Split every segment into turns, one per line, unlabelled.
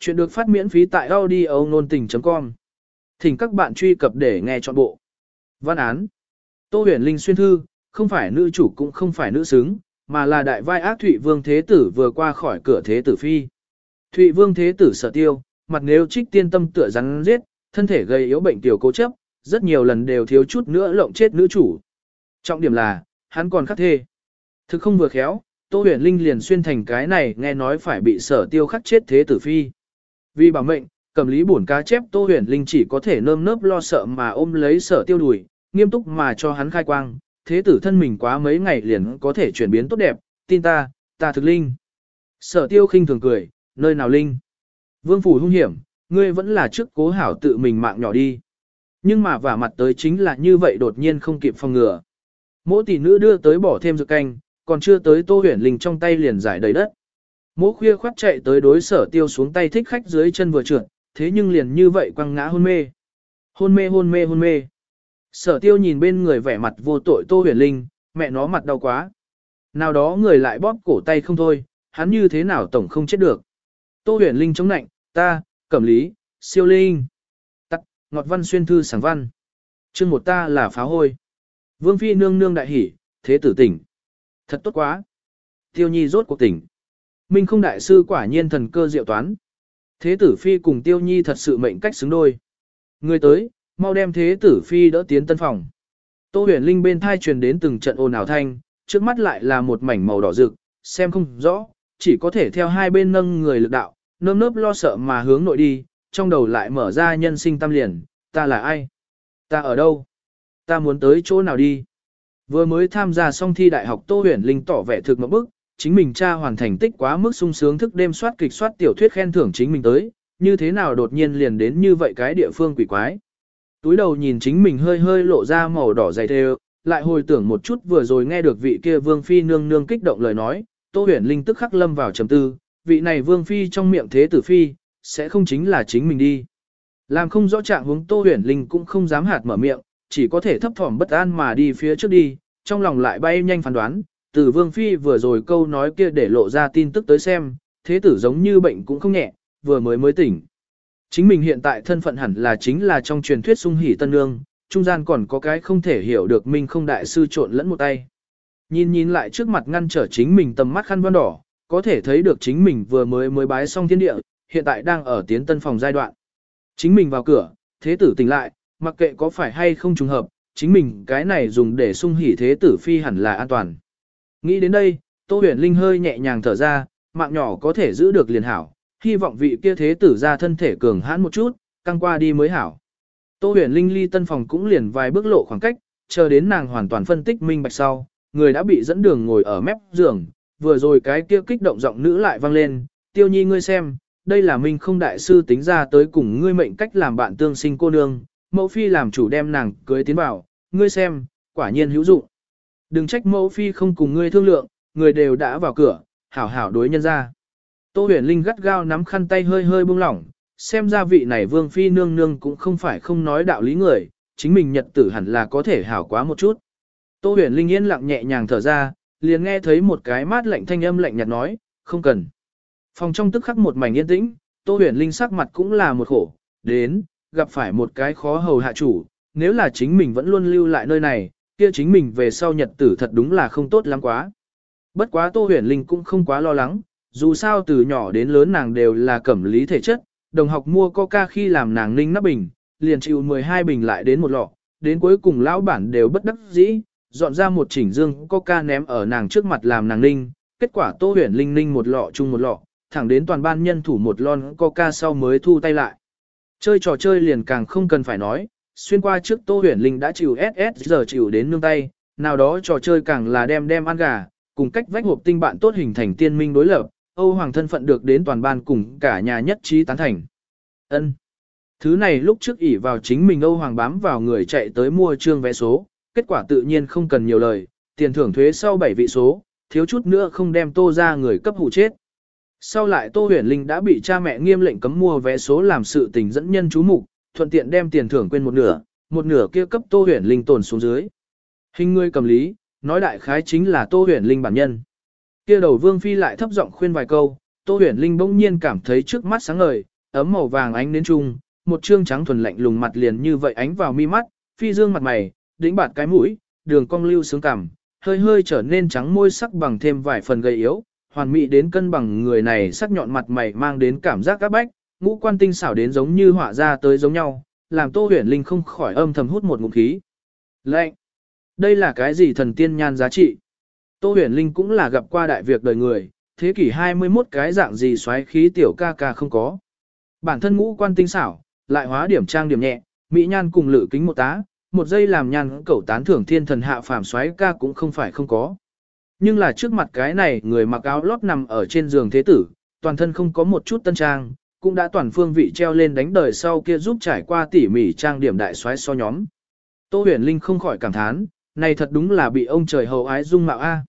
Chuyện được phát miễn phí tại audio nôn tình.com. Thỉnh các bạn truy cập để nghe trọn bộ. Văn án. Tô huyền linh xuyên thư, không phải nữ chủ cũng không phải nữ xứng, mà là đại vai ác Thụy Vương Thế Tử vừa qua khỏi cửa Thế Tử Phi. Thụy Vương Thế Tử sợ tiêu, mặt nếu trích tiên tâm tựa rắn giết, thân thể gây yếu bệnh tiểu cố chấp, rất nhiều lần đều thiếu chút nữa lộng chết nữ chủ. Trọng điểm là, hắn còn khắc thê. Thực không vừa khéo, Tô huyền linh liền xuyên thành cái này nghe nói phải bị sở tiêu khắc chết Thế Tử Phi. Vì bảo mệnh, cầm lý bổn cá chép Tô Huyền Linh chỉ có thể nơm nớp lo sợ mà ôm lấy sở tiêu đùi, nghiêm túc mà cho hắn khai quang, thế tử thân mình quá mấy ngày liền có thể chuyển biến tốt đẹp, tin ta, ta thực linh. Sở tiêu khinh thường cười, nơi nào linh. Vương phủ hung hiểm, ngươi vẫn là trước cố hảo tự mình mạng nhỏ đi. Nhưng mà vả mặt tới chính là như vậy đột nhiên không kịp phòng ngừa. Mỗi tỷ nữ đưa tới bỏ thêm dược canh, còn chưa tới tô huyền linh trong tay liền giải đầy đất. Mỗ khuya khoát chạy tới đối sở tiêu xuống tay thích khách dưới chân vừa trượt, thế nhưng liền như vậy quăng ngã hôn mê. Hôn mê hôn mê hôn mê. Sở tiêu nhìn bên người vẻ mặt vô tội Tô Huyền Linh, mẹ nó mặt đau quá. Nào đó người lại bóp cổ tay không thôi, hắn như thế nào tổng không chết được. Tô Huyền Linh chống nạnh, ta, cẩm lý, siêu linh. Tắc, ngọt văn xuyên thư sáng văn. chương một ta là phá hôi. Vương Phi nương nương đại hỉ, thế tử tỉnh. Thật tốt quá. Tiêu nhi rốt cuộc tỉnh. Minh không đại sư quả nhiên thần cơ diệu toán. Thế tử phi cùng tiêu nhi thật sự mệnh cách xứng đôi. Người tới, mau đem thế tử phi đỡ tiến tân phòng. Tô huyền linh bên thai truyền đến từng trận ồn ào thanh, trước mắt lại là một mảnh màu đỏ rực, xem không rõ, chỉ có thể theo hai bên nâng người lực đạo, nơm nớp lo sợ mà hướng nội đi, trong đầu lại mở ra nhân sinh tâm liền, ta là ai? Ta ở đâu? Ta muốn tới chỗ nào đi? Vừa mới tham gia xong thi đại học Tô huyền linh tỏ vẻ thực một bức, chính mình cha hoàn thành tích quá mức sung sướng thức đêm soát kịch soát tiểu thuyết khen thưởng chính mình tới, như thế nào đột nhiên liền đến như vậy cái địa phương quỷ quái. Túi đầu nhìn chính mình hơi hơi lộ ra màu đỏ dày thêu, lại hồi tưởng một chút vừa rồi nghe được vị kia vương phi nương nương kích động lời nói, Tô Huyền Linh tức khắc lâm vào trầm tư, vị này vương phi trong miệng thế tử phi, sẽ không chính là chính mình đi. Làm không rõ trạng hướng Tô Huyền Linh cũng không dám hạt mở miệng, chỉ có thể thấp thỏm bất an mà đi phía trước đi, trong lòng lại bay nhanh phán đoán, từ Vương Phi vừa rồi câu nói kia để lộ ra tin tức tới xem, thế tử giống như bệnh cũng không nhẹ, vừa mới mới tỉnh. Chính mình hiện tại thân phận hẳn là chính là trong truyền thuyết sung hỉ tân nương, trung gian còn có cái không thể hiểu được mình không đại sư trộn lẫn một tay. Nhìn nhìn lại trước mặt ngăn trở chính mình tầm mắt khăn văn đỏ, có thể thấy được chính mình vừa mới mới bái xong thiên địa, hiện tại đang ở tiến tân phòng giai đoạn. Chính mình vào cửa, thế tử tỉnh lại, mặc kệ có phải hay không trùng hợp, chính mình cái này dùng để sung hỉ thế tử phi hẳn là an toàn. Nghĩ đến đây, Tô Huyền Linh hơi nhẹ nhàng thở ra, mạng nhỏ có thể giữ được liền hảo, hy vọng vị kia thế tử ra thân thể cường hãn một chút, căng qua đi mới hảo. Tô Huyền Linh ly tân phòng cũng liền vài bước lộ khoảng cách, chờ đến nàng hoàn toàn phân tích minh bạch sau, người đã bị dẫn đường ngồi ở mép giường, vừa rồi cái kia kích động giọng nữ lại vang lên, "Tiêu Nhi ngươi xem, đây là minh không đại sư tính ra tới cùng ngươi mệnh cách làm bạn tương sinh cô nương, mẫu phi làm chủ đem nàng cưới tiến vào, ngươi xem, quả nhiên hữu dụng." Đừng trách mẫu phi không cùng ngươi thương lượng, người đều đã vào cửa, hảo hảo đối nhân ra. Tô huyền linh gắt gao nắm khăn tay hơi hơi buông lỏng, xem ra vị này vương phi nương nương cũng không phải không nói đạo lý người, chính mình nhật tử hẳn là có thể hảo quá một chút. Tô huyền linh yên lặng nhẹ nhàng thở ra, liền nghe thấy một cái mát lạnh thanh âm lạnh nhạt nói, không cần. Phòng trong tức khắc một mảnh yên tĩnh, tô huyền linh sắc mặt cũng là một khổ, đến, gặp phải một cái khó hầu hạ chủ, nếu là chính mình vẫn luôn lưu lại nơi này, kia chính mình về sau nhật tử thật đúng là không tốt lắm quá. Bất quá Tô Huyền Linh cũng không quá lo lắng, dù sao từ nhỏ đến lớn nàng đều là cẩm lý thể chất, đồng học mua coca khi làm nàng ninh nắp bình, liền chịu 12 bình lại đến một lọ, đến cuối cùng lão bản đều bất đắc dĩ, dọn ra một chỉnh dương coca ném ở nàng trước mặt làm nàng ninh, kết quả Tô Huyền Linh ninh một lọ chung một lọ, thẳng đến toàn ban nhân thủ một lon coca sau mới thu tay lại. Chơi trò chơi liền càng không cần phải nói, xuyên qua trước Tô Huyền Linh đã chịu SS giờ chịu đến nương tay, nào đó trò chơi càng là đem đem ăn gà, cùng cách vách hộp tinh bạn tốt hình thành tiên minh đối lập, Âu Hoàng thân phận được đến toàn ban cùng cả nhà nhất trí tán thành. Ân. Thứ này lúc trước ỉ vào chính mình Âu Hoàng bám vào người chạy tới mua trương vé số, kết quả tự nhiên không cần nhiều lời, tiền thưởng thuế sau 7 vị số, thiếu chút nữa không đem tô ra người cấp hụ chết. Sau lại Tô Huyền Linh đã bị cha mẹ nghiêm lệnh cấm mua vé số làm sự tình dẫn nhân chú mục, thuận tiện đem tiền thưởng quên một nửa, một nửa kia cấp Tô Huyền Linh tồn xuống dưới. Hình ngươi cầm lý, nói đại khái chính là Tô Huyền Linh bản nhân. Kia đầu Vương Phi lại thấp giọng khuyên vài câu, Tô huyền linh bỗng nhiên cảm thấy trước mắt sáng ngời, ấm màu vàng ánh đến trung, một trương trắng thuần lạnh lùng mặt liền như vậy ánh vào mi mắt, phi dương mặt mày, đỉnh bạt cái mũi, đường cong lưu sướng cảm, hơi hơi trở nên trắng môi sắc bằng thêm vài phần gầy yếu, hoàn mỹ đến cân bằng người này sắc nhọn mặt mày mang đến cảm giác các bách, ngũ quan tinh xảo đến giống như họa ra tới giống nhau, làm Tô Huyền Linh không khỏi âm thầm hút một ngụm khí. Lệnh! Đây là cái gì thần tiên nhan giá trị? Tô Huyền Linh cũng là gặp qua đại việc đời người, thế kỷ 21 cái dạng gì xoáy khí tiểu ca ca không có. Bản thân ngũ quan tinh xảo, lại hóa điểm trang điểm nhẹ, mỹ nhan cùng lự kính một tá, một giây làm nhan cẩu tán thưởng thiên thần hạ phàm xoáy ca cũng không phải không có. Nhưng là trước mặt cái này người mặc áo lót nằm ở trên giường thế tử, toàn thân không có một chút tân trang, cũng đã toàn phương vị treo lên đánh đời sau kia giúp trải qua tỉ mỉ trang điểm đại xoáy so nhóm. Tô huyền linh không khỏi cảm thán, này thật đúng là bị ông trời hậu ái dung mạo A.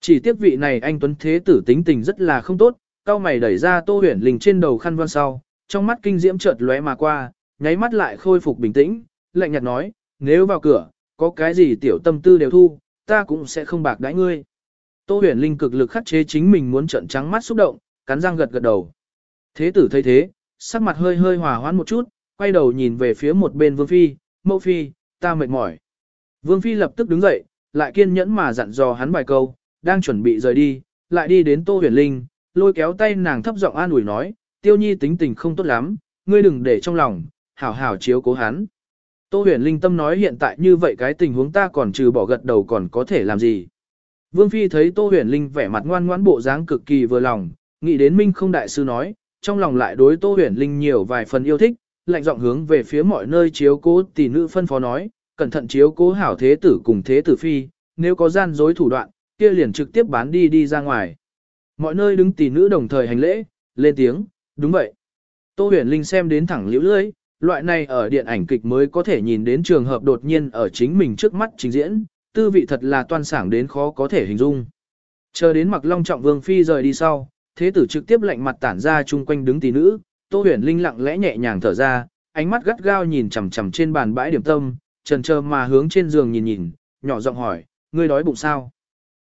Chỉ tiếc vị này anh Tuấn Thế tử tính tình rất là không tốt, cao mày đẩy ra Tô huyền linh trên đầu khăn văn sau, trong mắt kinh diễm chợt lóe mà qua, nháy mắt lại khôi phục bình tĩnh, lạnh nhạt nói, nếu vào cửa, có cái gì tiểu tâm tư đều thu, ta cũng sẽ không bạc đãi ngươi. Tô huyền linh cực lực khắc chế chính mình muốn trận trắng mắt xúc động, cắn răng gật gật đầu. Thế tử thấy thế, sắc mặt hơi hơi hòa hoãn một chút, quay đầu nhìn về phía một bên vương phi, mẫu phi, ta mệt mỏi. Vương phi lập tức đứng dậy, lại kiên nhẫn mà dặn dò hắn vài câu, đang chuẩn bị rời đi, lại đi đến tô huyền linh, lôi kéo tay nàng thấp giọng an ủi nói, tiêu nhi tính tình không tốt lắm, ngươi đừng để trong lòng, hảo hảo chiếu cố hắn. Tô huyền linh tâm nói hiện tại như vậy cái tình huống ta còn trừ bỏ gật đầu còn có thể làm gì. Vương Phi thấy Tô huyền linh vẻ mặt ngoan ngoãn bộ dáng cực kỳ vừa lòng, nghĩ đến Minh không đại sư nói, trong lòng lại đối Tô huyền linh nhiều vài phần yêu thích, lạnh giọng hướng về phía mọi nơi chiếu cố tỷ nữ phân phó nói, cẩn thận chiếu cố hảo thế tử cùng thế tử Phi, nếu có gian dối thủ đoạn, kia liền trực tiếp bán đi đi ra ngoài. Mọi nơi đứng tỷ nữ đồng thời hành lễ, lên tiếng, đúng vậy. Tô huyền linh xem đến thẳng liễu lưỡi, loại này ở điện ảnh kịch mới có thể nhìn đến trường hợp đột nhiên ở chính mình trước mắt trình diễn, tư vị thật là toan sảng đến khó có thể hình dung. Chờ đến mặc long trọng vương phi rời đi sau, thế tử trực tiếp lạnh mặt tản ra chung quanh đứng tỷ nữ, Tô huyền linh lặng lẽ nhẹ nhàng thở ra, ánh mắt gắt gao nhìn chằm chằm trên bàn bãi điểm tâm, trần chờ mà hướng trên giường nhìn nhìn, nhỏ giọng hỏi, ngươi đói bụng sao?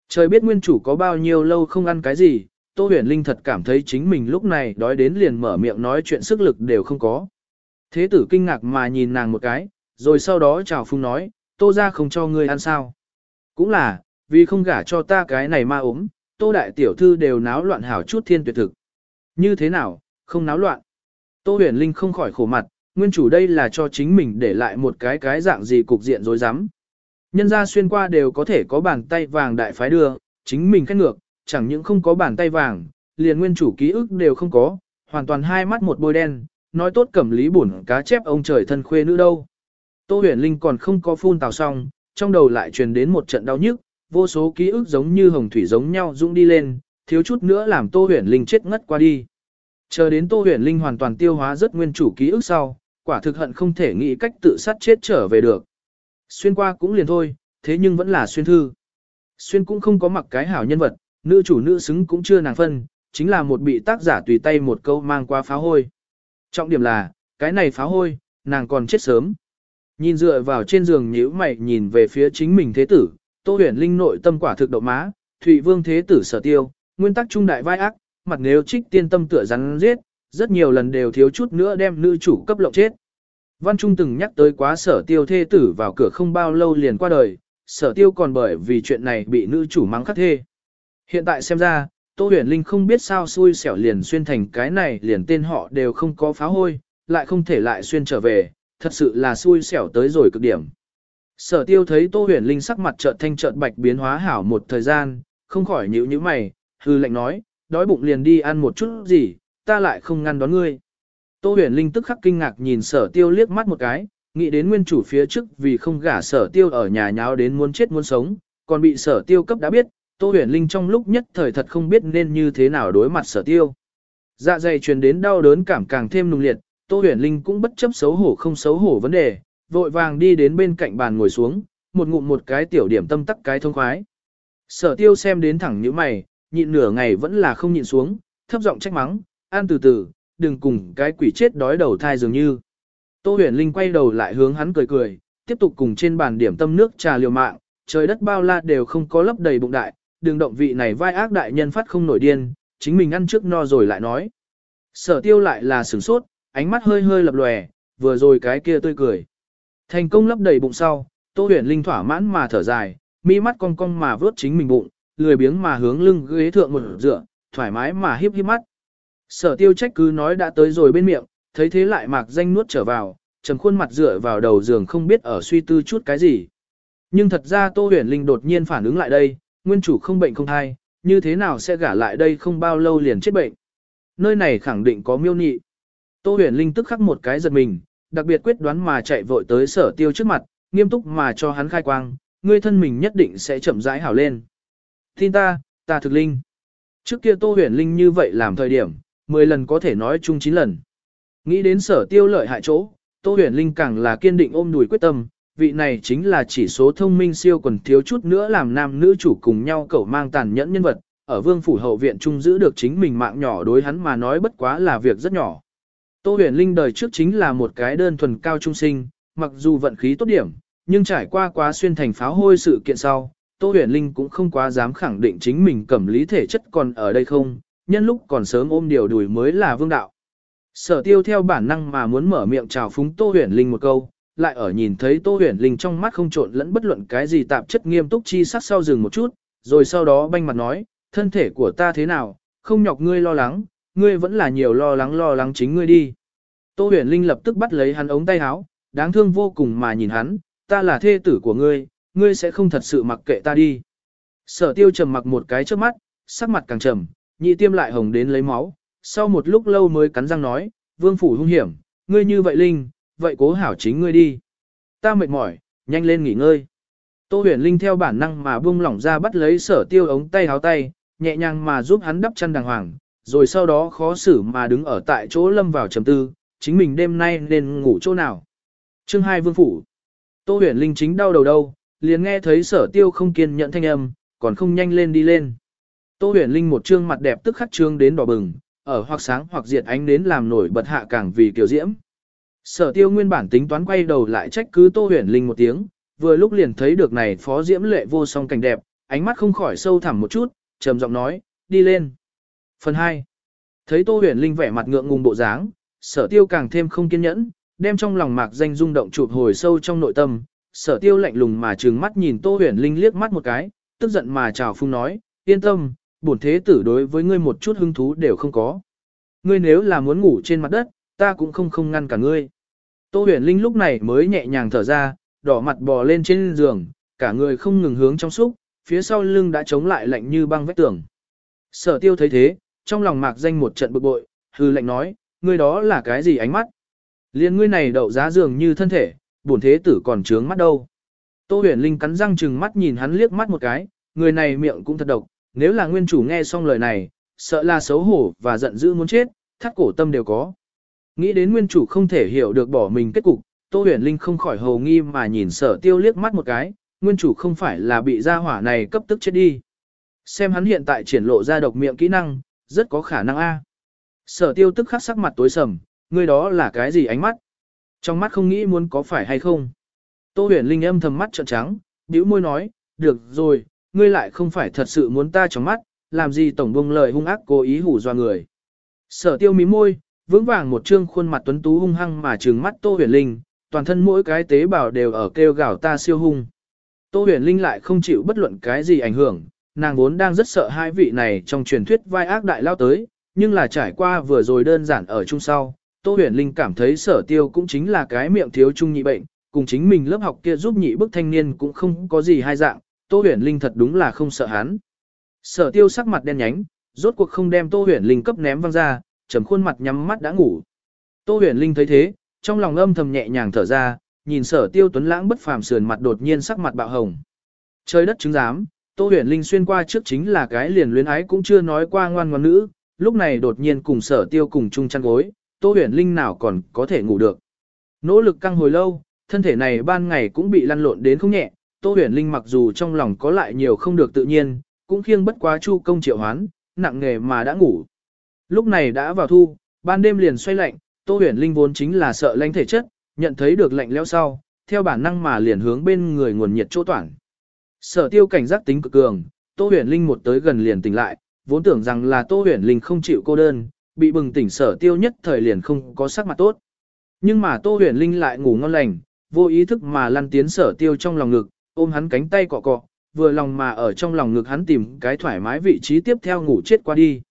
Trời biết nguyên chủ có bao nhiêu lâu không ăn cái gì, Tô huyền linh thật cảm thấy chính mình lúc này đói đến liền mở miệng nói chuyện sức lực đều không có. Thế tử kinh ngạc mà nhìn nàng một cái, rồi sau đó chào phung nói, tô ra không cho ngươi ăn sao. Cũng là, vì không gả cho ta cái này ma ốm, tô đại tiểu thư đều náo loạn hảo chút thiên tuyệt thực. Như thế nào, không náo loạn. Tô huyền linh không khỏi khổ mặt, nguyên chủ đây là cho chính mình để lại một cái cái dạng gì cục diện rối rắm. Nhân ra xuyên qua đều có thể có bàn tay vàng đại phái đưa, chính mình khét ngược, chẳng những không có bàn tay vàng, liền nguyên chủ ký ức đều không có, hoàn toàn hai mắt một bôi đen, nói tốt cẩm lý bổn cá chép ông trời thân khuê nữ đâu. Tô huyền linh còn không có phun tào xong, trong đầu lại truyền đến một trận đau nhức, vô số ký ức giống như hồng thủy giống nhau dũng đi lên, thiếu chút nữa làm Tô huyền linh chết ngất qua đi. Chờ đến Tô huyền linh hoàn toàn tiêu hóa rất nguyên chủ ký ức sau, quả thực hận không thể nghĩ cách tự sát chết trở về được. Xuyên qua cũng liền thôi, thế nhưng vẫn là xuyên thư. Xuyên cũng không có mặc cái hảo nhân vật, nữ chủ nữ xứng cũng chưa nàng phân, chính là một bị tác giả tùy tay một câu mang qua pháo hôi. Trọng điểm là, cái này phá hôi, nàng còn chết sớm. Nhìn dựa vào trên giường nhíu mày nhìn về phía chính mình thế tử, Tô Huyền Linh nội tâm quả thực độ má, Thụy Vương thế tử sở tiêu, nguyên tắc trung đại vai ác, mặt nếu trích tiên tâm tựa rắn giết, rất nhiều lần đều thiếu chút nữa đem nữ chủ cấp lộng chết. Văn Trung từng nhắc tới quá sở tiêu thế tử vào cửa không bao lâu liền qua đời, sở tiêu còn bởi vì chuyện này bị nữ chủ mắng khắc thê. Hiện tại xem ra, Tô huyền linh không biết sao xui xẻo liền xuyên thành cái này liền tên họ đều không có phá hôi, lại không thể lại xuyên trở về, thật sự là xui xẻo tới rồi cực điểm. Sở tiêu thấy Tô huyền linh sắc mặt chợt thanh chợt bạch biến hóa hảo một thời gian, không khỏi nhíu nhíu mày, hư lệnh nói, đói bụng liền đi ăn một chút gì, ta lại không ngăn đón ngươi. Tô huyền linh tức khắc kinh ngạc nhìn sở tiêu liếc mắt một cái, nghĩ đến nguyên chủ phía trước vì không gả sở tiêu ở nhà nháo đến muốn chết muốn sống, còn bị sở tiêu cấp đã biết, Tô huyền linh trong lúc nhất thời thật không biết nên như thế nào đối mặt sở tiêu. Dạ dày truyền đến đau đớn cảm càng thêm nung liệt, Tô huyền linh cũng bất chấp xấu hổ không xấu hổ vấn đề, vội vàng đi đến bên cạnh bàn ngồi xuống, một ngụm một cái tiểu điểm tâm tắc cái thông khoái. Sở tiêu xem đến thẳng như mày, nhịn nửa ngày vẫn là không nhịn xuống, thấp giọng trách mắng, ăn từ từ, đừng cùng cái quỷ chết đói đầu thai dường như. Tô huyền linh quay đầu lại hướng hắn cười cười, tiếp tục cùng trên bàn điểm tâm nước trà liều mạng, trời đất bao la đều không có lấp đầy bụng đại, đường động vị này vai ác đại nhân phát không nổi điên, chính mình ăn trước no rồi lại nói. Sở tiêu lại là sửng sốt, ánh mắt hơi hơi lập lòe, vừa rồi cái kia tươi cười. Thành công lấp đầy bụng sau, Tô huyền linh thỏa mãn mà thở dài, mi mắt cong cong mà vớt chính mình bụng, lười biếng mà hướng lưng ghế thượng một dựa, thoải mái mà hiếp hiếp mắt. Sở tiêu trách cứ nói đã tới rồi bên miệng, thấy thế lại mạc danh nuốt trở vào, trầm khuôn mặt dựa vào đầu giường không biết ở suy tư chút cái gì. Nhưng thật ra Tô huyền linh đột nhiên phản ứng lại đây, nguyên chủ không bệnh không thai, như thế nào sẽ gả lại đây không bao lâu liền chết bệnh. Nơi này khẳng định có miêu nị. Tô huyền linh tức khắc một cái giật mình, đặc biệt quyết đoán mà chạy vội tới sở tiêu trước mặt, nghiêm túc mà cho hắn khai quang, ngươi thân mình nhất định sẽ chậm rãi hảo lên. Tin ta, ta thực linh. Trước kia Tô huyền linh như vậy làm thời điểm, 10 lần có thể nói chung 9 lần. Nghĩ đến sở tiêu lợi hại chỗ, Tô huyền linh càng là kiên định ôm đùi quyết tâm, vị này chính là chỉ số thông minh siêu quần thiếu chút nữa làm nam nữ chủ cùng nhau cẩu mang tàn nhẫn nhân vật, ở vương phủ hậu viện trung giữ được chính mình mạng nhỏ đối hắn mà nói bất quá là việc rất nhỏ. Tô huyền linh đời trước chính là một cái đơn thuần cao trung sinh, mặc dù vận khí tốt điểm, nhưng trải qua quá xuyên thành pháo hôi sự kiện sau, Tô huyền linh cũng không quá dám khẳng định chính mình cẩm lý thể chất còn ở đây không, nhân lúc còn sớm ôm điều đuổi mới là vương đạo. Sở tiêu theo bản năng mà muốn mở miệng chào phúng Tô huyền linh một câu, lại ở nhìn thấy Tô huyền linh trong mắt không trộn lẫn bất luận cái gì tạp chất nghiêm túc chi sắc sau dừng một chút, rồi sau đó banh mặt nói, thân thể của ta thế nào, không nhọc ngươi lo lắng, ngươi vẫn là nhiều lo lắng lo lắng chính ngươi đi. Tô huyền linh lập tức bắt lấy hắn ống tay áo, đáng thương vô cùng mà nhìn hắn, ta là thê tử của ngươi, ngươi sẽ không thật sự mặc kệ ta đi. Sở tiêu trầm mặc một cái trước mắt, sắc mặt càng trầm, nhị tiêm lại hồng đến lấy máu, sau một lúc lâu mới cắn răng nói, vương phủ hung hiểm, ngươi như vậy linh, vậy cố hảo chính ngươi đi. Ta mệt mỏi, nhanh lên nghỉ ngơi. Tô huyền linh theo bản năng mà buông lỏng ra bắt lấy sở tiêu ống tay háo tay, nhẹ nhàng mà giúp hắn đắp chăn đàng hoàng, rồi sau đó khó xử mà đứng ở tại chỗ lâm vào trầm tư, chính mình đêm nay nên ngủ chỗ nào. Chương 2 Vương Phủ Tô huyền linh chính đau đầu đâu, liền nghe thấy sở tiêu không kiên nhận thanh âm, còn không nhanh lên đi lên. Tô huyền linh một trương mặt đẹp tức khắc trương đến đỏ bừng, ở hoặc sáng hoặc diệt ánh đến làm nổi bật hạ càng vì kiểu diễm. Sở tiêu nguyên bản tính toán quay đầu lại trách cứ Tô huyền linh một tiếng, vừa lúc liền thấy được này phó diễm lệ vô song cảnh đẹp, ánh mắt không khỏi sâu thẳm một chút, trầm giọng nói, đi lên. Phần 2. Thấy Tô huyền linh vẻ mặt ngượng ngùng bộ dáng, sở tiêu càng thêm không kiên nhẫn, đem trong lòng mạc danh rung động chụp hồi sâu trong nội tâm, sở tiêu lạnh lùng mà trừng mắt nhìn Tô huyền linh liếc mắt một cái, tức giận mà chào phung nói, yên tâm, bổn thế tử đối với ngươi một chút hứng thú đều không có. Ngươi nếu là muốn ngủ trên mặt đất, ta cũng không không ngăn cả ngươi. Tô huyền linh lúc này mới nhẹ nhàng thở ra, đỏ mặt bò lên trên giường, cả người không ngừng hướng trong xúc, phía sau lưng đã chống lại lạnh như băng vách tường. Sở tiêu thấy thế, trong lòng mạc danh một trận bực bội, hư lạnh nói, ngươi đó là cái gì ánh mắt? Liên ngươi này đậu giá dường như thân thể, bổn thế tử còn trướng mắt đâu. Tô huyền linh cắn răng chừng mắt nhìn hắn liếc mắt một cái, người này miệng cũng thật độc, nếu là nguyên chủ nghe xong lời này, sợ là xấu hổ và giận dữ muốn chết, thắt cổ tâm đều có. Nghĩ đến nguyên chủ không thể hiểu được bỏ mình kết cục, Tô huyền linh không khỏi hầu nghi mà nhìn sở tiêu liếc mắt một cái, nguyên chủ không phải là bị gia hỏa này cấp tức chết đi. Xem hắn hiện tại triển lộ ra độc miệng kỹ năng, rất có khả năng A. Sở tiêu tức khắc sắc mặt tối sầm, ngươi đó là cái gì ánh mắt? Trong mắt không nghĩ muốn có phải hay không? Tô huyền linh âm thầm mắt trợn trắng, bĩu môi nói, được rồi, ngươi lại không phải thật sự muốn ta trong mắt, làm gì tổng bông lời hung ác cố ý hủ doa người. Sở tiêu mí môi, vững vàng một trương khuôn mặt tuấn tú hung hăng mà trừng mắt Tô huyền linh, toàn thân mỗi cái tế bào đều ở kêu gào ta siêu hung. Tô huyền linh lại không chịu bất luận cái gì ảnh hưởng, nàng vốn đang rất sợ hai vị này trong truyền thuyết vai ác đại lao tới, nhưng là trải qua vừa rồi đơn giản ở chung sau, Tô huyền linh cảm thấy sở tiêu cũng chính là cái miệng thiếu trung nhị bệnh, cùng chính mình lớp học kia giúp nhị bức thanh niên cũng không có gì hai dạng, Tô huyền linh thật đúng là không sợ hắn. Sở tiêu sắc mặt đen nhánh, rốt cuộc không đem Tô huyền linh cấp ném văng ra, trầm khuôn mặt nhắm mắt đã ngủ. Tô huyền linh thấy thế, trong lòng âm thầm nhẹ nhàng thở ra, nhìn sở tiêu tuấn lãng bất phàm sườn mặt đột nhiên sắc mặt bạo hồng. Trời đất chứng giám, Tô huyền linh xuyên qua trước chính là cái liền luyến ái cũng chưa nói qua ngoan ngoãn nữ, lúc này đột nhiên cùng sở tiêu cùng chung chăn gối, Tô huyền linh nào còn có thể ngủ được. Nỗ lực căng hồi lâu, thân thể này ban ngày cũng bị lăn lộn đến không nhẹ, Tô huyền linh mặc dù trong lòng có lại nhiều không được tự nhiên, cũng khiêng bất quá chu công triệu hoán, nặng nghề mà đã ngủ. Lúc này đã vào thu, ban đêm liền xoay lạnh, Tô huyền linh vốn chính là sợ lạnh thể chất, nhận thấy được lạnh lẽo sau, theo bản năng mà liền hướng bên người nguồn nhiệt chỗ toản. Sở tiêu cảnh giác tính cực cường, Tô huyền linh một tới gần liền tỉnh lại, vốn tưởng rằng là Tô Huyền Linh không chịu cô đơn, bị bừng tỉnh sở tiêu nhất thời liền không có sắc mặt tốt. Nhưng mà Tô Huyền Linh lại ngủ ngon lành, vô ý thức mà lăn tiến sở tiêu trong lòng ngực, ôm hắn cánh tay cọ cọ, vừa lòng mà ở trong lòng ngực hắn tìm cái thoải mái vị trí tiếp theo ngủ chết qua đi.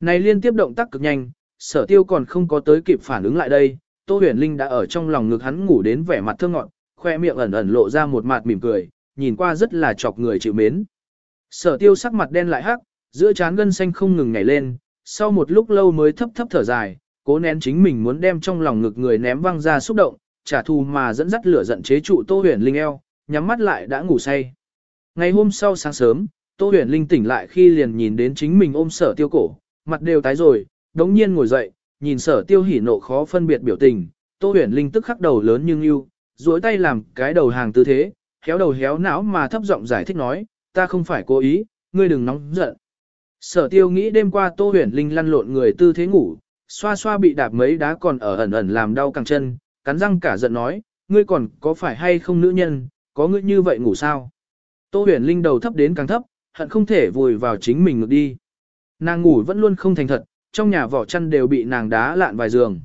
Này liên tiếp động tác cực nhanh, sở tiêu còn không có tới kịp phản ứng lại đây, Tô Huyền Linh đã ở trong lòng ngực hắn ngủ đến vẻ mặt thương ngọn, khoe miệng ẩn ẩn lộ ra một mặt mỉm cười, nhìn qua rất là chọc người chịu mến. Sở tiêu sắc mặt đen lại hắc, giữa trán gân xanh không ngừng nhảy lên, sau một lúc lâu mới thấp thấp thở dài, cố nén chính mình muốn đem trong lòng ngực người ném văng ra xúc động, trả thù mà dẫn dắt lửa giận chế trụ Tô Huyền Linh eo, nhắm mắt lại đã ngủ say. Ngày hôm sau sáng sớm, Tô Huyền Linh tỉnh lại khi liền nhìn đến chính mình ôm sở tiêu cổ, mặt đều tái rồi, đống nhiên ngồi dậy, nhìn sở tiêu hỉ nộ khó phân biệt biểu tình, Tô Huyền Linh tức khắc đầu lớn nhưng yêu, duỗi tay làm cái đầu hàng tư thế, héo đầu héo não mà thấp giọng giải thích nói, ta không phải cố ý, ngươi đừng nóng giận. Sở tiêu nghĩ đêm qua Tô Huyền Linh lăn lộn người tư thế ngủ, xoa xoa bị đạp mấy đá còn ở ẩn ẩn làm đau càng chân, cắn răng cả giận nói, ngươi còn có phải hay không nữ nhân, có ngươi như vậy ngủ sao? Tô huyền linh đầu thấp đến càng thấp, hận không thể vùi vào chính mình ngược đi. Nàng ngủ vẫn luôn không thành thật, trong nhà vỏ chăn đều bị nàng đá lạn vài giường.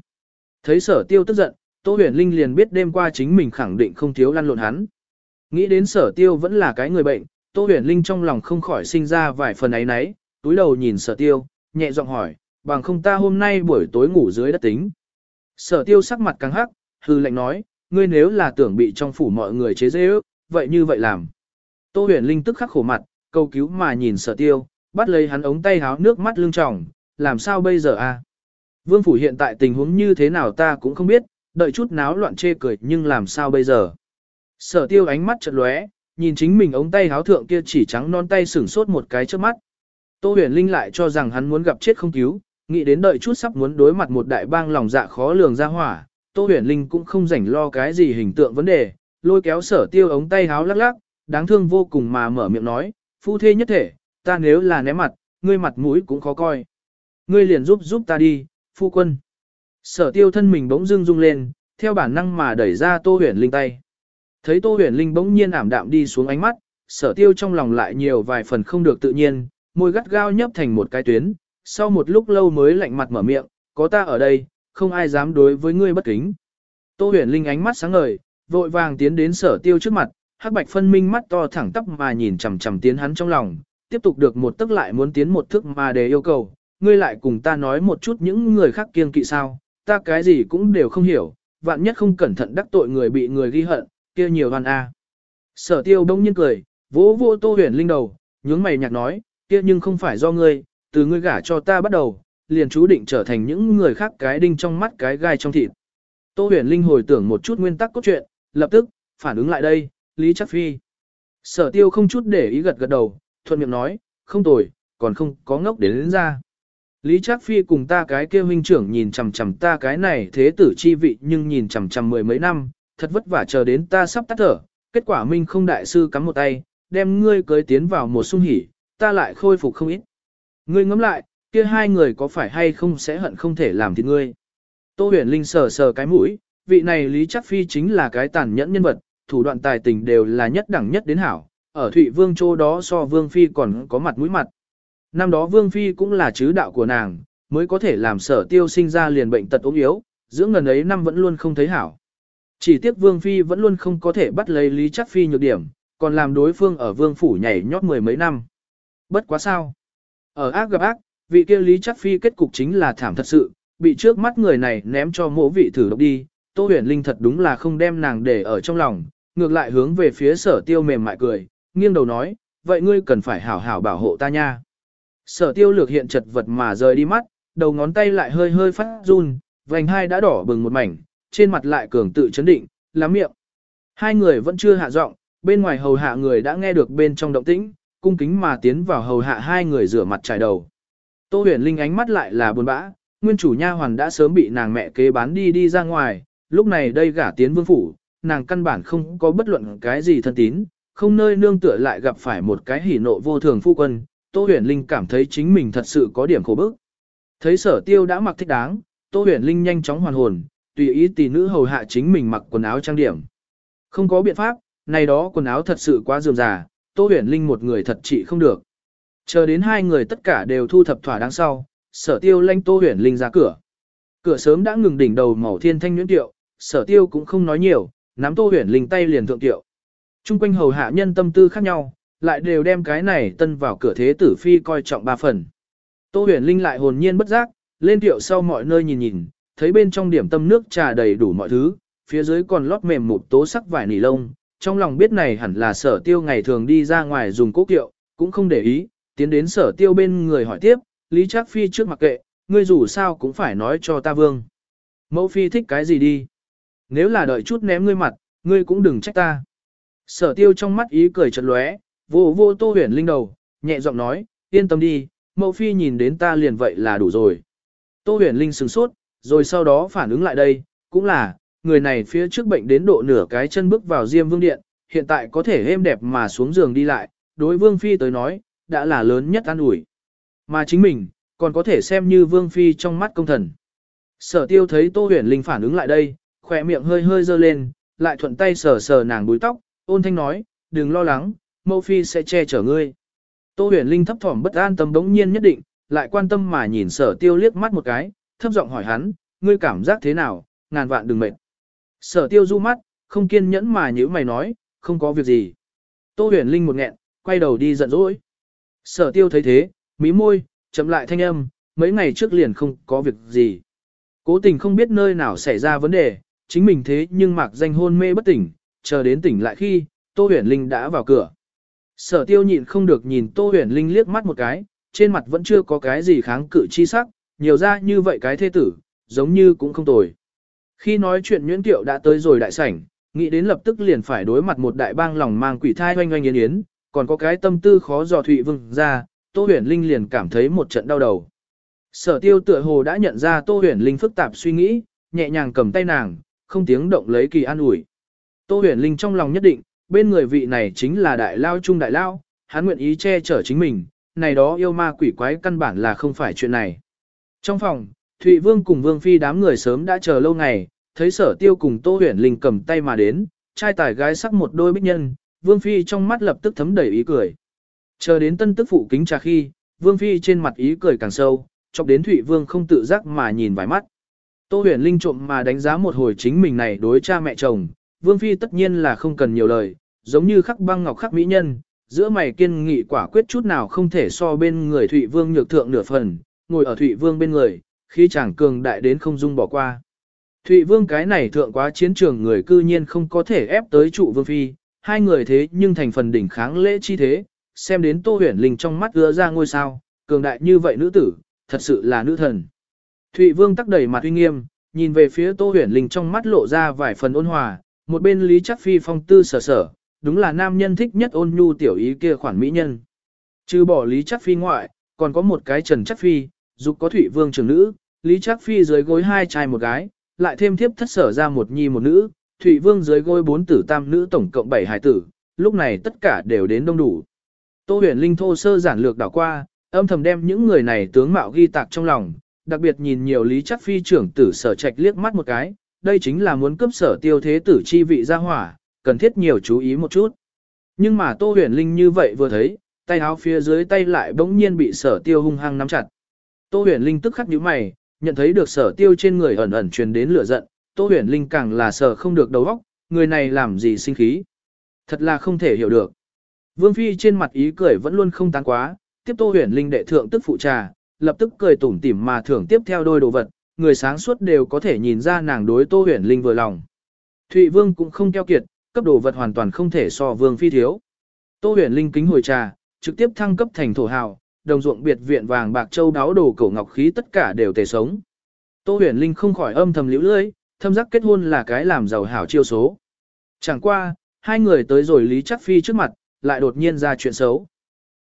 Thấy sở tiêu tức giận, Tô huyền linh liền biết đêm qua chính mình khẳng định không thiếu lăn lộn hắn. Nghĩ đến sở tiêu vẫn là cái người bệnh, Tô huyền linh trong lòng không khỏi sinh ra vài phần ấy nấy, túi đầu nhìn sở tiêu, nhẹ giọng hỏi, bằng không ta hôm nay buổi tối ngủ dưới đất tính. Sở tiêu sắc mặt căng hắc, hư lệnh nói, ngươi nếu là tưởng bị trong phủ mọi người chế dễ ước, vậy như vậy làm. Tô huyền linh tức khắc khổ mặt, cầu cứu mà nhìn sở tiêu, bắt lấy hắn ống tay háo nước mắt lưng tròng, làm sao bây giờ a? À? Vương phủ hiện tại tình huống như thế nào ta cũng không biết, đợi chút náo loạn chê cười nhưng làm sao bây giờ. Sở tiêu ánh mắt chật lóe, nhìn chính mình ống tay háo thượng kia chỉ trắng non tay sửng sốt một cái trước mắt. Tô huyền linh lại cho rằng hắn muốn gặp chết không cứu, nghĩ đến đợi chút sắp muốn đối mặt một đại bang lòng dạ khó lường ra hỏa, Tô huyền linh cũng không rảnh lo cái gì hình tượng vấn đề, lôi kéo sở tiêu ống tay háo lắc lắc, đáng thương vô cùng mà mở miệng nói, phu thê nhất thể, ta nếu là ném mặt, ngươi mặt mũi cũng khó coi. Ngươi liền giúp giúp ta đi, phu quân. Sở tiêu thân mình bỗng dưng rung lên, theo bản năng mà đẩy ra tô huyền linh tay. Thấy tô huyền linh bỗng nhiên ảm đạm đi xuống ánh mắt, sở tiêu trong lòng lại nhiều vài phần không được tự nhiên, môi gắt gao nhấp thành một cái tuyến, sau một lúc lâu mới lạnh mặt mở miệng, có ta ở đây, không ai dám đối với ngươi bất kính. Tô huyền linh ánh mắt sáng ngời, vội vàng tiến đến sở tiêu trước mặt, hắc bạch phân minh mắt to thẳng tắp mà nhìn chằm chằm tiến hắn trong lòng, tiếp tục được một tức lại muốn tiến một thức mà để yêu cầu, ngươi lại cùng ta nói một chút những người khác kiêng kỵ sao, ta cái gì cũng đều không hiểu, vạn nhất không cẩn thận đắc tội người bị người ghi hận, kia nhiều văn a. Sở tiêu đông nhiên cười, vỗ vỗ tô huyền linh đầu, nhướng mày nhạc nói, kia nhưng không phải do ngươi, từ ngươi gả cho ta bắt đầu, liền chú định trở thành những người khác cái đinh trong mắt cái gai trong thịt. Tô huyền linh hồi tưởng một chút nguyên tắc cốt truyện, lập tức, phản ứng lại đây, Lý Chắc Phi. Sở tiêu không chút để ý gật gật đầu, thuận miệng nói, không tồi, còn không có ngốc đến, đến ra. Lý Trác Phi cùng ta cái kia huynh trưởng nhìn chằm chằm ta cái này thế tử chi vị nhưng nhìn chằm chằm mười mấy năm, thật vất vả chờ đến ta sắp tắt thở, kết quả Minh không đại sư cắm một tay, đem ngươi cưới tiến vào một sung hỉ, ta lại khôi phục không ít. Ngươi ngẫm lại, kia hai người có phải hay không sẽ hận không thể làm thịt ngươi. Tô huyền linh sờ sờ cái mũi, vị này Lý Chắc Phi chính là cái tàn nhẫn nhân vật, thủ đoạn tài tình đều là nhất đẳng nhất đến hảo, ở Thụy Vương Châu đó so Vương Phi còn có mặt mũi mặt. Năm đó Vương Phi cũng là chứ đạo của nàng, mới có thể làm sở tiêu sinh ra liền bệnh tật ốm yếu, dưỡng ngần ấy năm vẫn luôn không thấy hảo. Chỉ tiếc Vương Phi vẫn luôn không có thể bắt lấy Lý Chắc Phi nhược điểm, còn làm đối phương ở Vương Phủ nhảy nhót mười mấy năm. Bất quá sao. Ở ác gặp ác, vị kia Lý Chắc Phi kết cục chính là thảm thật sự, bị trước mắt người này ném cho mỗ vị thử độc đi, Tô huyền linh thật đúng là không đem nàng để ở trong lòng, ngược lại hướng về phía sở tiêu mềm mại cười, nghiêng đầu nói, vậy ngươi cần phải hảo hảo bảo hộ ta nha. Sở tiêu lược hiện chật vật mà rời đi mắt, đầu ngón tay lại hơi hơi phát run, vành hai đã đỏ bừng một mảnh, trên mặt lại cường tự chấn định, lắm miệng. Hai người vẫn chưa hạ giọng, bên ngoài hầu hạ người đã nghe được bên trong động tĩnh, cung kính mà tiến vào hầu hạ hai người rửa mặt trải đầu. Tô huyền linh ánh mắt lại là buồn bã, nguyên chủ nha hoàn đã sớm bị nàng mẹ kế bán đi đi ra ngoài, lúc này đây gả tiến vương phủ, nàng căn bản không có bất luận cái gì thân tín, không nơi nương tựa lại gặp phải một cái hỉ nộ vô thường phu quân, Tô Huyền Linh cảm thấy chính mình thật sự có điểm khổ bức. Thấy sở tiêu đã mặc thích đáng, Tô Huyền Linh nhanh chóng hoàn hồn, tùy ý tỷ nữ hầu hạ chính mình mặc quần áo trang điểm. Không có biện pháp, này đó quần áo thật sự quá dườm già, Tô Huyền Linh một người thật trị không được. Chờ đến hai người tất cả đều thu thập thỏa đáng sau, sở tiêu lanh Tô Huyền Linh ra cửa. Cửa sớm đã ngừng đỉnh đầu màu thiên thanh nhuyễn tiệu, sở tiêu cũng không nói nhiều, nắm Tô Huyền Linh tay liền thượng tiệu. Trung quanh hầu hạ nhân tâm tư khác nhau, lại đều đem cái này tân vào cửa thế tử phi coi trọng ba phần. Tô huyền linh lại hồn nhiên bất giác, lên tiệu sau mọi nơi nhìn nhìn, thấy bên trong điểm tâm nước trà đầy đủ mọi thứ, phía dưới còn lót mềm một tố sắc vải nỉ lông, trong lòng biết này hẳn là sở tiêu ngày thường đi ra ngoài dùng cố kiệu, cũng không để ý, tiến đến sở tiêu bên người hỏi tiếp, Lý Trác Phi trước mặc kệ, ngươi dù sao cũng phải nói cho ta vương. Mẫu Phi thích cái gì đi? Nếu là đợi chút ném ngươi mặt, ngươi cũng đừng trách ta. Sở tiêu trong mắt ý cười chật lóe, vô vô tô huyền linh đầu, nhẹ giọng nói, yên tâm đi, mẫu phi nhìn đến ta liền vậy là đủ rồi. Tô huyền linh sừng sốt, rồi sau đó phản ứng lại đây, cũng là, người này phía trước bệnh đến độ nửa cái chân bước vào diêm vương điện, hiện tại có thể êm đẹp mà xuống giường đi lại, đối vương phi tới nói, đã là lớn nhất an ủi. Mà chính mình, còn có thể xem như vương phi trong mắt công thần. Sở tiêu thấy tô huyền linh phản ứng lại đây, khỏe miệng hơi hơi dơ lên, lại thuận tay sờ sờ nàng búi tóc, ôn thanh nói, đừng lo lắng, mẫu phi sẽ che chở ngươi. Tô huyền linh thấp thỏm bất an tâm đống nhiên nhất định, lại quan tâm mà nhìn sở tiêu liếc mắt một cái, thấp giọng hỏi hắn, ngươi cảm giác thế nào, ngàn vạn đừng mệt. Sở tiêu du mắt, không kiên nhẫn mà như mày nói, không có việc gì. Tô huyền linh một nghẹn, quay đầu đi giận dỗi. Sở tiêu thấy thế, mí môi, chậm lại thanh âm, mấy ngày trước liền không có việc gì. Cố tình không biết nơi nào xảy ra vấn đề, chính mình thế nhưng mặc danh hôn mê bất tỉnh, chờ đến tỉnh lại khi, Tô huyền linh đã vào cửa. Sở tiêu nhịn không được nhìn Tô huyền linh liếc mắt một cái, trên mặt vẫn chưa có cái gì kháng cự chi sắc, nhiều ra như vậy cái thê tử, giống như cũng không tồi. Khi nói chuyện Nguyễn Tiệu đã tới rồi đại sảnh, nghĩ đến lập tức liền phải đối mặt một đại bang lòng mang quỷ thai oanh oanh yến yến, còn có cái tâm tư khó dò Thụy Vương ra, Tô Huyền Linh liền cảm thấy một trận đau đầu. Sở tiêu tựa hồ đã nhận ra Tô Huyền Linh phức tạp suy nghĩ, nhẹ nhàng cầm tay nàng, không tiếng động lấy kỳ an ủi. Tô Huyền Linh trong lòng nhất định, bên người vị này chính là đại lao trung đại lao, hắn nguyện ý che chở chính mình, này đó yêu ma quỷ quái căn bản là không phải chuyện này. Trong phòng, Thụy Vương cùng Vương Phi đám người sớm đã chờ lâu ngày, thấy sở tiêu cùng Tô Huyền Linh cầm tay mà đến, trai tài gái sắc một đôi bích nhân, Vương Phi trong mắt lập tức thấm đầy ý cười. Chờ đến tân tức phụ kính trà khi, Vương Phi trên mặt ý cười càng sâu, chọc đến Thụy Vương không tự giác mà nhìn vài mắt. Tô huyền linh trộm mà đánh giá một hồi chính mình này đối cha mẹ chồng, Vương Phi tất nhiên là không cần nhiều lời, giống như khắc băng ngọc khắc mỹ nhân, giữa mày kiên nghị quả quyết chút nào không thể so bên người Thụy Vương nhược thượng nửa phần, ngồi ở Thụy Vương bên người, khi chàng cường đại đến không dung bỏ qua. Thụy Vương cái này thượng quá chiến trường người cư nhiên không có thể ép tới trụ Vương Phi, hai người thế nhưng thành phần đỉnh kháng lễ chi thế, xem đến Tô Huyền Linh trong mắt ưa ra ngôi sao, cường đại như vậy nữ tử, thật sự là nữ thần. Thụy Vương tắc đầy mặt uy nghiêm, nhìn về phía Tô Huyền Linh trong mắt lộ ra vài phần ôn hòa, một bên Lý Chắc Phi phong tư sở sở, đúng là nam nhân thích nhất ôn nhu tiểu ý kia khoản mỹ nhân. Trừ bỏ Lý Chắc Phi ngoại, còn có một cái Trần Chắc Phi, dục có Thụy Vương trưởng nữ, Lý Trác Phi dưới gối hai trai một gái, lại thêm thiếp thất sở ra một nhi một nữ, Thụy Vương dưới gối bốn tử tam nữ tổng cộng bảy hài tử, lúc này tất cả đều đến đông đủ. Tô huyền linh thô sơ giản lược đảo qua, âm thầm đem những người này tướng mạo ghi tạc trong lòng, đặc biệt nhìn nhiều lý Trác phi trưởng tử sở trạch liếc mắt một cái, đây chính là muốn cấp sở tiêu thế tử chi vị ra hỏa, cần thiết nhiều chú ý một chút. Nhưng mà Tô huyền linh như vậy vừa thấy, tay áo phía dưới tay lại bỗng nhiên bị sở tiêu hung hăng nắm chặt. Tô huyền linh tức khắc nhíu mày, nhận thấy được sở tiêu trên người ẩn ẩn truyền đến lửa giận, Tô huyền linh càng là sở không được đầu óc, người này làm gì sinh khí. Thật là không thể hiểu được. Vương Phi trên mặt ý cười vẫn luôn không tán quá, tiếp Tô Huyền Linh đệ thượng tức phụ trà, lập tức cười tủm tỉm mà thưởng tiếp theo đôi đồ vật, người sáng suốt đều có thể nhìn ra nàng đối Tô Huyền Linh vừa lòng. Thụy Vương cũng không keo kiệt, cấp đồ vật hoàn toàn không thể so Vương Phi thiếu. Tô Huyền Linh kính hồi trà, trực tiếp thăng cấp thành thổ hào, đồng ruộng biệt viện vàng bạc châu đáo đồ cổ ngọc khí tất cả đều tề sống. Tô Huyền Linh không khỏi âm thầm liễu lưỡi, thâm giác kết hôn là cái làm giàu hảo chiêu số. Chẳng qua, hai người tới rồi Lý Chắc Phi trước mặt, lại đột nhiên ra chuyện xấu.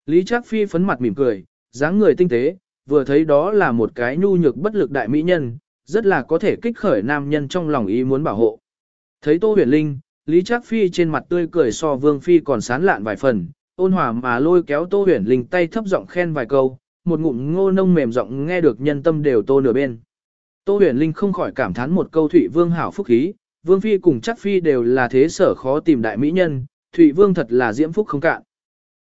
Lý Trác Phi phấn mặt mỉm cười, dáng người tinh tế, vừa thấy đó là một cái nhu nhược bất lực đại mỹ nhân, rất là có thể kích khởi nam nhân trong lòng ý muốn bảo hộ. Thấy Tô Huyền Linh, Lý Trác Phi trên mặt tươi cười so Vương Phi còn sán lạn vài phần, ôn hòa mà lôi kéo Tô Huyền Linh tay thấp giọng khen vài câu, một ngụm ngô nông mềm giọng nghe được nhân tâm đều tô nửa bên. Tô Huyền Linh không khỏi cảm thán một câu Thụy Vương hảo phúc khí, Vương Phi cùng Trác Phi đều là thế sở khó tìm đại mỹ nhân, Thụy Vương thật là diễm phúc không cạn.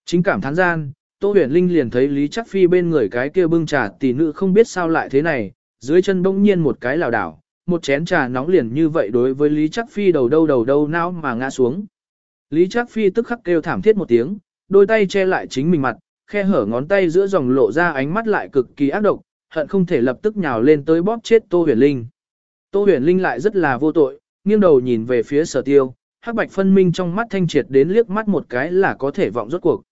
Chính cảm thán gian, Tô huyền linh liền thấy Lý Chắc Phi bên người cái kia bưng trà tỷ nữ không biết sao lại thế này, dưới chân bỗng nhiên một cái lảo đảo, một chén trà nóng liền như vậy đối với Lý Chắc Phi đầu đâu đầu đâu não mà ngã xuống. Lý Chắc Phi tức khắc kêu thảm thiết một tiếng, đôi tay che lại chính mình mặt, khe hở ngón tay giữa dòng lộ ra ánh mắt lại cực kỳ ác độc, hận không thể lập tức nhào lên tới bóp chết Tô Huyền Linh. Tô Huyền Linh lại rất là vô tội, nghiêng đầu nhìn về phía sở tiêu, hắc bạch phân minh trong mắt thanh triệt đến liếc mắt một cái là có thể vọng rốt cuộc.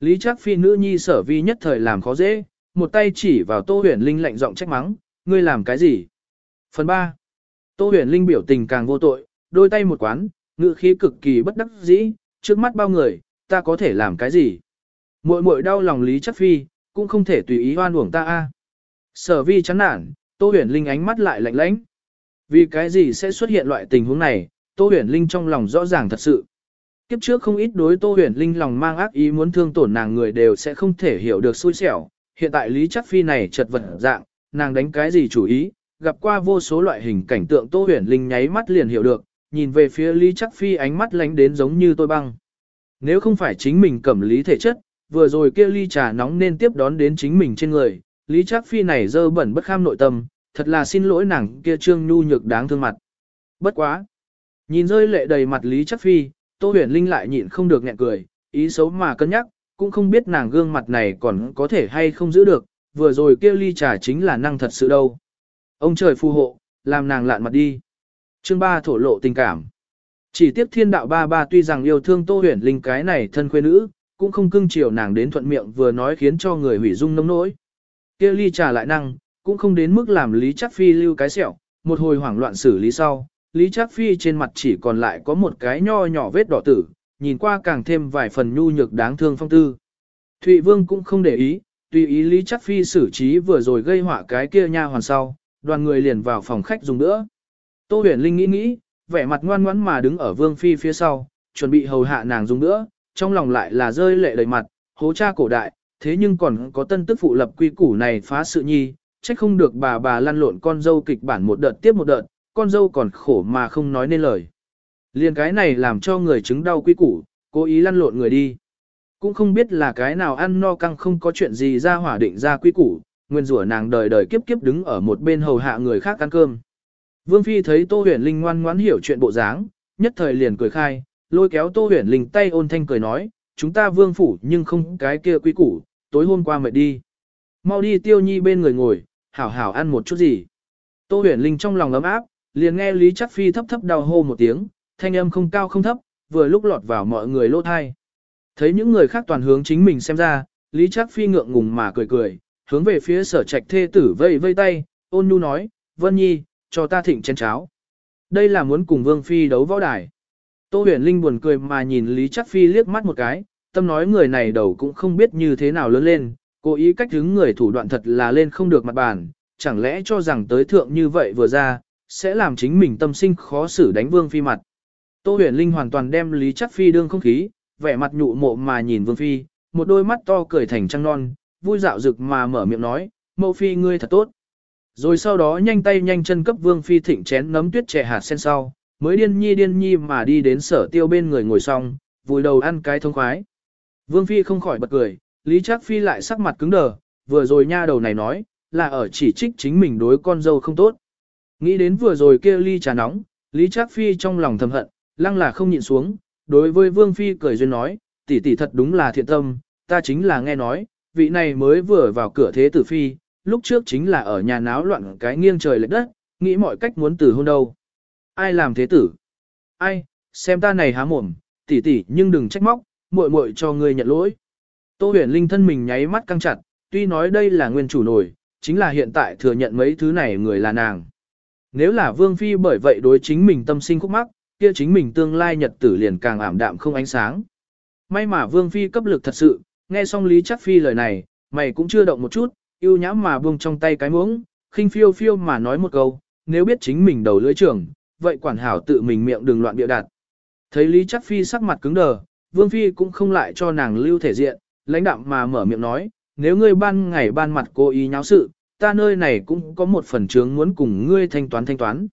Lý Trác Phi nữ nhi sở vi nhất thời làm khó dễ, một tay chỉ vào Tô Huyền Linh lạnh giọng trách mắng, ngươi làm cái gì? Phần 3. Tô Huyền Linh biểu tình càng vô tội, đôi tay một quán, ngữ khí cực kỳ bất đắc dĩ, trước mắt bao người, ta có thể làm cái gì? Muội muội đau lòng Lý Chất Phi, cũng không thể tùy ý oan uổng ta a. Sở vi chán nản, Tô Huyền Linh ánh mắt lại lạnh lãnh. Vì cái gì sẽ xuất hiện loại tình huống này, Tô Huyền Linh trong lòng rõ ràng thật sự. Kiếp trước không ít đối Tô Huyền Linh lòng mang ác ý muốn thương tổn nàng người đều sẽ không thể hiểu được xui xẻo. Hiện tại Lý Chắc Phi này chật vật dạng, nàng đánh cái gì chủ ý, gặp qua vô số loại hình cảnh tượng Tô Huyền Linh nháy mắt liền hiểu được, nhìn về phía Lý Chắc Phi ánh mắt lánh đến giống như tôi băng. Nếu không phải chính mình cẩm lý thể chất, vừa rồi kia ly trà nóng nên tiếp đón đến chính mình trên người, Lý Trác Phi này dơ bẩn bất kham nội tâm, thật là xin lỗi nàng kia trương nhu nhược đáng thương mặt. Bất quá. Nhìn rơi lệ đầy mặt Lý Trác Phi, Tô Huyền Linh lại nhịn không được nhẹ cười, ý xấu mà cân nhắc, cũng không biết nàng gương mặt này còn có thể hay không giữ được, vừa rồi kia ly trà chính là năng thật sự đâu. Ông trời phù hộ, làm nàng lạn mặt đi. Chương 3 thổ lộ tình cảm. Chỉ tiếp thiên đạo ba ba tuy rằng yêu thương Tô Huyền Linh cái này thân khuê nữ, cũng không cưng chiều nàng đến thuận miệng vừa nói khiến cho người hủy dung nông nỗi. Kia ly trà lại năng, cũng không đến mức làm Lý Chắc Phi lưu cái sẹo, một hồi hoảng loạn xử lý sau, Lý Chắc Phi trên mặt chỉ còn lại có một cái nho nhỏ vết đỏ tử, nhìn qua càng thêm vài phần nhu nhược đáng thương phong tư. Thụy Vương cũng không để ý, tùy ý Lý Chắc Phi xử trí vừa rồi gây họa cái kia nha hoàn sau, đoàn người liền vào phòng khách dùng nữa. Tô huyền linh nghĩ nghĩ, vẻ mặt ngoan ngoãn mà đứng ở Vương Phi phía sau, chuẩn bị hầu hạ nàng dùng nữa, trong lòng lại là rơi lệ đầy mặt, hố cha cổ đại, thế nhưng còn có tân tức phụ lập quy củ này phá sự nhi, trách không được bà bà lăn lộn con dâu kịch bản một đợt tiếp một đợt, con dâu còn khổ mà không nói nên lời. Liên cái này làm cho người chứng đau quy củ, cố ý lăn lộn người đi. Cũng không biết là cái nào ăn no căng không có chuyện gì ra hỏa định ra quy củ, nguyên rủa nàng đời đời kiếp kiếp đứng ở một bên hầu hạ người khác ăn cơm. Vương Phi thấy Tô Huyền Linh ngoan ngoãn hiểu chuyện bộ dáng, nhất thời liền cười khai, lôi kéo Tô Huyền Linh tay ôn thanh cười nói, chúng ta vương phủ nhưng không cái kia quý củ, tối hôm qua mệt đi. Mau đi tiêu nhi bên người ngồi, hảo hảo ăn một chút gì. Tô huyền linh trong lòng ấm áp, liền nghe Lý Chắc Phi thấp thấp đau hô một tiếng, thanh âm không cao không thấp, vừa lúc lọt vào mọi người lỗ thai. Thấy những người khác toàn hướng chính mình xem ra, Lý Chắc Phi ngượng ngùng mà cười cười, hướng về phía sở trạch thê tử vây vây tay, ôn nhu nói, Vân Nhi, cho ta thịnh chén cháo. Đây là muốn cùng Vương Phi đấu võ đài. Tô huyền linh buồn cười mà nhìn Lý Chắc Phi liếc mắt một cái, tâm nói người này đầu cũng không biết như thế nào lớn lên, cố ý cách hứng người thủ đoạn thật là lên không được mặt bàn, chẳng lẽ cho rằng tới thượng như vậy vừa ra, sẽ làm chính mình tâm sinh khó xử đánh Vương Phi mặt. Tô huyền linh hoàn toàn đem Lý Chắc Phi đương không khí, vẻ mặt nhụ mộ mà nhìn Vương Phi, một đôi mắt to cười thành trăng non, vui dạo rực mà mở miệng nói, mẫu Phi ngươi thật tốt. Rồi sau đó nhanh tay nhanh chân cấp Vương Phi thịnh chén nấm tuyết trẻ hạt sen sau, mới điên nhi điên nhi mà đi đến sở tiêu bên người ngồi xong, vùi đầu ăn cái thông khoái. Vương Phi không khỏi bật cười, Lý Trác Phi lại sắc mặt cứng đờ, vừa rồi nha đầu này nói, là ở chỉ trích chính mình đối con dâu không tốt. Nghĩ đến vừa rồi kia ly trà nóng, Lý Trác Phi trong lòng thầm hận, lăng là không nhịn xuống, đối với Vương Phi cười duyên nói, tỷ tỷ thật đúng là thiện tâm, ta chính là nghe nói, vị này mới vừa vào cửa thế tử Phi, lúc trước chính là ở nhà náo loạn cái nghiêng trời lệch đất, nghĩ mọi cách muốn từ hôn đâu. Ai làm thế tử? Ai, xem ta này há mồm, tỷ tỷ nhưng đừng trách móc, muội muội cho ngươi nhận lỗi. Tô huyền linh thân mình nháy mắt căng chặt, tuy nói đây là nguyên chủ nổi, chính là hiện tại thừa nhận mấy thứ này người là nàng. Nếu là vương phi bởi vậy đối chính mình tâm sinh khúc mắc, kia chính mình tương lai nhật tử liền càng ảm đạm không ánh sáng. May mà vương phi cấp lực thật sự, nghe xong lý chắc phi lời này, mày cũng chưa động một chút, yêu nhã mà buông trong tay cái muỗng, khinh phiêu phiêu mà nói một câu, nếu biết chính mình đầu lưỡi trưởng, vậy quản hảo tự mình miệng đừng loạn bịa đặt. Thấy Lý Chắc Phi sắc mặt cứng đờ, Vương Phi cũng không lại cho nàng lưu thể diện, lãnh đạm mà mở miệng nói, nếu ngươi ban ngày ban mặt cố ý nháo sự, ta nơi này cũng có một phần chướng muốn cùng ngươi thanh toán thanh toán.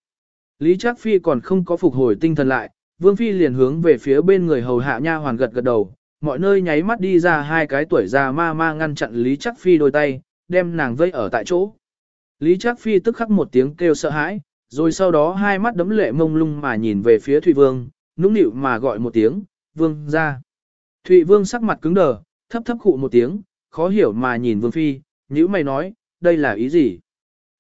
Lý Trác Phi còn không có phục hồi tinh thần lại, Vương Phi liền hướng về phía bên người hầu hạ nha hoàn gật gật đầu, mọi nơi nháy mắt đi ra hai cái tuổi già ma ma ngăn chặn Lý Chắc Phi đôi tay, đem nàng vây ở tại chỗ. Lý Trác Phi tức khắc một tiếng kêu sợ hãi, rồi sau đó hai mắt đấm lệ mông lung mà nhìn về phía Thụy Vương, nũng nịu mà gọi một tiếng, Vương ra. Thụy Vương sắc mặt cứng đờ, thấp thấp khụ một tiếng, khó hiểu mà nhìn Vương Phi, nhữ mày nói, đây là ý gì?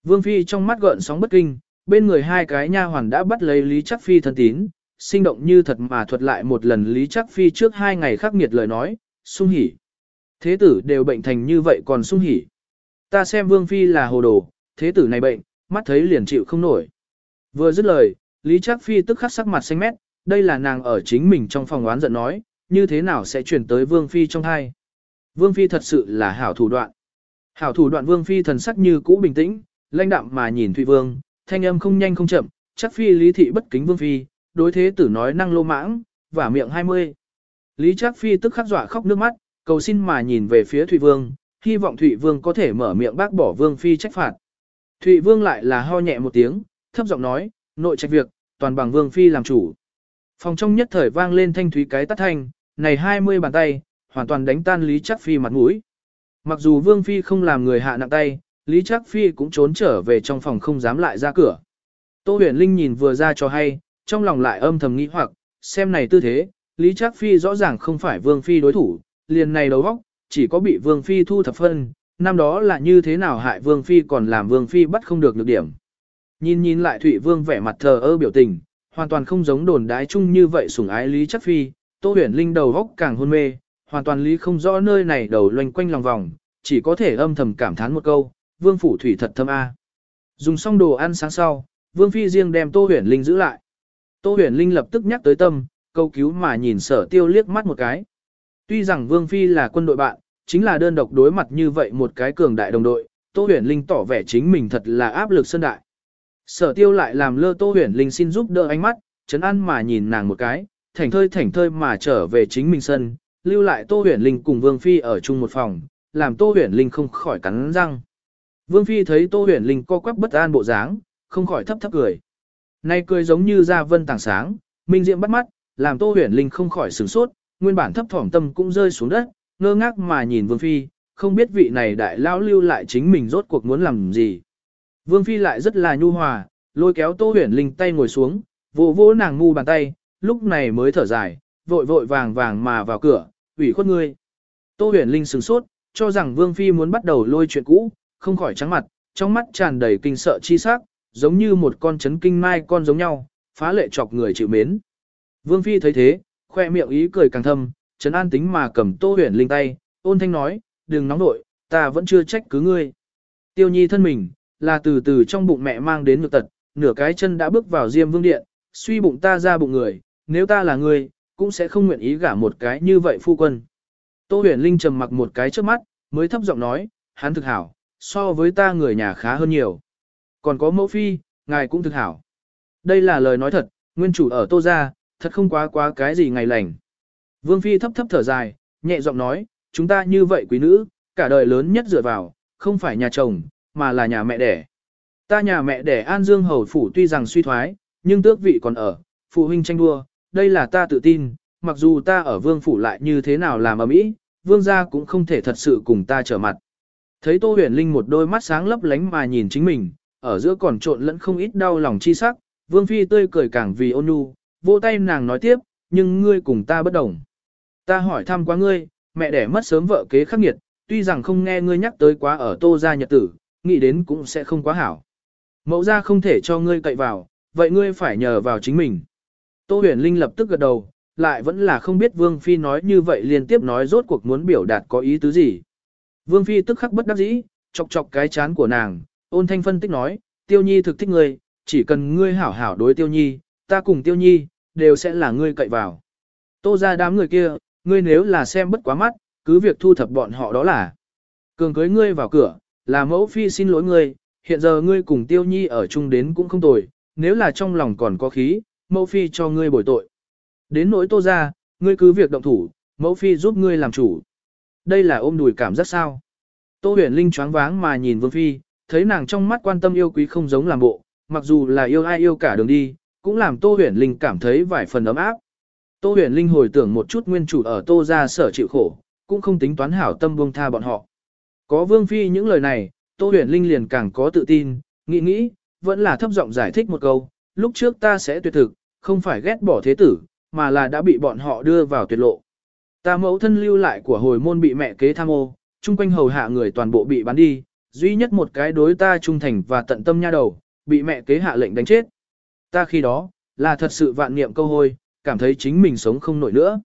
Vương Phi trong mắt gợn sóng bất kinh, bên người hai cái nha hoàn đã bắt lấy Lý Trác Phi thân tín, sinh động như thật mà thuật lại một lần Lý Trác Phi trước hai ngày khắc nghiệt lời nói, sung hỉ. Thế tử đều bệnh thành như vậy còn sung hỉ. Ta xem Vương Phi là hồ đồ, thế tử này bệnh, mắt thấy liền chịu không nổi. Vừa dứt lời, Lý Trác Phi tức khắc sắc mặt xanh mét, đây là nàng ở chính mình trong phòng oán giận nói, như thế nào sẽ chuyển tới Vương Phi trong hai. Vương Phi thật sự là hảo thủ đoạn. Hảo thủ đoạn Vương Phi thần sắc như cũ bình tĩnh, lãnh đạm mà nhìn Thụy Vương, thanh âm không nhanh không chậm, chắc Phi lý thị bất kính Vương Phi, đối thế tử nói năng lô mãng, và miệng hai mươi. Lý Trác Phi tức khắc dọa khóc nước mắt, cầu xin mà nhìn về phía Thụy Vương, hy vọng Thụy Vương có thể mở miệng bác bỏ Vương Phi trách phạt. Thụy Vương lại là ho nhẹ một tiếng, thấp giọng nói, nội trách việc, toàn bằng Vương Phi làm chủ. Phòng trong nhất thời vang lên thanh thúy cái tắt thanh, này 20 bàn tay, hoàn toàn đánh tan Lý Chắc Phi mặt mũi. Mặc dù Vương Phi không làm người hạ nặng tay, Lý Chắc Phi cũng trốn trở về trong phòng không dám lại ra cửa. Tô huyền Linh nhìn vừa ra cho hay, trong lòng lại âm thầm nghĩ hoặc, xem này tư thế, Lý Chắc Phi rõ ràng không phải Vương Phi đối thủ, liền này đầu óc, chỉ có bị Vương Phi thu thập phân, năm đó là như thế nào hại Vương Phi còn làm Vương Phi bắt không được lực điểm. Nhìn nhìn lại Thụy Vương vẻ mặt thờ ơ biểu tình, hoàn toàn không giống đồn đái chung như vậy sủng ái Lý Chắc Phi, Tô Huyền Linh đầu góc càng hôn mê, hoàn toàn lý không rõ nơi này đầu loanh quanh lòng vòng, chỉ có thể âm thầm cảm thán một câu, Vương phủ thủy thật thâm a. Dùng xong đồ ăn sáng sau, Vương Phi riêng đem Tô Huyền Linh giữ lại. Tô Huyền Linh lập tức nhắc tới tâm, câu cứu mà nhìn sở tiêu liếc mắt một cái. Tuy rằng Vương Phi là quân đội bạn, chính là đơn độc đối mặt như vậy một cái cường đại đồng đội, Tô Huyền Linh tỏ vẻ chính mình thật là áp lực sân đại. Sở tiêu lại làm lơ Tô Huyền Linh xin giúp đỡ ánh mắt, chấn an mà nhìn nàng một cái, thảnh thơi thảnh thơi mà trở về chính mình sân, lưu lại Tô Huyền Linh cùng Vương Phi ở chung một phòng, làm Tô Huyền Linh không khỏi cắn răng. Vương Phi thấy Tô Huyền Linh co quắp bất an bộ dáng, không khỏi thấp thấp cười. Nay cười giống như ra vân tảng sáng, minh diệm bắt mắt, làm Tô Huyền Linh không khỏi sửng sốt, nguyên bản thấp thỏm tâm cũng rơi xuống đất, ngơ ngác mà nhìn Vương Phi, không biết vị này đại lao lưu lại chính mình rốt cuộc muốn làm gì. Vương Phi lại rất là nhu hòa, lôi kéo Tô Huyền Linh tay ngồi xuống, vỗ vỗ nàng ngu bàn tay, lúc này mới thở dài, vội vội vàng vàng mà vào cửa, ủy khuất ngươi. Tô Huyền Linh sửng sốt, cho rằng Vương Phi muốn bắt đầu lôi chuyện cũ, không khỏi trắng mặt, trong mắt tràn đầy kinh sợ chi sắc, giống như một con chấn kinh mai con giống nhau, phá lệ chọc người chịu mến. Vương Phi thấy thế, khoe miệng ý cười càng thâm, trấn an tính mà cầm Tô Huyền Linh tay, ôn thanh nói, đừng nóng nội, ta vẫn chưa trách cứ ngươi. Tiêu nhi thân mình, là từ từ trong bụng mẹ mang đến nhược tật, nửa cái chân đã bước vào diêm vương điện, suy bụng ta ra bụng người, nếu ta là người, cũng sẽ không nguyện ý gả một cái như vậy phu quân. Tô huyền linh trầm mặc một cái trước mắt, mới thấp giọng nói, hắn thực hảo, so với ta người nhà khá hơn nhiều. Còn có mẫu phi, ngài cũng thực hảo. Đây là lời nói thật, nguyên chủ ở tô gia thật không quá quá cái gì ngày lành. Vương phi thấp thấp thở dài, nhẹ giọng nói, chúng ta như vậy quý nữ, cả đời lớn nhất dựa vào, không phải nhà chồng, mà là nhà mẹ đẻ. Ta nhà mẹ đẻ An Dương Hầu Phủ tuy rằng suy thoái, nhưng tước vị còn ở, phụ huynh tranh đua, đây là ta tự tin, mặc dù ta ở Vương Phủ lại như thế nào làm ở mỹ, Vương gia cũng không thể thật sự cùng ta trở mặt. Thấy Tô Huyền Linh một đôi mắt sáng lấp lánh mà nhìn chính mình, ở giữa còn trộn lẫn không ít đau lòng chi sắc, Vương Phi tươi cười càng vì ôn nhu, vỗ tay nàng nói tiếp, nhưng ngươi cùng ta bất đồng. Ta hỏi thăm qua ngươi, mẹ đẻ mất sớm vợ kế khắc nghiệt, tuy rằng không nghe ngươi nhắc tới quá ở tô gia nhật tử, nghĩ đến cũng sẽ không quá hảo. Mẫu gia không thể cho ngươi cậy vào, vậy ngươi phải nhờ vào chính mình. Tô huyền linh lập tức gật đầu, lại vẫn là không biết Vương Phi nói như vậy liên tiếp nói rốt cuộc muốn biểu đạt có ý tứ gì. Vương Phi tức khắc bất đắc dĩ, chọc chọc cái chán của nàng, ôn thanh phân tích nói, tiêu nhi thực thích ngươi, chỉ cần ngươi hảo hảo đối tiêu nhi, ta cùng tiêu nhi, đều sẽ là ngươi cậy vào. Tô ra đám người kia, ngươi nếu là xem bất quá mắt, cứ việc thu thập bọn họ đó là. Cường cưới ngươi vào cửa, là mẫu phi xin lỗi ngươi, hiện giờ ngươi cùng tiêu nhi ở chung đến cũng không tồi, nếu là trong lòng còn có khí, mẫu phi cho ngươi bồi tội. Đến nỗi tô ra, ngươi cứ việc động thủ, mẫu phi giúp ngươi làm chủ. Đây là ôm đùi cảm giác sao. Tô huyền linh choáng váng mà nhìn vương phi, thấy nàng trong mắt quan tâm yêu quý không giống làm bộ, mặc dù là yêu ai yêu cả đường đi, cũng làm tô huyền linh cảm thấy vài phần ấm áp. Tô huyền linh hồi tưởng một chút nguyên chủ ở tô gia sở chịu khổ, cũng không tính toán hảo tâm buông tha bọn họ. Có vương phi những lời này, tô huyền linh liền càng có tự tin, nghĩ nghĩ, vẫn là thấp giọng giải thích một câu, lúc trước ta sẽ tuyệt thực, không phải ghét bỏ thế tử, mà là đã bị bọn họ đưa vào tuyệt lộ. Ta mẫu thân lưu lại của hồi môn bị mẹ kế tham ô, chung quanh hầu hạ người toàn bộ bị bán đi, duy nhất một cái đối ta trung thành và tận tâm nha đầu, bị mẹ kế hạ lệnh đánh chết. Ta khi đó, là thật sự vạn niệm câu hôi, cảm thấy chính mình sống không nổi nữa.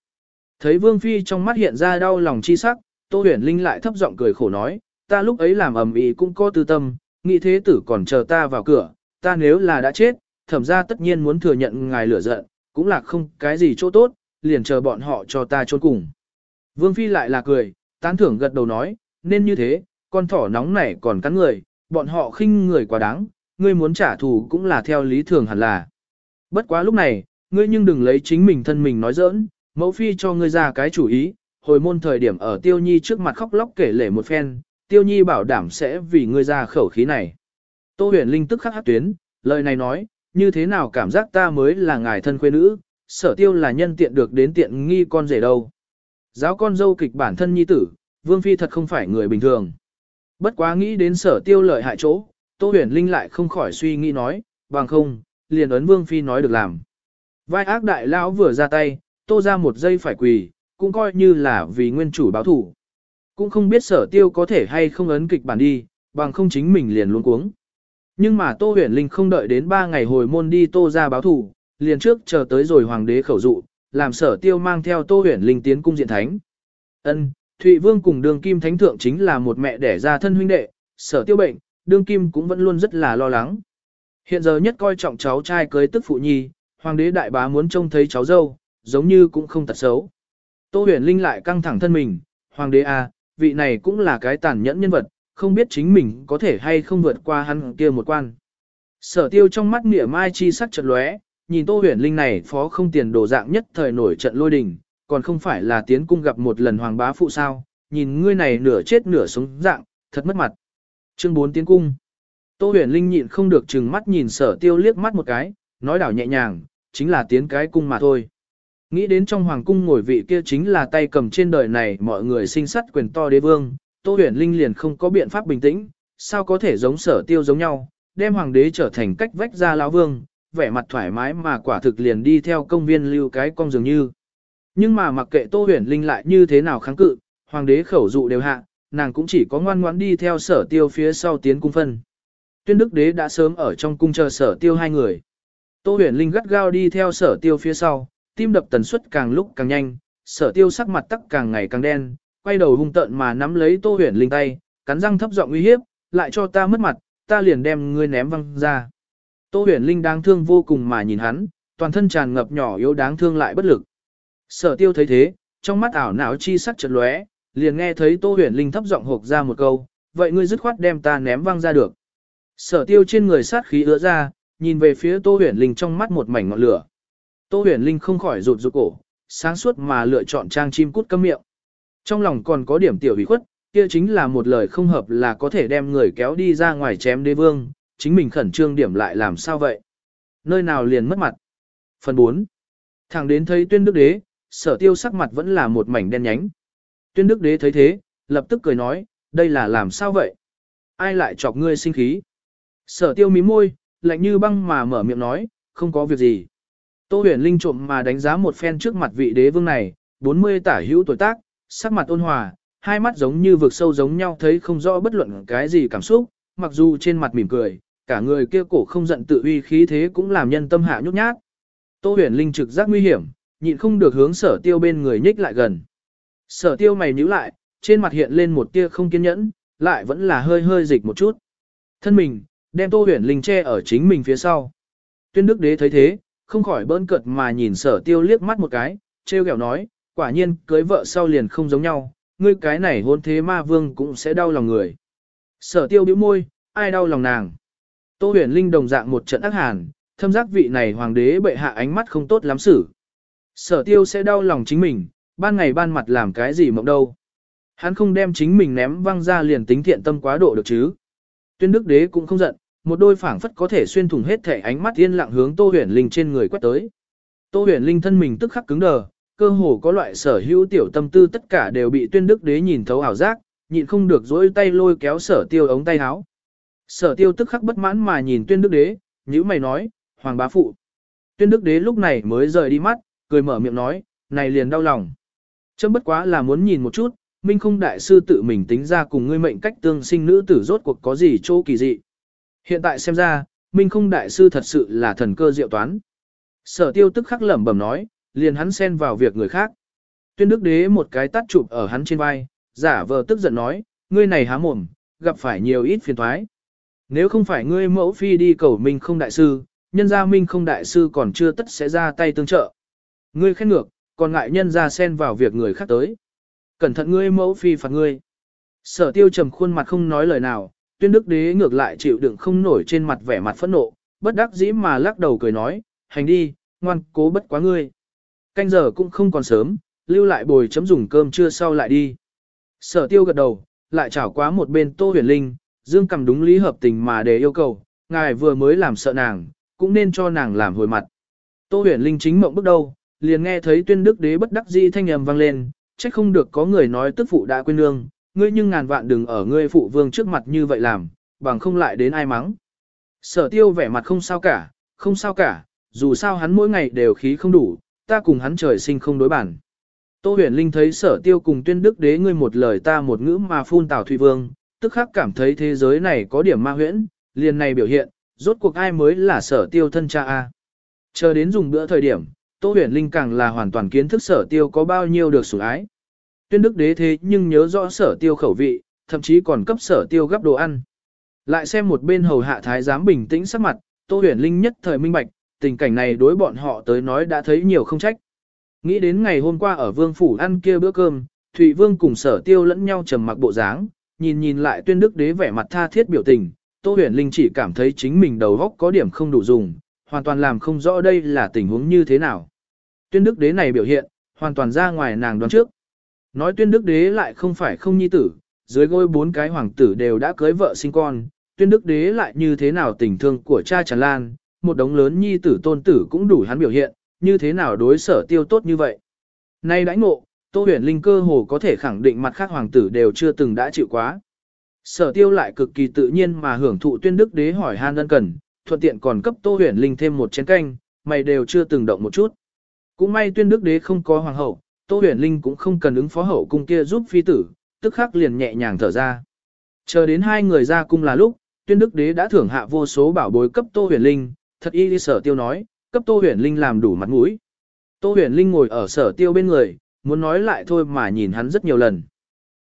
Thấy Vương Phi trong mắt hiện ra đau lòng chi sắc, Tô Huyền Linh lại thấp giọng cười khổ nói, ta lúc ấy làm ầm ĩ cũng có tư tâm, nghĩ thế tử còn chờ ta vào cửa, ta nếu là đã chết, thẩm ra tất nhiên muốn thừa nhận ngài lửa giận, cũng là không cái gì chỗ tốt, liền chờ bọn họ cho ta trốn cùng. Vương Phi lại là cười, tán thưởng gật đầu nói, nên như thế, con thỏ nóng này còn cắn người, bọn họ khinh người quá đáng, ngươi muốn trả thù cũng là theo lý thường hẳn là. Bất quá lúc này, ngươi nhưng đừng lấy chính mình thân mình nói giỡn, mẫu phi cho ngươi ra cái chủ ý, hồi môn thời điểm ở tiêu nhi trước mặt khóc lóc kể lể một phen, tiêu nhi bảo đảm sẽ vì ngươi ra khẩu khí này. Tô huyền linh tức khắc hát tuyến, lời này nói, như thế nào cảm giác ta mới là ngài thân khuê nữ, sở tiêu là nhân tiện được đến tiện nghi con rể đâu. Giáo con dâu kịch bản thân nhi tử, vương phi thật không phải người bình thường. Bất quá nghĩ đến sở tiêu lợi hại chỗ, Tô huyền linh lại không khỏi suy nghĩ nói, bằng không, liền ấn vương phi nói được làm. Vai ác đại lão vừa ra tay, tô ra một giây phải quỳ, cũng coi như là vì nguyên chủ báo thủ. Cũng không biết sở tiêu có thể hay không ấn kịch bản đi, bằng không chính mình liền luôn cuống. Nhưng mà Tô Huyền Linh không đợi đến 3 ngày hồi môn đi Tô ra báo thủ, liền trước chờ tới rồi hoàng đế khẩu dụ, làm sở tiêu mang theo Tô Huyền Linh tiến cung diện thánh. Ân, Thụy Vương cùng đường kim thánh thượng chính là một mẹ đẻ ra thân huynh đệ, sở tiêu bệnh, Đương kim cũng vẫn luôn rất là lo lắng. Hiện giờ nhất coi trọng cháu trai cưới tức phụ nhi, hoàng đế đại bá muốn trông thấy cháu dâu, giống như cũng không tật xấu. Tô huyền linh lại căng thẳng thân mình, hoàng đế à, vị này cũng là cái tàn nhẫn nhân vật, không biết chính mình có thể hay không vượt qua hắn kia một quan. Sở tiêu trong mắt nghĩa mai chi sắc chật lóe, nhìn tô huyền linh này phó không tiền đồ dạng nhất thời nổi trận lôi đình, còn không phải là tiến cung gặp một lần hoàng bá phụ sao, nhìn ngươi này nửa chết nửa sống dạng, thật mất mặt. Chương 4 tiến cung. Tô huyền linh nhịn không được chừng mắt nhìn sở tiêu liếc mắt một cái, nói đảo nhẹ nhàng, chính là tiến cái cung mà thôi. Nghĩ đến trong hoàng cung ngồi vị kia chính là tay cầm trên đời này mọi người sinh sắt quyền to đế vương, Tô huyền linh liền không có biện pháp bình tĩnh, sao có thể giống sở tiêu giống nhau, đem hoàng đế trở thành cách vách ra lão vương, vẻ mặt thoải mái mà quả thực liền đi theo công viên lưu cái con dường như. Nhưng mà mặc kệ Tô huyền linh lại như thế nào kháng cự, hoàng đế khẩu dụ đều hạ, nàng cũng chỉ có ngoan ngoãn đi theo sở tiêu phía sau tiến cung phân. Tuyên đức đế đã sớm ở trong cung chờ sở tiêu hai người. Tô huyền linh gắt gao đi theo sở tiêu phía sau, tim đập tần suất càng lúc càng nhanh, sở tiêu sắc mặt tắc càng ngày càng đen, quay đầu hung tợn mà nắm lấy tô huyền linh tay, cắn răng thấp giọng uy hiếp, lại cho ta mất mặt, ta liền đem ngươi ném văng ra. Tô huyền linh đáng thương vô cùng mà nhìn hắn, toàn thân tràn ngập nhỏ yếu đáng thương lại bất lực. Sở tiêu thấy thế, trong mắt ảo não chi sắc chợt lóe, liền nghe thấy tô huyền linh thấp giọng hộp ra một câu, vậy ngươi dứt khoát đem ta ném văng ra được. Sở tiêu trên người sát khí ứa ra, nhìn về phía Tô Huyền Linh trong mắt một mảnh ngọn lửa. Tô Huyền Linh không khỏi rụt rụt cổ, sáng suốt mà lựa chọn trang chim cút cấm miệng. Trong lòng còn có điểm tiểu ủy khuất, kia chính là một lời không hợp là có thể đem người kéo đi ra ngoài chém đế vương, chính mình khẩn trương điểm lại làm sao vậy? Nơi nào liền mất mặt? Phần 4. Thẳng đến thấy tuyên đức đế, sở tiêu sắc mặt vẫn là một mảnh đen nhánh. Tuyên đức đế thấy thế, lập tức cười nói, đây là làm sao vậy? Ai lại chọc ngươi sinh khí? Sở tiêu mí môi, lạnh như băng mà mở miệng nói, không có việc gì. Tô huyền linh trộm mà đánh giá một phen trước mặt vị đế vương này, 40 tả hữu tuổi tác, sắc mặt ôn hòa, hai mắt giống như vực sâu giống nhau thấy không rõ bất luận cái gì cảm xúc, mặc dù trên mặt mỉm cười, cả người kia cổ không giận tự uy khí thế cũng làm nhân tâm hạ nhút nhát. Tô huyền linh trực giác nguy hiểm, nhịn không được hướng sở tiêu bên người nhích lại gần. Sở tiêu mày nhíu lại, trên mặt hiện lên một tia không kiên nhẫn, lại vẫn là hơi hơi dịch một chút. Thân mình, đem Tô Huyền Linh che ở chính mình phía sau. Tuyên Đức Đế thấy thế, không khỏi bỡn cợt mà nhìn sở tiêu liếc mắt một cái, treo kẹo nói, quả nhiên, cưới vợ sau liền không giống nhau, ngươi cái này hôn thế ma vương cũng sẽ đau lòng người. Sở tiêu bĩu môi, ai đau lòng nàng. Tô huyền linh đồng dạng một trận ác hàn, thâm giác vị này hoàng đế bệ hạ ánh mắt không tốt lắm xử. Sở tiêu sẽ đau lòng chính mình, ban ngày ban mặt làm cái gì mộng đâu. Hắn không đem chính mình ném văng ra liền tính thiện tâm quá độ được chứ. Tuyên đức đế cũng không giận, một đôi phảng phất có thể xuyên thủng hết thể ánh mắt yên lặng hướng Tô Huyền Linh trên người quét tới. Tô huyền linh thân mình tức khắc cứng đờ, cơ hồ có loại sở hữu tiểu tâm tư tất cả đều bị tuyên đức đế nhìn thấu ảo giác, nhịn không được dỗi tay lôi kéo sở tiêu ống tay áo. Sở tiêu tức khắc bất mãn mà nhìn tuyên đức đế, nhíu mày nói, hoàng bá phụ. Tuyên đức đế lúc này mới rời đi mắt, cười mở miệng nói, này liền đau lòng. Chấm bất quá là muốn nhìn một chút, minh không đại sư tự mình tính ra cùng ngươi mệnh cách tương sinh nữ tử rốt cuộc có gì chỗ kỳ dị. Hiện tại xem ra, minh không đại sư thật sự là thần cơ diệu toán. Sở tiêu tức khắc lẩm bẩm nói, liền hắn xen vào việc người khác. Tuyên đức đế một cái tắt chụp ở hắn trên vai, giả vờ tức giận nói, ngươi này há mồm, gặp phải nhiều ít phiền thoái. Nếu không phải ngươi mẫu phi đi cầu minh không đại sư, nhân gia minh không đại sư còn chưa tất sẽ ra tay tương trợ. Ngươi khen ngược, còn ngại nhân ra xen vào việc người khác tới. Cẩn thận ngươi mẫu phi phạt ngươi. Sở tiêu trầm khuôn mặt không nói lời nào, tuyên đức đế ngược lại chịu đựng không nổi trên mặt vẻ mặt phẫn nộ, bất đắc dĩ mà lắc đầu cười nói, hành đi, ngoan cố bất quá ngươi. Canh giờ cũng không còn sớm, lưu lại bồi chấm dùng cơm trưa sau lại đi. Sở tiêu gật đầu, lại chảo quá một bên tô huyền linh, dương cầm đúng lý hợp tình mà để yêu cầu, ngài vừa mới làm sợ nàng, cũng nên cho nàng làm hồi mặt. Tô huyền linh chính mộng bước đầu, liền nghe thấy tuyên đức đế bất đắc dĩ thanh âm vang lên, trách không được có người nói tức phụ đã quên nương, ngươi nhưng ngàn vạn đừng ở ngươi phụ vương trước mặt như vậy làm, bằng không lại đến ai mắng. Sở tiêu vẻ mặt không sao cả, không sao cả, dù sao hắn mỗi ngày đều khí không đủ, ta cùng hắn trời sinh không đối bản. Tô huyền linh thấy sở tiêu cùng tuyên đức đế ngươi một lời ta một ngữ mà phun tào thủy vương, tức khắc cảm thấy thế giới này có điểm ma huyễn, liền này biểu hiện, rốt cuộc ai mới là sở tiêu thân cha a. Chờ đến dùng bữa thời điểm, Tô huyền linh càng là hoàn toàn kiến thức sở tiêu có bao nhiêu được sủng ái. Tuyên đức đế thế nhưng nhớ rõ sở tiêu khẩu vị, thậm chí còn cấp sở tiêu gấp đồ ăn. Lại xem một bên hầu hạ thái giám bình tĩnh sắc mặt, Tô huyền linh nhất thời minh bạch, tình cảnh này đối bọn họ tới nói đã thấy nhiều không trách. Nghĩ đến ngày hôm qua ở vương phủ ăn kia bữa cơm, Thụy Vương cùng sở tiêu lẫn nhau trầm mặc bộ dáng, nhìn nhìn lại tuyên đức đế vẻ mặt tha thiết biểu tình, Tô huyền linh chỉ cảm thấy chính mình đầu óc có điểm không đủ dùng, hoàn toàn làm không rõ đây là tình huống như thế nào. Tuyên đức đế này biểu hiện, hoàn toàn ra ngoài nàng đoán trước. Nói tuyên đức đế lại không phải không nhi tử, dưới gối bốn cái hoàng tử đều đã cưới vợ sinh con, tuyên đức đế lại như thế nào tình thương của cha tràn lan, một đống lớn nhi tử tôn tử cũng đủ hắn biểu hiện, như thế nào đối sở tiêu tốt như vậy. Nay đãi ngộ, Tô huyền linh cơ hồ có thể khẳng định mặt khác hoàng tử đều chưa từng đã chịu quá. Sở tiêu lại cực kỳ tự nhiên mà hưởng thụ tuyên đức đế hỏi han đơn cần, thuận tiện còn cấp Tô huyền linh thêm một chén canh, mày đều chưa từng động một chút. Cũng may tuyên đức đế không có hoàng hậu, Tô huyền linh cũng không cần ứng phó hậu cung kia giúp phi tử, tức khắc liền nhẹ nhàng thở ra. Chờ đến hai người ra cung là lúc, tuyên đức đế đã thưởng hạ vô số bảo bối cấp Tô huyền linh, thật y sở tiêu nói, cấp Tô huyền linh làm đủ mặt mũi. Tô huyền linh ngồi ở sở tiêu bên người, muốn nói lại thôi mà nhìn hắn rất nhiều lần.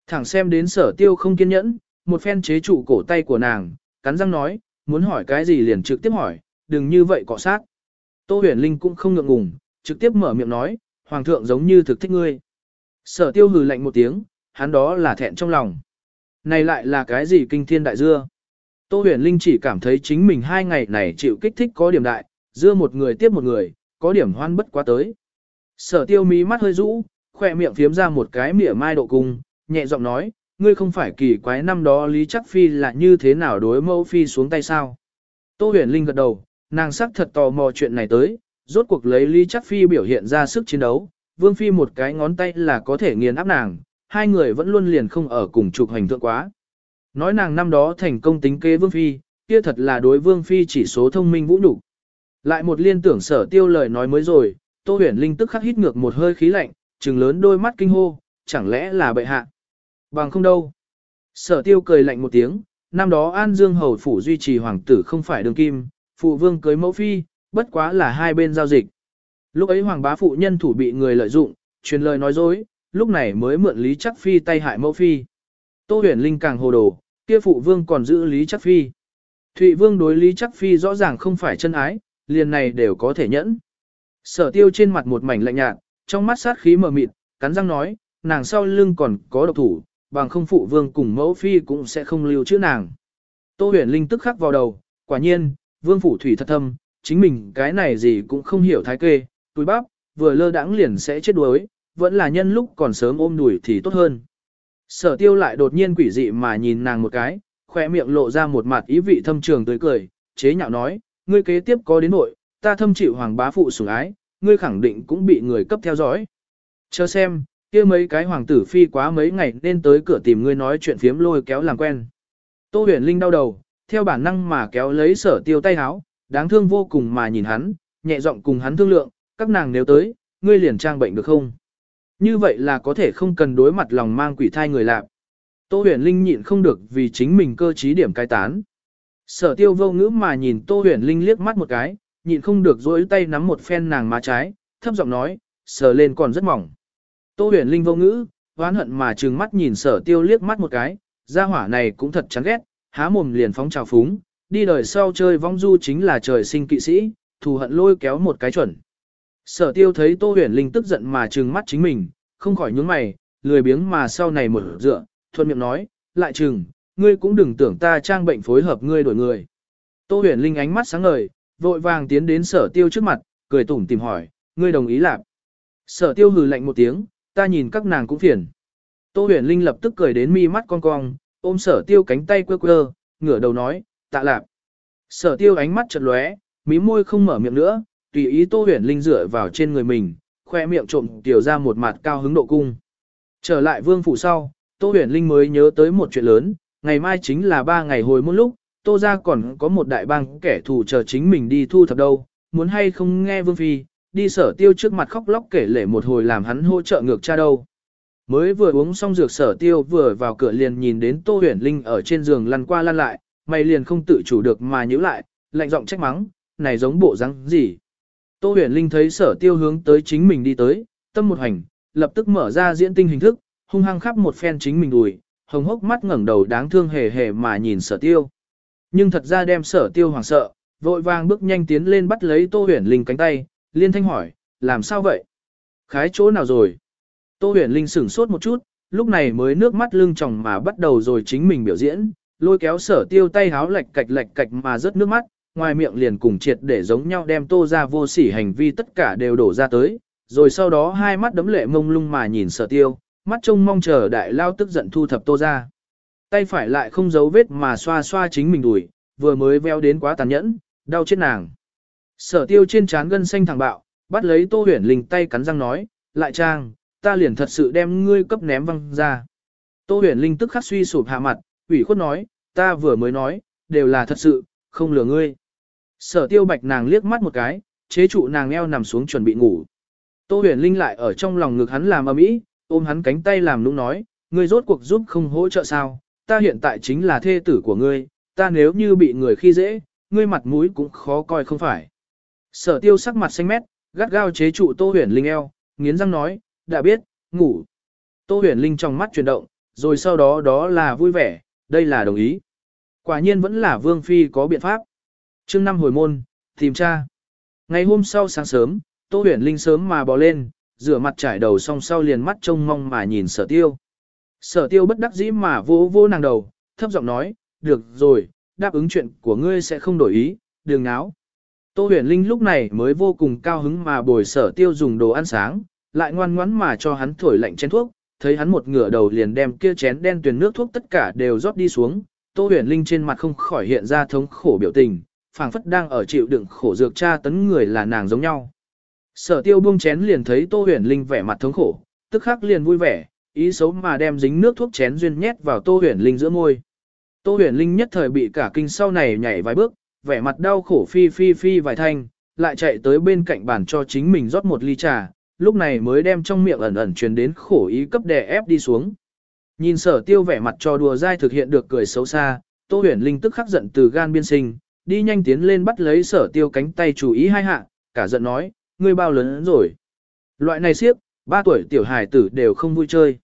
Thẳng xem đến sở tiêu không kiên nhẫn, một phen chế trụ cổ tay của nàng, cắn răng nói, muốn hỏi cái gì liền trực tiếp hỏi, đừng như vậy cọ sát. Tô huyền linh cũng không ngượng ngùng, trực tiếp mở miệng nói, hoàng thượng giống như thực thích ngươi. Sở tiêu hừ lạnh một tiếng, hắn đó là thẹn trong lòng. Này lại là cái gì kinh thiên đại dưa? Tô huyền linh chỉ cảm thấy chính mình hai ngày này chịu kích thích có điểm đại, dưa một người tiếp một người, có điểm hoan bất quá tới. Sở tiêu mí mắt hơi rũ, khoe miệng phiếm ra một cái mỉa mai độ cung, nhẹ giọng nói, ngươi không phải kỳ quái năm đó Lý Chắc Phi là như thế nào đối mẫu Phi xuống tay sao. Tô huyền linh gật đầu, nàng sắc thật tò mò chuyện này tới, rốt cuộc lấy Lý Chắc Phi biểu hiện ra sức chiến đấu, Vương Phi một cái ngón tay là có thể nghiền áp nàng, hai người vẫn luôn liền không ở cùng trục hành thượng quá. Nói nàng năm đó thành công tính kế Vương Phi, kia thật là đối Vương Phi chỉ số thông minh vũ đủ. Lại một liên tưởng sở tiêu lời nói mới rồi, Tô huyền linh tức khắc hít ngược một hơi khí lạnh, trừng lớn đôi mắt kinh hô, chẳng lẽ là bệ hạ? Bằng không đâu. Sở tiêu cười lạnh một tiếng, năm đó An Dương Hầu Phủ duy trì hoàng tử không phải đường kim, phụ vương cưới mẫu phi, bất quá là hai bên giao dịch. Lúc ấy hoàng bá phụ nhân thủ bị người lợi dụng, truyền lời nói dối, lúc này mới mượn Lý Chắc Phi tay hại mẫu phi. Tô huyền linh càng hồ đồ, kia phụ vương còn giữ Lý Chắc Phi. Thụy vương đối Lý Chắc Phi rõ ràng không phải chân ái, liền này đều có thể nhẫn. Sở tiêu trên mặt một mảnh lạnh nhạt, trong mắt sát khí mờ mịt, cắn răng nói, nàng sau lưng còn có độc thủ, bằng không phụ vương cùng mẫu phi cũng sẽ không lưu chữ nàng. Tô huyền linh tức khắc vào đầu, quả nhiên, vương phủ thủy thật thâm, chính mình cái này gì cũng không hiểu thái kê, túi bắp, vừa lơ đãng liền sẽ chết đuối, vẫn là nhân lúc còn sớm ôm đuổi thì tốt hơn. Sở tiêu lại đột nhiên quỷ dị mà nhìn nàng một cái, khoe miệng lộ ra một mặt ý vị thâm trường tươi cười, chế nhạo nói, ngươi kế tiếp có đến nội, ta thâm chịu hoàng bá phụ sủng ái, ngươi khẳng định cũng bị người cấp theo dõi. Chờ xem, kia mấy cái hoàng tử phi quá mấy ngày nên tới cửa tìm ngươi nói chuyện phiếm lôi kéo làm quen. Tô huyền linh đau đầu, theo bản năng mà kéo lấy sở tiêu tay háo, đáng thương vô cùng mà nhìn hắn, nhẹ giọng cùng hắn thương lượng, các nàng nếu tới, ngươi liền trang bệnh được không? Như vậy là có thể không cần đối mặt lòng mang quỷ thai người lạp. Tô huyền linh nhịn không được vì chính mình cơ trí điểm cai tán. Sở tiêu vô ngữ mà nhìn Tô huyền linh liếc mắt một cái, nhịn không được dối tay nắm một phen nàng má trái, thấp giọng nói, sờ lên còn rất mỏng. Tô huyền linh vô ngữ, oán hận mà trừng mắt nhìn sở tiêu liếc mắt một cái, gia hỏa này cũng thật chán ghét, há mồm liền phóng trào phúng, đi đời sau chơi vong du chính là trời sinh kỵ sĩ, thù hận lôi kéo một cái chuẩn. Sở tiêu thấy Tô huyền linh tức giận mà trừng mắt chính mình, không khỏi nhướng mày, lười biếng mà sau này một dựa, thuận miệng nói, lại trừng, ngươi cũng đừng tưởng ta trang bệnh phối hợp ngươi đổi người. Tô huyền linh ánh mắt sáng ngời, vội vàng tiến đến sở tiêu trước mặt, cười tủm tìm hỏi, ngươi đồng ý làm. Sở tiêu hừ lạnh một tiếng, ta nhìn các nàng cũng phiền. Tô huyền linh lập tức cười đến mi mắt cong cong, ôm sở tiêu cánh tay quơ quơ, ngửa đầu nói, tạ lạp. Sở tiêu ánh mắt chật lóe, mí môi không mở miệng nữa, tùy ý tô huyền linh dựa vào trên người mình, khoe miệng trộm tiểu ra một mặt cao hứng độ cung. Trở lại vương phủ sau, tô huyền linh mới nhớ tới một chuyện lớn, ngày mai chính là ba ngày hồi một lúc, tô ra còn có một đại bang kẻ thù chờ chính mình đi thu thập đâu, muốn hay không nghe vương phi, đi sở tiêu trước mặt khóc lóc kể lể một hồi làm hắn hỗ trợ ngược cha đâu. Mới vừa uống xong dược sở tiêu vừa vào cửa liền nhìn đến Tô Huyền Linh ở trên giường lăn qua lăn lại, mày liền không tự chủ được mà nhíu lại, lạnh giọng trách mắng, này giống bộ răng gì. Tô Huyền Linh thấy sở tiêu hướng tới chính mình đi tới, tâm một hành, lập tức mở ra diễn tinh hình thức, hung hăng khắp một phen chính mình đùi, hồng hốc mắt ngẩng đầu đáng thương hề hề mà nhìn sở tiêu. Nhưng thật ra đem sở tiêu hoảng sợ, vội vàng bước nhanh tiến lên bắt lấy Tô Huyền Linh cánh tay, liên thanh hỏi, làm sao vậy? Khái chỗ nào rồi? Tô huyền linh sửng sốt một chút, lúc này mới nước mắt lưng tròng mà bắt đầu rồi chính mình biểu diễn, lôi kéo sở tiêu tay háo lạch, cạch lạch cạch mà rớt nước mắt, ngoài miệng liền cùng triệt để giống nhau đem tô ra vô sỉ hành vi tất cả đều đổ ra tới, rồi sau đó hai mắt đấm lệ mông lung mà nhìn sở tiêu, mắt trông mong chờ đại lao tức giận thu thập tô ra. Tay phải lại không giấu vết mà xoa xoa chính mình đùi, vừa mới veo đến quá tàn nhẫn, đau chết nàng. Sở tiêu trên trán gân xanh thẳng bạo, bắt lấy tô huyền linh tay cắn răng nói, lại trang, ta liền thật sự đem ngươi cấp ném văng ra. Tô huyền linh tức khắc suy sụp hạ mặt, ủy khuất nói, ta vừa mới nói, đều là thật sự, không lừa ngươi. Sở tiêu bạch nàng liếc mắt một cái, chế trụ nàng eo nằm xuống chuẩn bị ngủ. Tô huyền linh lại ở trong lòng ngực hắn làm ầm ĩ, ôm hắn cánh tay làm nũng nói, ngươi rốt cuộc giúp không hỗ trợ sao, ta hiện tại chính là thê tử của ngươi, ta nếu như bị người khi dễ, ngươi mặt mũi cũng khó coi không phải. Sở tiêu sắc mặt xanh mét, gắt gao chế trụ Tô huyền linh eo, nghiến răng nói, đã biết, ngủ. Tô huyền linh trong mắt chuyển động, rồi sau đó đó là vui vẻ, đây là đồng ý. Quả nhiên vẫn là vương phi có biện pháp. chương năm hồi môn, tìm cha. Ngày hôm sau sáng sớm, Tô huyền linh sớm mà bò lên, rửa mặt trải đầu xong sau liền mắt trông mong mà nhìn sở tiêu. Sở tiêu bất đắc dĩ mà vô vô nàng đầu, thấp giọng nói, được rồi, đáp ứng chuyện của ngươi sẽ không đổi ý, đừng náo. Tô huyền linh lúc này mới vô cùng cao hứng mà bồi sở tiêu dùng đồ ăn sáng, lại ngoan ngoãn mà cho hắn thổi lạnh chén thuốc, thấy hắn một ngửa đầu liền đem kia chén đen tuyền nước thuốc tất cả đều rót đi xuống, Tô Huyền Linh trên mặt không khỏi hiện ra thống khổ biểu tình, phảng phất đang ở chịu đựng khổ dược tra tấn người là nàng giống nhau. Sở Tiêu buông chén liền thấy Tô Huyền Linh vẻ mặt thống khổ, tức khắc liền vui vẻ, ý xấu mà đem dính nước thuốc chén duyên nhét vào Tô Huyền Linh giữa môi. Tô Huyền Linh nhất thời bị cả kinh sau này nhảy vài bước, vẻ mặt đau khổ phi phi phi vài thanh, lại chạy tới bên cạnh bàn cho chính mình rót một ly trà, lúc này mới đem trong miệng ẩn ẩn truyền đến khổ ý cấp đè ép đi xuống. Nhìn sở tiêu vẻ mặt cho đùa dai thực hiện được cười xấu xa, Tô huyền linh tức khắc giận từ gan biên sinh, đi nhanh tiến lên bắt lấy sở tiêu cánh tay chủ ý hai hạ, cả giận nói, ngươi bao lớn rồi. Loại này siếp, ba tuổi tiểu hài tử đều không vui chơi.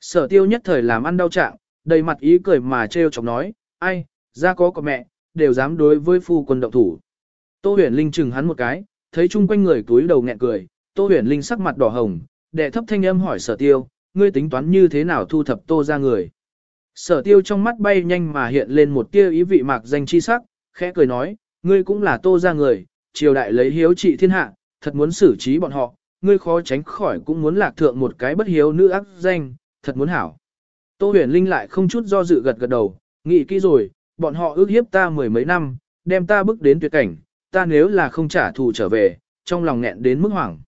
Sở tiêu nhất thời làm ăn đau trạng, đầy mặt ý cười mà trêu chọc nói, ai, ra có có mẹ, đều dám đối với phu quân động thủ. Tô huyền linh chừng hắn một cái, thấy chung quanh người túi đầu nghẹn cười, Tô huyền linh sắc mặt đỏ hồng, đệ thấp thanh âm hỏi sở tiêu, ngươi tính toán như thế nào thu thập tô ra người. Sở tiêu trong mắt bay nhanh mà hiện lên một tia ý vị mạc danh chi sắc, khẽ cười nói, ngươi cũng là tô ra người, triều đại lấy hiếu trị thiên hạ, thật muốn xử trí bọn họ, ngươi khó tránh khỏi cũng muốn lạc thượng một cái bất hiếu nữ ác danh, thật muốn hảo. Tô huyền linh lại không chút do dự gật gật đầu, nghĩ kỹ rồi, bọn họ ước hiếp ta mười mấy năm, đem ta bước đến tuyệt cảnh, ta nếu là không trả thù trở về, trong lòng nghẹn đến mức hoảng.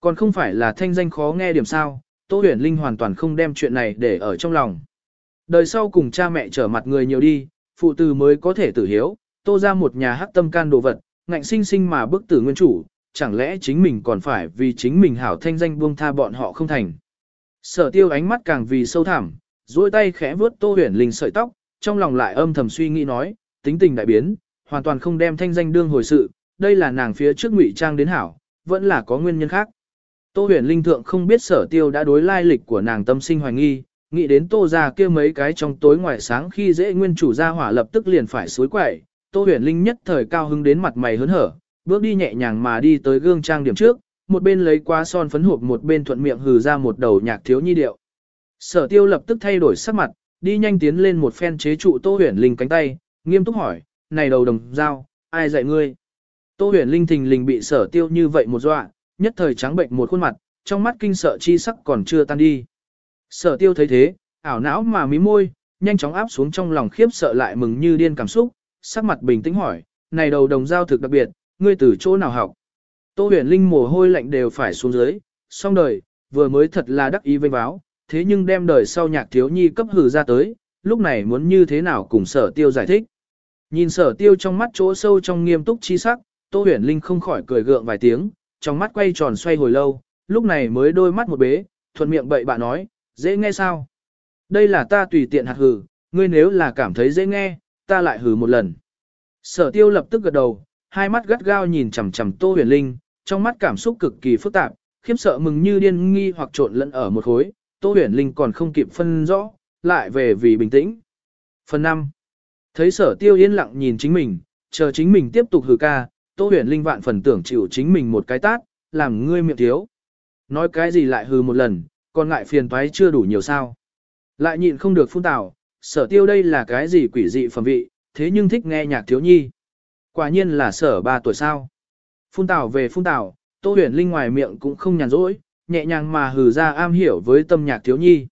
Còn không phải là thanh danh khó nghe điểm sao, Tô Huyền Linh hoàn toàn không đem chuyện này để ở trong lòng. Đời sau cùng cha mẹ trở mặt người nhiều đi, phụ tử mới có thể tử hiếu, tô ra một nhà hắc tâm can đồ vật, ngạnh sinh sinh mà bức tử nguyên chủ, chẳng lẽ chính mình còn phải vì chính mình hảo thanh danh buông tha bọn họ không thành. Sở tiêu ánh mắt càng vì sâu thẳm, duỗi tay khẽ vướt tô huyền linh sợi tóc, trong lòng lại âm thầm suy nghĩ nói, tính tình đại biến, hoàn toàn không đem thanh danh đương hồi sự, đây là nàng phía trước ngụy trang đến hảo, vẫn là có nguyên nhân khác. Tô huyền linh thượng không biết sở tiêu đã đối lai lịch của nàng tâm sinh hoài nghi, nghĩ đến tô ra kia mấy cái trong tối ngoài sáng khi dễ nguyên chủ ra hỏa lập tức liền phải suối quậy, tô huyền linh nhất thời cao hứng đến mặt mày hớn hở, bước đi nhẹ nhàng mà đi tới gương trang điểm trước, một bên lấy quá son phấn hộp một bên thuận miệng hừ ra một đầu nhạc thiếu nhi điệu. Sở tiêu lập tức thay đổi sắc mặt, đi nhanh tiến lên một phen chế trụ tô huyền linh cánh tay, nghiêm túc hỏi, này đầu đồng dao, ai dạy ngươi? Tô huyền linh thình lình bị sở tiêu như vậy một dọa, nhất thời trắng bệnh một khuôn mặt, trong mắt kinh sợ chi sắc còn chưa tan đi. Sở tiêu thấy thế, ảo não mà mí môi, nhanh chóng áp xuống trong lòng khiếp sợ lại mừng như điên cảm xúc, sắc mặt bình tĩnh hỏi, này đầu đồng dao thực đặc biệt, ngươi từ chỗ nào học? Tô huyền linh mồ hôi lạnh đều phải xuống dưới, xong đời, vừa mới thật là đắc ý vênh báo, thế nhưng đem đời sau nhạc thiếu nhi cấp hử ra tới, lúc này muốn như thế nào cùng sở tiêu giải thích. Nhìn sở tiêu trong mắt chỗ sâu trong nghiêm túc chi sắc, Tô huyền linh không khỏi cười gượng vài tiếng, trong mắt quay tròn xoay hồi lâu, lúc này mới đôi mắt một bế, thuận miệng bậy bạ nói, dễ nghe sao? Đây là ta tùy tiện hạt hử, ngươi nếu là cảm thấy dễ nghe, ta lại hử một lần. Sở tiêu lập tức gật đầu, hai mắt gắt gao nhìn chằm chằm Tô Huyền Linh, trong mắt cảm xúc cực kỳ phức tạp, khiếp sợ mừng như điên nghi hoặc trộn lẫn ở một khối, Tô Huyền Linh còn không kịp phân rõ, lại về vì bình tĩnh. Phần 5. Thấy sở tiêu yên lặng nhìn chính mình, chờ chính mình tiếp tục hừ ca, Tô Huyền Linh vạn phần tưởng chịu chính mình một cái tát, làm ngươi miệng thiếu. Nói cái gì lại hừ một lần, còn ngại phiền toái chưa đủ nhiều sao. Lại nhịn không được phun tào, sở tiêu đây là cái gì quỷ dị phẩm vị, thế nhưng thích nghe nhạc thiếu nhi. Quả nhiên là sở ba tuổi sao. Phun tào về phun tào, tô huyền linh ngoài miệng cũng không nhàn rỗi, nhẹ nhàng mà hừ ra am hiểu với tâm nhạc thiếu nhi.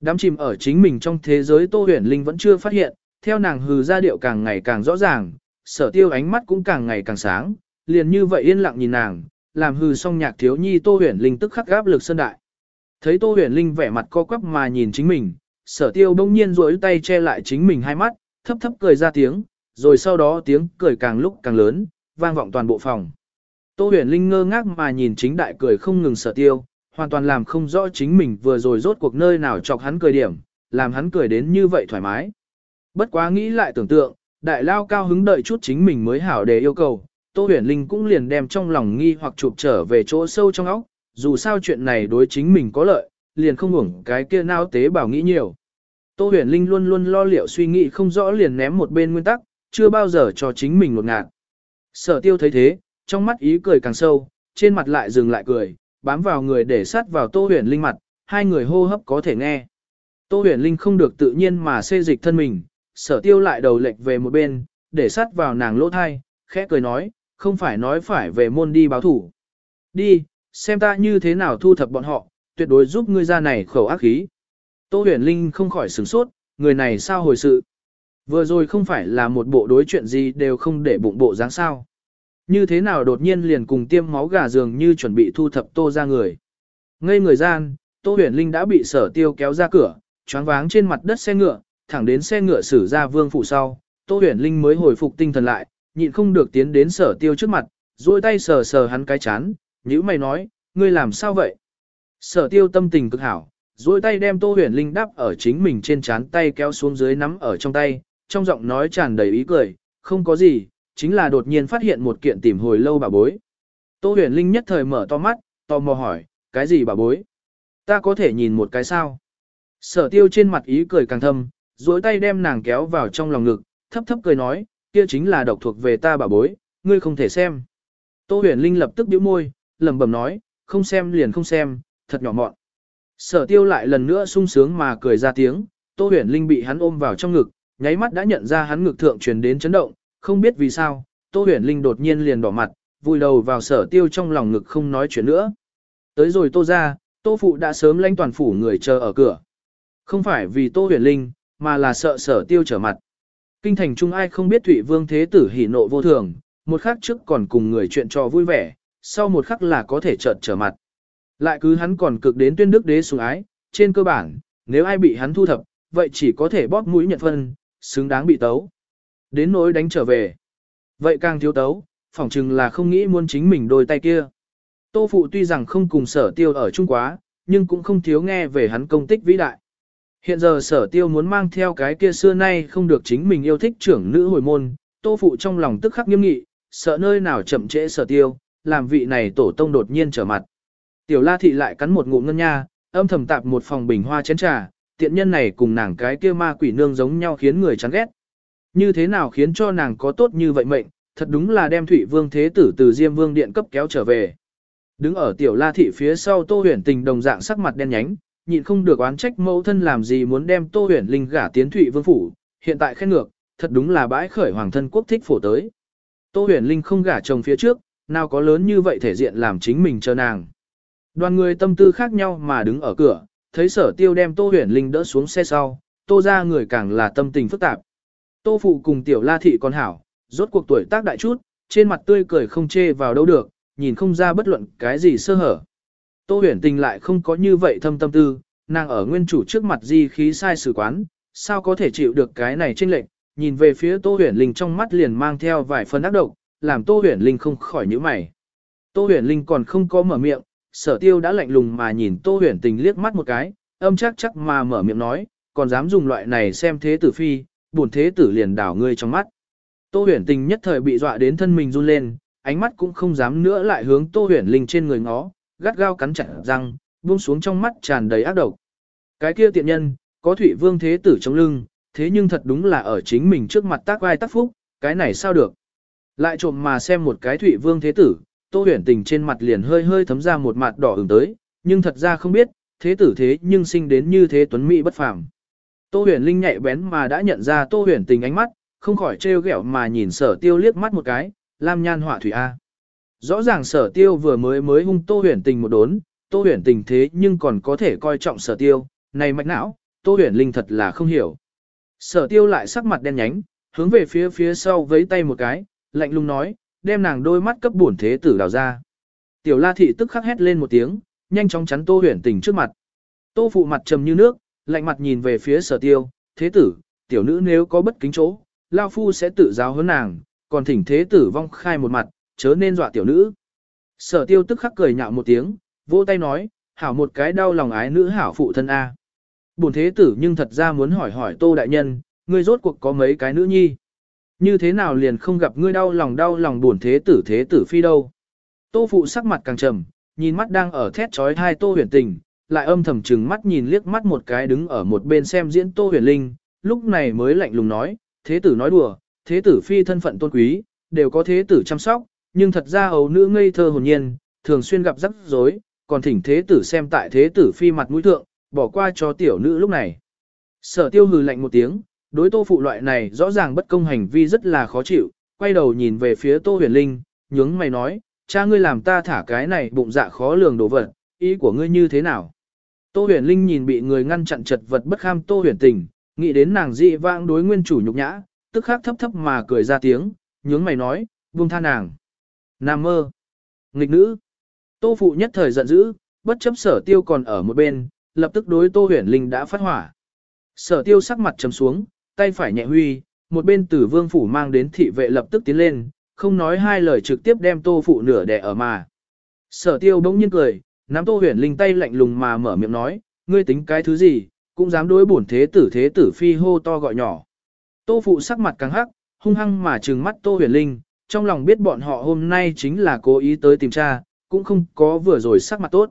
Đám chìm ở chính mình trong thế giới tô huyền linh vẫn chưa phát hiện, theo nàng hừ ra điệu càng ngày càng rõ ràng, sở tiêu ánh mắt cũng càng ngày càng sáng, liền như vậy yên lặng nhìn nàng, làm hừ xong nhạc thiếu nhi tô huyền linh tức khắc gáp lực sơn đại. Thấy Tô Huyền Linh vẻ mặt co quắp mà nhìn chính mình, sở tiêu bỗng nhiên duỗi tay che lại chính mình hai mắt, thấp thấp cười ra tiếng, rồi sau đó tiếng cười càng lúc càng lớn, vang vọng toàn bộ phòng. Tô huyền linh ngơ ngác mà nhìn chính đại cười không ngừng sở tiêu, hoàn toàn làm không rõ chính mình vừa rồi rốt cuộc nơi nào chọc hắn cười điểm, làm hắn cười đến như vậy thoải mái. Bất quá nghĩ lại tưởng tượng, đại lao cao hứng đợi chút chính mình mới hảo để yêu cầu, Tô huyền linh cũng liền đem trong lòng nghi hoặc chụp trở về chỗ sâu trong óc, dù sao chuyện này đối chính mình có lợi, liền không ngủng cái kia nao tế bảo nghĩ nhiều. Tô huyền linh luôn luôn lo liệu suy nghĩ không rõ liền ném một bên nguyên tắc, chưa bao giờ cho chính mình một ngạt. Sở tiêu thấy thế, trong mắt ý cười càng sâu, trên mặt lại dừng lại cười, bám vào người để sát vào tô huyền linh mặt, hai người hô hấp có thể nghe. Tô huyền linh không được tự nhiên mà xê dịch thân mình, sở tiêu lại đầu lệch về một bên, để sát vào nàng lỗ thai, khẽ cười nói, không phải nói phải về môn đi báo thủ. Đi, xem ta như thế nào thu thập bọn họ, tuyệt đối giúp ngươi ra này khẩu ác khí. Tô huyền linh không khỏi sửng sốt, người này sao hồi sự. Vừa rồi không phải là một bộ đối chuyện gì đều không để bụng bộ dáng sao. Như thế nào đột nhiên liền cùng tiêm máu gà dường như chuẩn bị thu thập tô ra người. Ngây người gian, tô huyền linh đã bị sở tiêu kéo ra cửa, choáng váng trên mặt đất xe ngựa, thẳng đến xe ngựa xử ra vương phủ sau. Tô huyền linh mới hồi phục tinh thần lại, nhịn không được tiến đến sở tiêu trước mặt, duỗi tay sờ sờ hắn cái chán, nhữ mày nói, ngươi làm sao vậy? Sở tiêu tâm tình cực hảo, duỗi tay đem Tô Huyền Linh đắp ở chính mình trên chán tay kéo xuống dưới nắm ở trong tay, trong giọng nói tràn đầy ý cười, không có gì, chính là đột nhiên phát hiện một kiện tìm hồi lâu bà bối. Tô Huyền Linh nhất thời mở to mắt, tò mò hỏi, cái gì bà bối? Ta có thể nhìn một cái sao? Sở tiêu trên mặt ý cười càng thâm, duỗi tay đem nàng kéo vào trong lòng ngực, thấp thấp cười nói, kia chính là độc thuộc về ta bà bối, ngươi không thể xem. Tô huyền linh lập tức bĩu môi, lẩm bẩm nói, không xem liền không xem, thật nhỏ mọn. Sở tiêu lại lần nữa sung sướng mà cười ra tiếng, Tô huyền linh bị hắn ôm vào trong ngực, nháy mắt đã nhận ra hắn ngực thượng truyền đến chấn động, không biết vì sao, Tô huyền linh đột nhiên liền đỏ mặt, vùi đầu vào sở tiêu trong lòng ngực không nói chuyện nữa. Tới rồi Tô ra, Tô phụ đã sớm lãnh toàn phủ người chờ ở cửa. Không phải vì Tô huyền linh, mà là sợ sở tiêu trở mặt. Kinh thành trung ai không biết Thụy Vương Thế Tử hỉ nộ vô thường, một khắc trước còn cùng người chuyện trò vui vẻ, sau một khắc là có thể chợt trở mặt. Lại cứ hắn còn cực đến tuyên đức đế sủng ái, trên cơ bản, nếu ai bị hắn thu thập, vậy chỉ có thể bóp mũi nhận phân, xứng đáng bị tấu. Đến nỗi đánh trở về. Vậy càng thiếu tấu, phỏng chừng là không nghĩ muốn chính mình đôi tay kia. Tô Phụ tuy rằng không cùng sở tiêu ở Trung quá, nhưng cũng không thiếu nghe về hắn công tích vĩ đại. Hiện giờ sở tiêu muốn mang theo cái kia xưa nay không được chính mình yêu thích trưởng nữ hồi môn, Tô Phụ trong lòng tức khắc nghiêm nghị, sợ nơi nào chậm trễ sở tiêu, làm vị này tổ tông đột nhiên trở mặt. Tiểu La Thị lại cắn một ngụm ngân nha, âm thầm tạp một phòng bình hoa chén trà, tiện nhân này cùng nàng cái kia ma quỷ nương giống nhau khiến người chán ghét. Như thế nào khiến cho nàng có tốt như vậy mệnh, thật đúng là đem Thụy Vương Thế Tử từ Diêm Vương Điện cấp kéo trở về. Đứng ở tiểu la thị phía sau Tô Huyền Tình đồng dạng sắc mặt đen nhánh, nhịn không được oán trách mẫu thân làm gì muốn đem Tô Huyền Linh gả tiến Thụy Vương phủ, hiện tại khen ngược, thật đúng là bãi khởi hoàng thân quốc thích phổ tới. Tô Huyền Linh không gả chồng phía trước, nào có lớn như vậy thể diện làm chính mình chờ nàng. Đoàn người tâm tư khác nhau mà đứng ở cửa, thấy sở tiêu đem Tô Huyền Linh đỡ xuống xe sau, Tô ra người càng là tâm tình phức tạp. Tô Phụ cùng tiểu la thị còn hảo, rốt cuộc tuổi tác đại chút, trên mặt tươi cười không chê vào đâu được, nhìn không ra bất luận cái gì sơ hở. Tô huyền tình lại không có như vậy thâm tâm tư, nàng ở nguyên chủ trước mặt di khí sai sử quán, sao có thể chịu được cái này chênh lệnh, nhìn về phía Tô huyền linh trong mắt liền mang theo vài phần ác độc, làm Tô huyền linh không khỏi nhíu mày. Tô huyền linh còn không có mở miệng, sở tiêu đã lạnh lùng mà nhìn Tô huyền tình liếc mắt một cái, âm chắc chắc mà mở miệng nói, còn dám dùng loại này xem thế tử phi, buồn thế tử liền đảo ngươi trong mắt. Tô huyền tình nhất thời bị dọa đến thân mình run lên, ánh mắt cũng không dám nữa lại hướng Tô huyền linh trên người ngó, gắt gao cắn chặt răng, buông xuống trong mắt tràn đầy ác độc. Cái kia tiện nhân, có thủy vương thế tử trong lưng, thế nhưng thật đúng là ở chính mình trước mặt tác vai tác phúc, cái này sao được. Lại trộm mà xem một cái thủy vương thế tử, Tô huyền tình trên mặt liền hơi hơi thấm ra một mặt đỏ ửng tới, nhưng thật ra không biết, thế tử thế nhưng sinh đến như thế tuấn mỹ bất phàm. Tô huyền linh nhạy bén mà đã nhận ra Tô huyền tình ánh mắt, không khỏi trêu ghẹo mà nhìn sở tiêu liếc mắt một cái, lam nhan họa thủy A. Rõ ràng sở tiêu vừa mới mới hung tô huyền tình một đốn, tô huyền tình thế nhưng còn có thể coi trọng sở tiêu, này mạch não, tô huyền linh thật là không hiểu. Sở tiêu lại sắc mặt đen nhánh, hướng về phía phía sau với tay một cái, lạnh lùng nói, đem nàng đôi mắt cấp bổn thế tử đào ra. Tiểu la thị tức khắc hét lên một tiếng, nhanh chóng chắn tô huyền tình trước mặt. Tô phụ mặt trầm như nước, lạnh mặt nhìn về phía sở tiêu, thế tử, tiểu nữ nếu có bất kính chỗ, Lao Phu sẽ tự giáo hơn nàng, còn thỉnh thế tử vong khai một mặt, chớ nên dọa tiểu nữ. Sở tiêu tức khắc cười nhạo một tiếng, vỗ tay nói, hảo một cái đau lòng ái nữ hảo phụ thân A. Bổn thế tử nhưng thật ra muốn hỏi hỏi tô đại nhân, ngươi rốt cuộc có mấy cái nữ nhi. Như thế nào liền không gặp ngươi đau lòng đau lòng buồn thế tử thế tử phi đâu. Tô phụ sắc mặt càng trầm, nhìn mắt đang ở thét trói hai tô huyền tình, lại âm thầm chừng mắt nhìn liếc mắt một cái đứng ở một bên xem diễn tô huyền linh, lúc này mới lạnh lùng nói, thế tử nói đùa, thế tử phi thân phận tôn quý, đều có thế tử chăm sóc, nhưng thật ra hầu nữ ngây thơ hồn nhiên, thường xuyên gặp rắc rối, còn thỉnh thế tử xem tại thế tử phi mặt mũi thượng, bỏ qua cho tiểu nữ lúc này. Sở tiêu hừ lạnh một tiếng, đối tô phụ loại này rõ ràng bất công hành vi rất là khó chịu, quay đầu nhìn về phía tô huyền linh, nhướng mày nói, cha ngươi làm ta thả cái này bụng dạ khó lường đồ vật, ý của ngươi như thế nào? Tô huyền linh nhìn bị người ngăn chặn chật vật bất kham tô huyền tình, nghĩ đến nàng dị vãng đối nguyên chủ nhục nhã, tức khắc thấp thấp mà cười ra tiếng, nhướng mày nói, buông tha nàng. Nam mơ. Nghịch nữ. Tô phụ nhất thời giận dữ, bất chấp sở tiêu còn ở một bên, lập tức đối tô huyền linh đã phát hỏa. Sở tiêu sắc mặt trầm xuống, tay phải nhẹ huy, một bên tử vương phủ mang đến thị vệ lập tức tiến lên, không nói hai lời trực tiếp đem tô phụ nửa đẻ ở mà. Sở tiêu bỗng nhiên cười, nắm tô huyền linh tay lạnh lùng mà mở miệng nói, ngươi tính cái thứ gì, cũng dám đối bổn thế tử thế tử phi hô to gọi nhỏ. Tô phụ sắc mặt càng hắc, hung hăng mà trừng mắt Tô huyền linh, trong lòng biết bọn họ hôm nay chính là cố ý tới tìm cha, cũng không có vừa rồi sắc mặt tốt.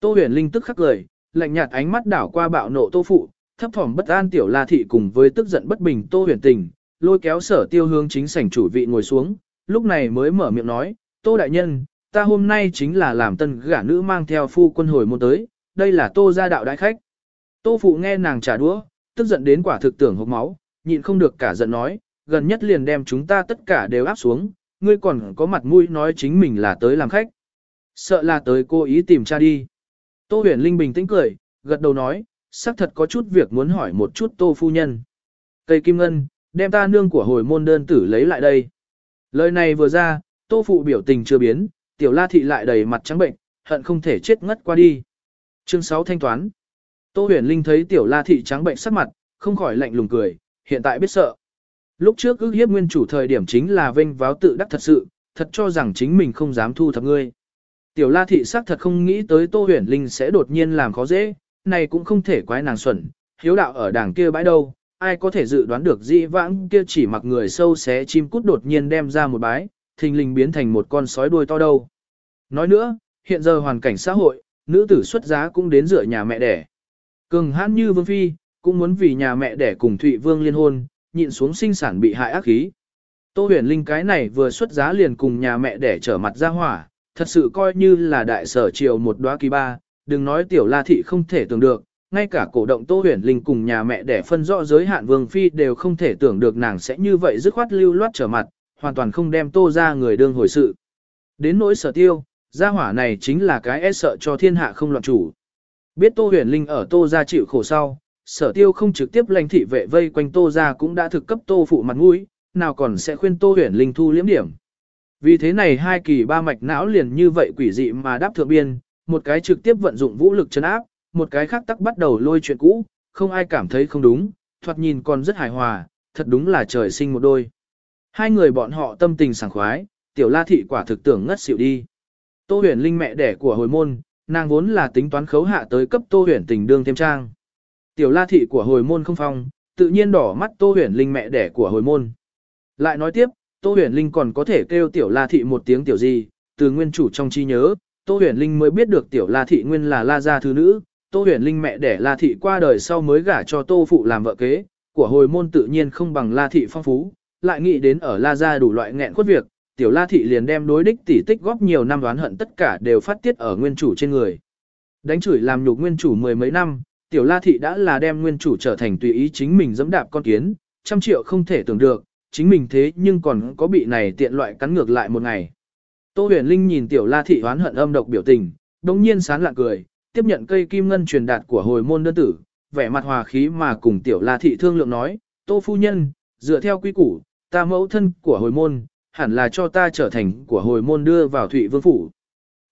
Tô huyền linh tức khắc cười, lạnh nhạt ánh mắt đảo qua bạo nộ Tô phụ, thấp thỏm bất an tiểu la thị cùng với tức giận bất bình Tô huyền tình, lôi kéo sở tiêu hướng chính sảnh chủ vị ngồi xuống, lúc này mới mở miệng nói, Tô đại nhân, ta hôm nay chính là làm tân gả nữ mang theo phu quân hồi môn tới, đây là Tô gia đạo đại khách. Tô phụ nghe nàng trả đũa, tức giận đến quả thực tưởng hốc máu, nhịn không được cả giận nói, gần nhất liền đem chúng ta tất cả đều áp xuống, ngươi còn có mặt mũi nói chính mình là tới làm khách. Sợ là tới cô ý tìm cha đi. Tô huyền linh bình tĩnh cười, gật đầu nói, xác thật có chút việc muốn hỏi một chút tô phu nhân. Cây kim ngân, đem ta nương của hồi môn đơn tử lấy lại đây. Lời này vừa ra, tô phụ biểu tình chưa biến, tiểu la thị lại đầy mặt trắng bệnh, hận không thể chết ngất qua đi. Chương 6 thanh toán. Tô huyền linh thấy tiểu la thị trắng bệnh sắc mặt, không khỏi lạnh lùng cười, hiện tại biết sợ. Lúc trước ước hiếp nguyên chủ thời điểm chính là vinh váo tự đắc thật sự, thật cho rằng chính mình không dám thu thập ngươi. Tiểu la thị xác thật không nghĩ tới Tô huyền linh sẽ đột nhiên làm khó dễ, này cũng không thể quái nàng xuẩn, hiếu đạo ở đảng kia bãi đâu, ai có thể dự đoán được dĩ vãng kia chỉ mặc người sâu xé chim cút đột nhiên đem ra một bái, thình lình biến thành một con sói đuôi to đâu. Nói nữa, hiện giờ hoàn cảnh xã hội, nữ tử xuất giá cũng đến dựa nhà mẹ đẻ. Cường hãn như Vương Phi, cũng muốn vì nhà mẹ đẻ cùng Thụy Vương liên hôn, nhịn xuống sinh sản bị hại ác khí. Tô huyền linh cái này vừa xuất giá liền cùng nhà mẹ đẻ trở mặt ra hỏa, thật sự coi như là đại sở triều một đóa kỳ ba, đừng nói tiểu la thị không thể tưởng được, ngay cả cổ động Tô Huyền Linh cùng nhà mẹ đẻ phân rõ giới hạn Vương Phi đều không thể tưởng được nàng sẽ như vậy dứt khoát lưu loát trở mặt, hoàn toàn không đem Tô ra người đương hồi sự. Đến nỗi sở tiêu, gia hỏa này chính là cái e sợ cho thiên hạ không loạn chủ. Biết Tô Huyền Linh ở Tô ra chịu khổ sau, sở tiêu không trực tiếp lãnh thị vệ vây quanh Tô ra cũng đã thực cấp Tô phụ mặt mũi, nào còn sẽ khuyên Tô Huyền Linh thu liễm điểm. Vì thế này hai kỳ ba mạch não liền như vậy quỷ dị mà đáp thượng biên, một cái trực tiếp vận dụng vũ lực chấn áp, một cái khác tắc bắt đầu lôi chuyện cũ, không ai cảm thấy không đúng, thoạt nhìn còn rất hài hòa, thật đúng là trời sinh một đôi. Hai người bọn họ tâm tình sảng khoái, tiểu la thị quả thực tưởng ngất xỉu đi. Tô huyền linh mẹ đẻ của hồi môn, nàng vốn là tính toán khấu hạ tới cấp tô huyền tình đương thêm trang. Tiểu la thị của hồi môn không phong, tự nhiên đỏ mắt tô huyền linh mẹ đẻ của hồi môn. Lại nói tiếp, tô huyền linh còn có thể kêu tiểu la thị một tiếng tiểu gì, từ nguyên chủ trong chi nhớ, tô huyền linh mới biết được tiểu la thị nguyên là la gia thứ nữ, Tô huyền linh mẹ đẻ La Thị qua đời sau mới gả cho Tô Phụ làm vợ kế, của hồi môn tự nhiên không bằng La Thị phong phú, lại nghĩ đến ở La Gia đủ loại nghẹn khuất việc, tiểu La Thị liền đem đối đích tỷ tích góp nhiều năm đoán hận tất cả đều phát tiết ở nguyên chủ trên người. Đánh chửi làm nhục nguyên chủ mười mấy năm, tiểu La Thị đã là đem nguyên chủ trở thành tùy ý chính mình dẫm đạp con kiến, trăm triệu không thể tưởng được, chính mình thế nhưng còn có bị này tiện loại cắn ngược lại một ngày. Tô huyền linh nhìn tiểu La Thị oán hận âm độc biểu tình, đồng nhiên sán lạ cười, tiếp nhận cây kim ngân truyền đạt của hồi môn đơn tử, vẻ mặt hòa khí mà cùng tiểu la thị thương lượng nói, tô phu nhân, dựa theo quy củ, ta mẫu thân của hồi môn, hẳn là cho ta trở thành của hồi môn đưa vào thụy vương phủ.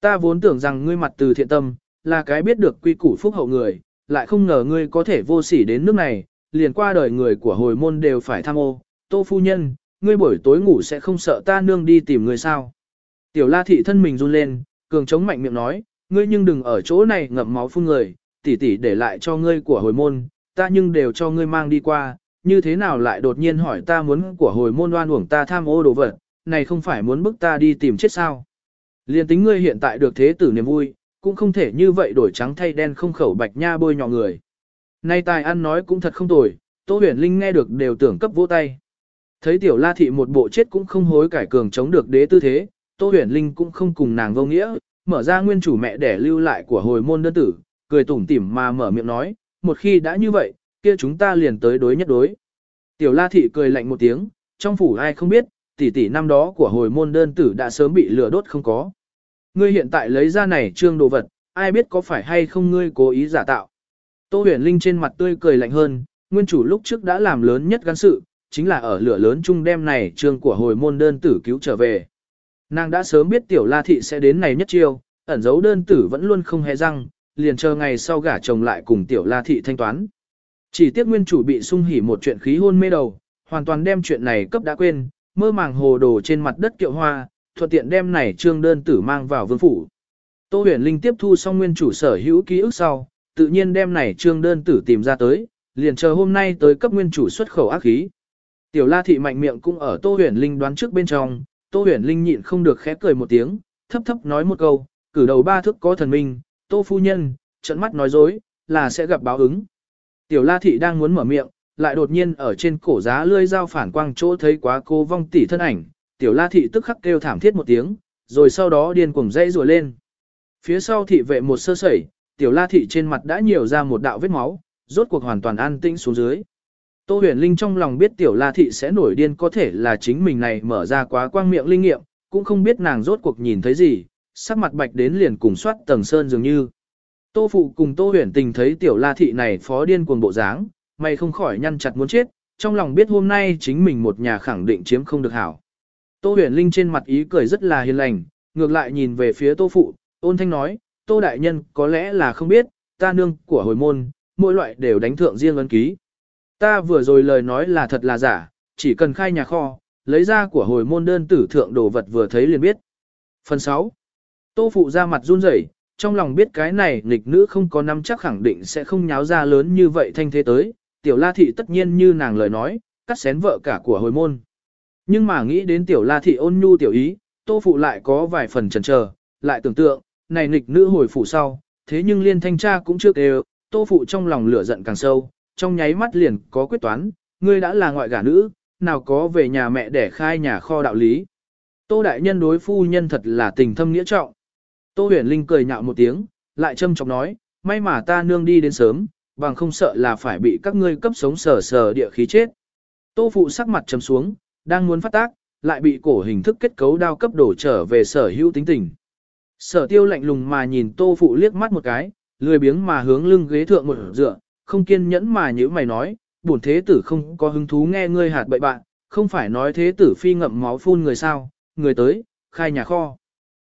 Ta vốn tưởng rằng ngươi mặt từ thiện tâm, là cái biết được quy củ phúc hậu người, lại không ngờ ngươi có thể vô sỉ đến nước này, liền qua đời người của hồi môn đều phải tham ô. Tô phu nhân, ngươi buổi tối ngủ sẽ không sợ ta nương đi tìm ngươi sao. Tiểu la thị thân mình run lên, cường chống mạnh miệng nói, ngươi nhưng đừng ở chỗ này ngậm máu phun người, tỷ tỷ để lại cho ngươi của hồi môn, ta nhưng đều cho ngươi mang đi qua, như thế nào lại đột nhiên hỏi ta muốn của hồi môn đoan uổng ta tham ô đồ vật, này không phải muốn bức ta đi tìm chết sao. Liên tính ngươi hiện tại được thế tử niềm vui, cũng không thể như vậy đổi trắng thay đen không khẩu bạch nha bôi nhọ người. Nay tài ăn nói cũng thật không tồi, Tô huyền linh nghe được đều tưởng cấp vỗ tay. Thấy tiểu la thị một bộ chết cũng không hối cải cường chống được đế tư thế, Tô huyền linh cũng không cùng nàng vô nghĩa, mở ra nguyên chủ mẹ để lưu lại của hồi môn đơn tử, cười tủm tỉm mà mở miệng nói, một khi đã như vậy, kia chúng ta liền tới đối nhất đối. Tiểu La Thị cười lạnh một tiếng, trong phủ ai không biết, tỷ tỷ năm đó của hồi môn đơn tử đã sớm bị lửa đốt không có. Ngươi hiện tại lấy ra này trương đồ vật, ai biết có phải hay không ngươi cố ý giả tạo. Tô huyền linh trên mặt tươi cười lạnh hơn, nguyên chủ lúc trước đã làm lớn nhất gắn sự, chính là ở lửa lớn chung đem này trương của hồi môn đơn tử cứu trở về. Nàng đã sớm biết tiểu la thị sẽ đến này nhất chiêu, ẩn dấu đơn tử vẫn luôn không hề răng, liền chờ ngày sau gả chồng lại cùng tiểu la thị thanh toán. Chỉ tiếc nguyên chủ bị sung hỉ một chuyện khí hôn mê đầu, hoàn toàn đem chuyện này cấp đã quên, mơ màng hồ đồ trên mặt đất kiệu hoa, thuận tiện đem này trương đơn tử mang vào vương phủ. Tô huyền linh tiếp thu xong nguyên chủ sở hữu ký ức sau, tự nhiên đem này trương đơn tử tìm ra tới, liền chờ hôm nay tới cấp nguyên chủ xuất khẩu ác khí. Tiểu la thị mạnh miệng cũng ở tô huyền linh đoán trước bên trong, Tô huyền linh nhịn không được khẽ cười một tiếng, thấp thấp nói một câu, cử đầu ba thức có thần minh, tô phu nhân, trận mắt nói dối, là sẽ gặp báo ứng. Tiểu la thị đang muốn mở miệng, lại đột nhiên ở trên cổ giá lươi dao phản quang chỗ thấy quá cô vong tỷ thân ảnh, tiểu la thị tức khắc kêu thảm thiết một tiếng, rồi sau đó điên cuồng dây rùa lên. Phía sau thị vệ một sơ sẩy, tiểu la thị trên mặt đã nhiều ra một đạo vết máu, rốt cuộc hoàn toàn an tĩnh xuống dưới. Tô huyền linh trong lòng biết tiểu la thị sẽ nổi điên có thể là chính mình này mở ra quá quang miệng linh nghiệm, cũng không biết nàng rốt cuộc nhìn thấy gì, sắc mặt bạch đến liền cùng soát tầng sơn dường như. Tô phụ cùng tô huyền tình thấy tiểu la thị này phó điên cuồng bộ dáng, mày không khỏi nhăn chặt muốn chết, trong lòng biết hôm nay chính mình một nhà khẳng định chiếm không được hảo. Tô huyền linh trên mặt ý cười rất là hiền lành, ngược lại nhìn về phía tô phụ, ôn thanh nói, tô đại nhân có lẽ là không biết, ta nương của hồi môn, mỗi loại đều đánh thượng riêng ấn ký. Ta vừa rồi lời nói là thật là giả, chỉ cần khai nhà kho, lấy ra của hồi môn đơn tử thượng đồ vật vừa thấy liền biết. Phần 6. Tô phụ ra mặt run rẩy, trong lòng biết cái này nghịch nữ không có năm chắc khẳng định sẽ không nháo ra lớn như vậy thanh thế tới, tiểu la thị tất nhiên như nàng lời nói, cắt xén vợ cả của hồi môn. Nhưng mà nghĩ đến tiểu la thị ôn nhu tiểu ý, tô phụ lại có vài phần chần chờ, lại tưởng tượng, này nghịch nữ hồi phủ sau, thế nhưng liên thanh tra cũng chưa đều, tô phụ trong lòng lửa giận càng sâu, trong nháy mắt liền có quyết toán, ngươi đã là ngoại gả nữ, nào có về nhà mẹ để khai nhà kho đạo lý. Tô đại nhân đối phu nhân thật là tình thâm nghĩa trọng. Tô huyền linh cười nhạo một tiếng, lại châm chọc nói, may mà ta nương đi đến sớm, bằng không sợ là phải bị các ngươi cấp sống sờ sờ địa khí chết. Tô phụ sắc mặt trầm xuống, đang muốn phát tác, lại bị cổ hình thức kết cấu đao cấp đổ trở về sở hữu tính tình. Sở tiêu lạnh lùng mà nhìn tô phụ liếc mắt một cái, lười biếng mà hướng lưng ghế thượng một dựa, không kiên nhẫn mà như mày nói, bổn thế tử không có hứng thú nghe ngươi hạt bậy bạn, không phải nói thế tử phi ngậm máu phun người sao, người tới, khai nhà kho.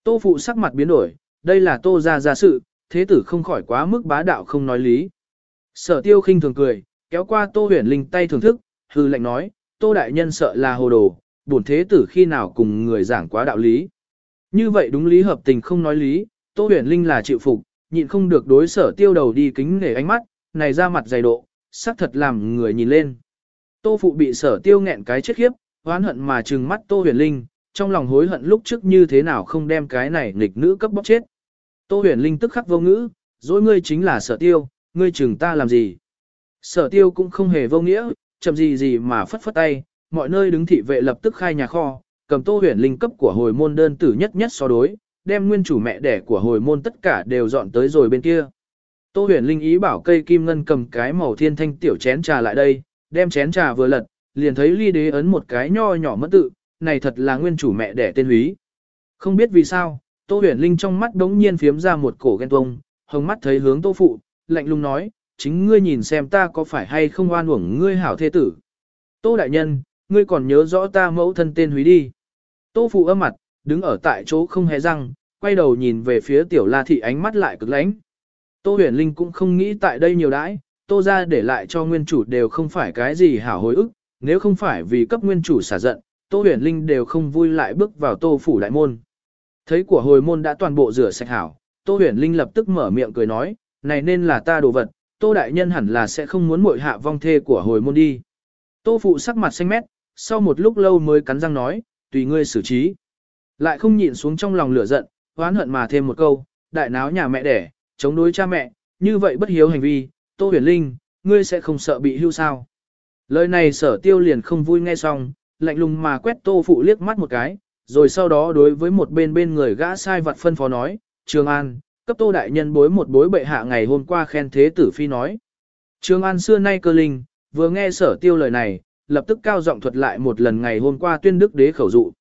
Tô phụ sắc mặt biến đổi, đây là tô ra ra sự, thế tử không khỏi quá mức bá đạo không nói lý. Sở tiêu khinh thường cười, kéo qua tô huyền linh tay thưởng thức, hư lệnh nói, tô đại nhân sợ là hồ đồ, bổn thế tử khi nào cùng người giảng quá đạo lý. Như vậy đúng lý hợp tình không nói lý, tô huyền linh là chịu phục, nhịn không được đối sở tiêu đầu đi kính nể ánh mắt, này ra mặt dày độ, sắc thật làm người nhìn lên. Tô phụ bị sở tiêu nghẹn cái chết khiếp, oán hận mà trừng mắt tô huyền linh, trong lòng hối hận lúc trước như thế nào không đem cái này nghịch nữ cấp bóc chết. Tô huyền linh tức khắc vô ngữ, dối ngươi chính là sở tiêu, ngươi chừng ta làm gì. Sở tiêu cũng không hề vô nghĩa, chậm gì gì mà phất phất tay, mọi nơi đứng thị vệ lập tức khai nhà kho, cầm tô huyền linh cấp của hồi môn đơn tử nhất nhất so đối, đem nguyên chủ mẹ đẻ của hồi môn tất cả đều dọn tới rồi bên kia. Tô huyền linh ý bảo cây kim ngân cầm cái màu thiên thanh tiểu chén trà lại đây, đem chén trà vừa lật, liền thấy ly đế ấn một cái nho nhỏ mất tự, này thật là nguyên chủ mẹ đẻ tên húy. Không biết vì sao, Tô huyền linh trong mắt đống nhiên phiếm ra một cổ ghen tuông, hồng mắt thấy hướng tô phụ, lạnh lùng nói, chính ngươi nhìn xem ta có phải hay không oan uổng ngươi hảo thế tử. Tô đại nhân, ngươi còn nhớ rõ ta mẫu thân tên húy đi. Tô phụ âm mặt, đứng ở tại chỗ không hề răng, quay đầu nhìn về phía tiểu la thị ánh mắt lại cực lãnh. Tô huyền linh cũng không nghĩ tại đây nhiều đãi, tô ra để lại cho nguyên chủ đều không phải cái gì hảo hối ức, nếu không phải vì cấp nguyên chủ xả giận, tô huyền linh đều không vui lại bước vào tô phủ đại môn. Thấy của hồi môn đã toàn bộ rửa sạch hảo, tô huyền linh lập tức mở miệng cười nói, này nên là ta đồ vật, tô đại nhân hẳn là sẽ không muốn muội hạ vong thê của hồi môn đi. Tô phụ sắc mặt xanh mét, sau một lúc lâu mới cắn răng nói, tùy ngươi xử trí. Lại không nhịn xuống trong lòng lửa giận, oán hận mà thêm một câu, đại náo nhà mẹ đẻ, chống đối cha mẹ, như vậy bất hiếu hành vi, Tô Huyền Linh, ngươi sẽ không sợ bị hưu sao. Lời này sở tiêu liền không vui nghe xong, lạnh lùng mà quét tô phụ liếc mắt một cái, rồi sau đó đối với một bên bên người gã sai vặt phân phó nói, Trường An, cấp tô đại nhân bối một bối bệ hạ ngày hôm qua khen thế tử phi nói. Trường An xưa nay cơ linh, vừa nghe sở tiêu lời này, lập tức cao giọng thuật lại một lần ngày hôm qua tuyên đức đế khẩu dụ.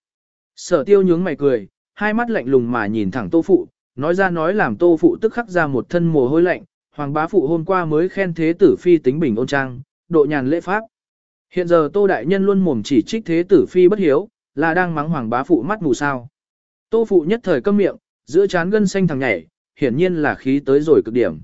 Sở tiêu nhướng mày cười, hai mắt lạnh lùng mà nhìn thẳng tô phụ, nói ra nói làm tô phụ tức khắc ra một thân mồ hôi lạnh, hoàng bá phụ hôm qua mới khen thế tử phi tính bình ôn trang, độ nhàn lễ pháp. Hiện giờ tô đại nhân luôn mồm chỉ trích thế tử phi bất hiếu, là đang mắng hoàng bá phụ mắt mù sao. Tô phụ nhất thời câm miệng, giữa chán gân xanh thằng nhảy, hiển nhiên là khí tới rồi cực điểm.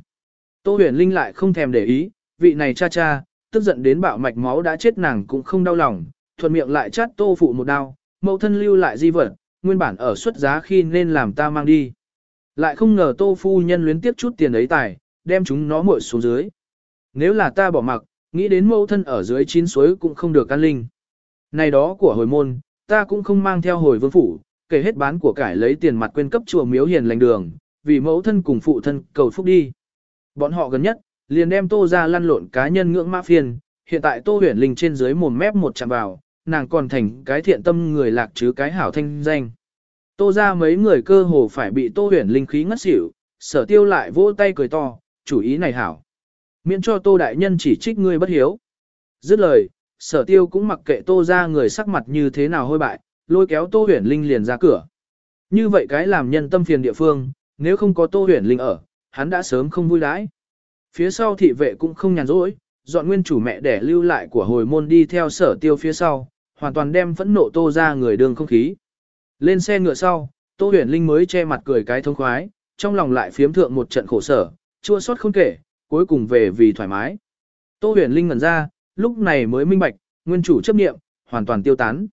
Tô huyền linh lại không thèm để ý, vị này cha cha, tức giận đến bạo mạch máu đã chết nàng cũng không đau lòng, thuận miệng lại chát tô phụ một đao, mẫu thân lưu lại di vật, nguyên bản ở xuất giá khi nên làm ta mang đi. Lại không ngờ tô phu nhân luyến tiếp chút tiền ấy tài, đem chúng nó muội xuống dưới. Nếu là ta bỏ mặc, nghĩ đến mẫu thân ở dưới chín suối cũng không được can linh. Này đó của hồi môn, ta cũng không mang theo hồi vương phủ, kể hết bán của cải lấy tiền mặt quên cấp chùa miếu hiền lành đường, vì mẫu thân cùng phụ thân cầu phúc đi. Bọn họ gần nhất, liền đem tô ra lăn lộn cá nhân ngưỡng mã phiền, hiện tại tô huyền linh trên dưới mồm mép một chạm vào, nàng còn thành cái thiện tâm người lạc chứ cái hảo thanh danh. Tô ra mấy người cơ hồ phải bị tô huyền linh khí ngất xỉu, sở tiêu lại vỗ tay cười to, chủ ý này hảo. Miễn cho tô đại nhân chỉ trích ngươi bất hiếu. Dứt lời, sở tiêu cũng mặc kệ tô ra người sắc mặt như thế nào hôi bại, lôi kéo tô huyền linh liền ra cửa. Như vậy cái làm nhân tâm phiền địa phương, nếu không có tô huyền linh ở, hắn đã sớm không vui đãi. Phía sau thị vệ cũng không nhàn rỗi, dọn nguyên chủ mẹ để lưu lại của hồi môn đi theo sở tiêu phía sau, hoàn toàn đem phẫn nộ tô ra người đường không khí. Lên xe ngựa sau, Tô huyền linh mới che mặt cười cái thông khoái, trong lòng lại phiếm thượng một trận khổ sở, chua xót không kể, cuối cùng về vì thoải mái. Tô huyền linh ngẩn ra, lúc này mới minh bạch, nguyên chủ chấp niệm, hoàn toàn tiêu tán.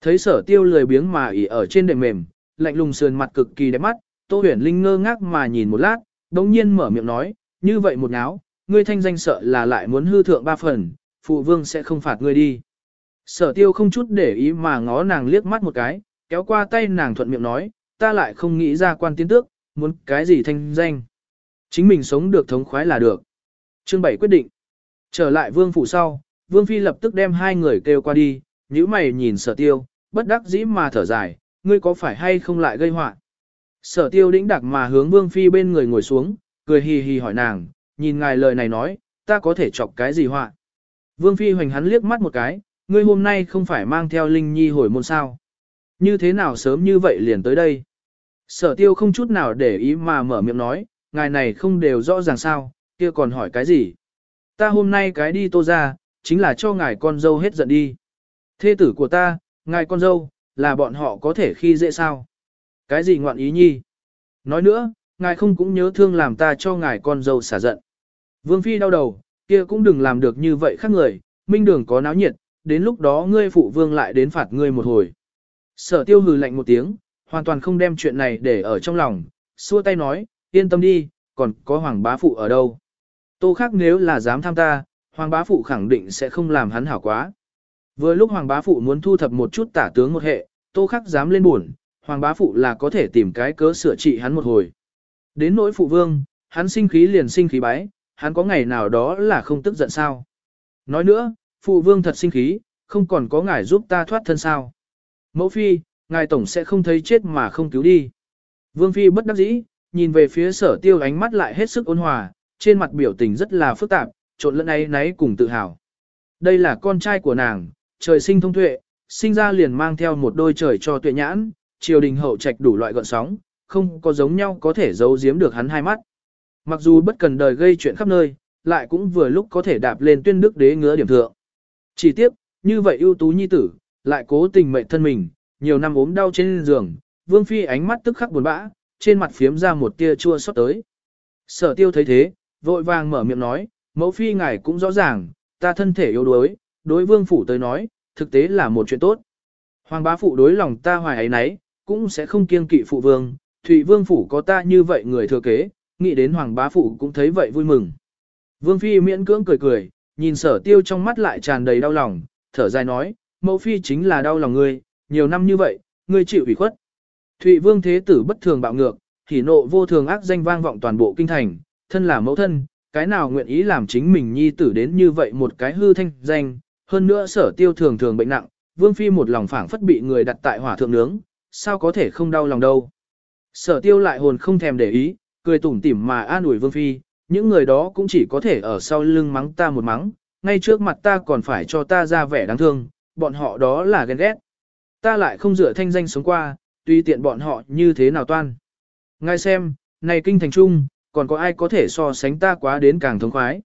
Thấy sở tiêu lười biếng mà ỉ ở trên đệm mềm, lạnh lùng sườn mặt cực kỳ đẹp mắt, Tô huyền linh ngơ ngác mà nhìn một lát, đồng nhiên mở miệng nói, như vậy một náo, ngươi thanh danh sợ là lại muốn hư thượng ba phần, phụ vương sẽ không phạt ngươi đi. Sở tiêu không chút để ý mà ngó nàng liếc mắt một cái, kéo qua tay nàng thuận miệng nói, ta lại không nghĩ ra quan tiến tước, muốn cái gì thanh danh. Chính mình sống được thống khoái là được. Chương 7 quyết định. Trở lại vương phủ sau, vương phi lập tức đem hai người kêu qua đi, nhíu mày nhìn sở tiêu, bất đắc dĩ mà thở dài, ngươi có phải hay không lại gây họa Sở tiêu đĩnh đặc mà hướng vương phi bên người ngồi xuống, cười hì hì hỏi nàng, nhìn ngài lời này nói, ta có thể chọc cái gì họa Vương phi hoành hắn liếc mắt một cái, ngươi hôm nay không phải mang theo Linh Nhi hồi môn sao. Như thế nào sớm như vậy liền tới đây? Sở tiêu không chút nào để ý mà mở miệng nói, ngài này không đều rõ ràng sao, kia còn hỏi cái gì? Ta hôm nay cái đi tô ra, chính là cho ngài con dâu hết giận đi. Thê tử của ta, ngài con dâu, là bọn họ có thể khi dễ sao? Cái gì ngoạn ý nhi? Nói nữa, ngài không cũng nhớ thương làm ta cho ngài con dâu xả giận. Vương Phi đau đầu, kia cũng đừng làm được như vậy khác người, minh đường có náo nhiệt, đến lúc đó ngươi phụ vương lại đến phạt ngươi một hồi. Sở tiêu hừ lạnh một tiếng, hoàn toàn không đem chuyện này để ở trong lòng, xua tay nói, yên tâm đi, còn có hoàng bá phụ ở đâu. Tô khác nếu là dám tham ta, hoàng bá phụ khẳng định sẽ không làm hắn hảo quá. Vừa lúc hoàng bá phụ muốn thu thập một chút tả tướng một hệ, tô khắc dám lên buồn, hoàng bá phụ là có thể tìm cái cớ sửa trị hắn một hồi. Đến nỗi phụ vương, hắn sinh khí liền sinh khí bái, hắn có ngày nào đó là không tức giận sao. Nói nữa, phụ vương thật sinh khí, không còn có ngài giúp ta thoát thân sao. Mẫu phi, ngài tổng sẽ không thấy chết mà không cứu đi. Vương phi bất đắc dĩ, nhìn về phía sở tiêu ánh mắt lại hết sức ôn hòa, trên mặt biểu tình rất là phức tạp, trộn lẫn ấy náy cùng tự hào. Đây là con trai của nàng, trời sinh thông tuệ, sinh ra liền mang theo một đôi trời cho tuệ nhãn, triều đình hậu trạch đủ loại gọn sóng, không có giống nhau có thể giấu giếm được hắn hai mắt. Mặc dù bất cần đời gây chuyện khắp nơi, lại cũng vừa lúc có thể đạp lên tuyên đức đế ngứa điểm thượng. Chỉ tiếp, như vậy ưu tú nhi tử, lại cố tình mệnh thân mình, nhiều năm ốm đau trên giường, vương phi ánh mắt tức khắc buồn bã, trên mặt phiếm ra một tia chua xót tới. Sở tiêu thấy thế, vội vàng mở miệng nói, mẫu phi ngài cũng rõ ràng, ta thân thể yếu đuối, đối vương phủ tới nói, thực tế là một chuyện tốt. Hoàng bá phụ đối lòng ta hoài ấy nấy, cũng sẽ không kiêng kỵ phụ vương, thụy vương phủ có ta như vậy người thừa kế, nghĩ đến hoàng bá phụ cũng thấy vậy vui mừng. Vương phi miễn cưỡng cười cười, nhìn sở tiêu trong mắt lại tràn đầy đau lòng, thở dài nói, mẫu phi chính là đau lòng ngươi, nhiều năm như vậy, ngươi chịu ủy khuất. Thụy vương thế tử bất thường bạo ngược, hỉ nộ vô thường ác danh vang vọng toàn bộ kinh thành, thân là mẫu thân, cái nào nguyện ý làm chính mình nhi tử đến như vậy một cái hư thanh danh, hơn nữa sở tiêu thường thường bệnh nặng, vương phi một lòng phảng phất bị người đặt tại hỏa thượng nướng, sao có thể không đau lòng đâu. Sở tiêu lại hồn không thèm để ý, cười tủm tỉm mà an ủi vương phi, những người đó cũng chỉ có thể ở sau lưng mắng ta một mắng, ngay trước mặt ta còn phải cho ta ra vẻ đáng thương, bọn họ đó là ghen ghét. Ta lại không dựa thanh danh sống qua, tùy tiện bọn họ như thế nào toan. Ngay xem, này kinh thành trung, còn có ai có thể so sánh ta quá đến càng thống khoái.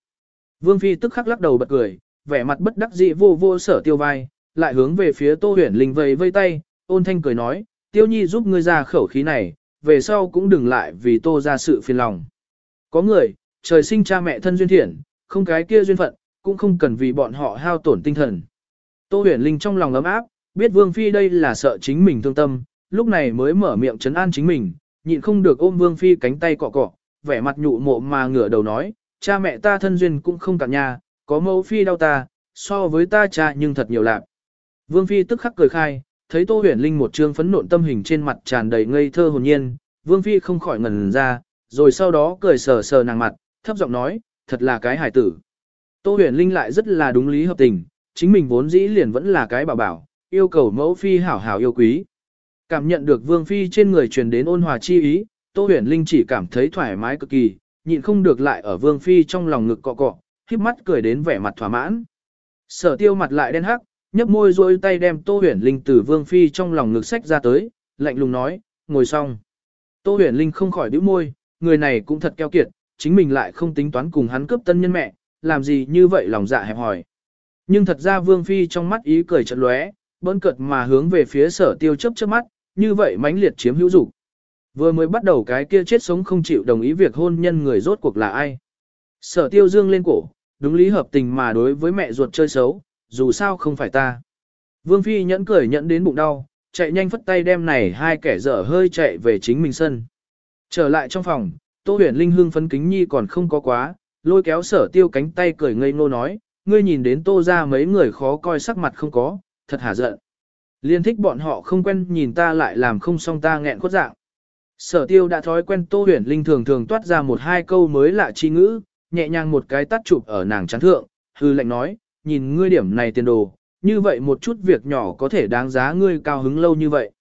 Vương Phi tức khắc lắc đầu bật cười, vẻ mặt bất đắc dĩ vô vô sở tiêu vai, lại hướng về phía Tô Huyền Linh vây vây tay, ôn thanh cười nói, tiêu nhi giúp ngươi ra khẩu khí này, về sau cũng đừng lại vì Tô ra sự phiền lòng. Có người, trời sinh cha mẹ thân duyên thiện, không cái kia duyên phận, cũng không cần vì bọn họ hao tổn tinh thần. Tô huyền linh trong lòng ấm áp, biết Vương Phi đây là sợ chính mình thương tâm, lúc này mới mở miệng trấn an chính mình, nhịn không được ôm Vương Phi cánh tay cọ cọ, vẻ mặt nhụ mộ mà ngửa đầu nói, cha mẹ ta thân duyên cũng không cạn nhà, có mẫu Phi đau ta, so với ta cha nhưng thật nhiều lạc. Vương Phi tức khắc cười khai, thấy Tô huyền linh một trương phấn nộn tâm hình trên mặt tràn đầy ngây thơ hồn nhiên, Vương Phi không khỏi ngẩn ra, rồi sau đó cười sờ sờ nàng mặt, thấp giọng nói, thật là cái hải tử. Tô huyền linh lại rất là đúng lý hợp tình, chính mình vốn dĩ liền vẫn là cái bảo bảo, yêu cầu mẫu phi hảo hảo yêu quý. Cảm nhận được vương phi trên người truyền đến ôn hòa chi ý, Tô huyền linh chỉ cảm thấy thoải mái cực kỳ, nhịn không được lại ở vương phi trong lòng ngực cọ cọ, híp mắt cười đến vẻ mặt thỏa mãn. Sở tiêu mặt lại đen hắc, nhấp môi rôi tay đem Tô huyền linh từ vương phi trong lòng ngực sách ra tới, lạnh lùng nói, ngồi xong. Tô huyền linh không khỏi đĩu môi, người này cũng thật keo kiệt, chính mình lại không tính toán cùng hắn cướp tân nhân mẹ, làm gì như vậy lòng dạ hẹp hòi. Nhưng thật ra Vương Phi trong mắt ý cười chợt lóe, bỡn cợt mà hướng về phía sở tiêu chớp chớp mắt, như vậy mãnh liệt chiếm hữu dục Vừa mới bắt đầu cái kia chết sống không chịu đồng ý việc hôn nhân người rốt cuộc là ai. Sở tiêu dương lên cổ, đúng lý hợp tình mà đối với mẹ ruột chơi xấu, dù sao không phải ta. Vương Phi nhẫn cười nhẫn đến bụng đau, chạy nhanh phất tay đem này hai kẻ dở hơi chạy về chính mình sân. Trở lại trong phòng, Tô huyền linh hương phấn kính nhi còn không có quá, lôi kéo sở tiêu cánh tay cười ngây ngô nói, ngươi nhìn đến tô ra mấy người khó coi sắc mặt không có, thật hả giận. Liên thích bọn họ không quen nhìn ta lại làm không xong ta nghẹn khuất dạng. Sở tiêu đã thói quen tô huyền linh thường thường toát ra một hai câu mới lạ chi ngữ, nhẹ nhàng một cái tắt chụp ở nàng chán thượng, hư lệnh nói, nhìn ngươi điểm này tiền đồ, như vậy một chút việc nhỏ có thể đáng giá ngươi cao hứng lâu như vậy.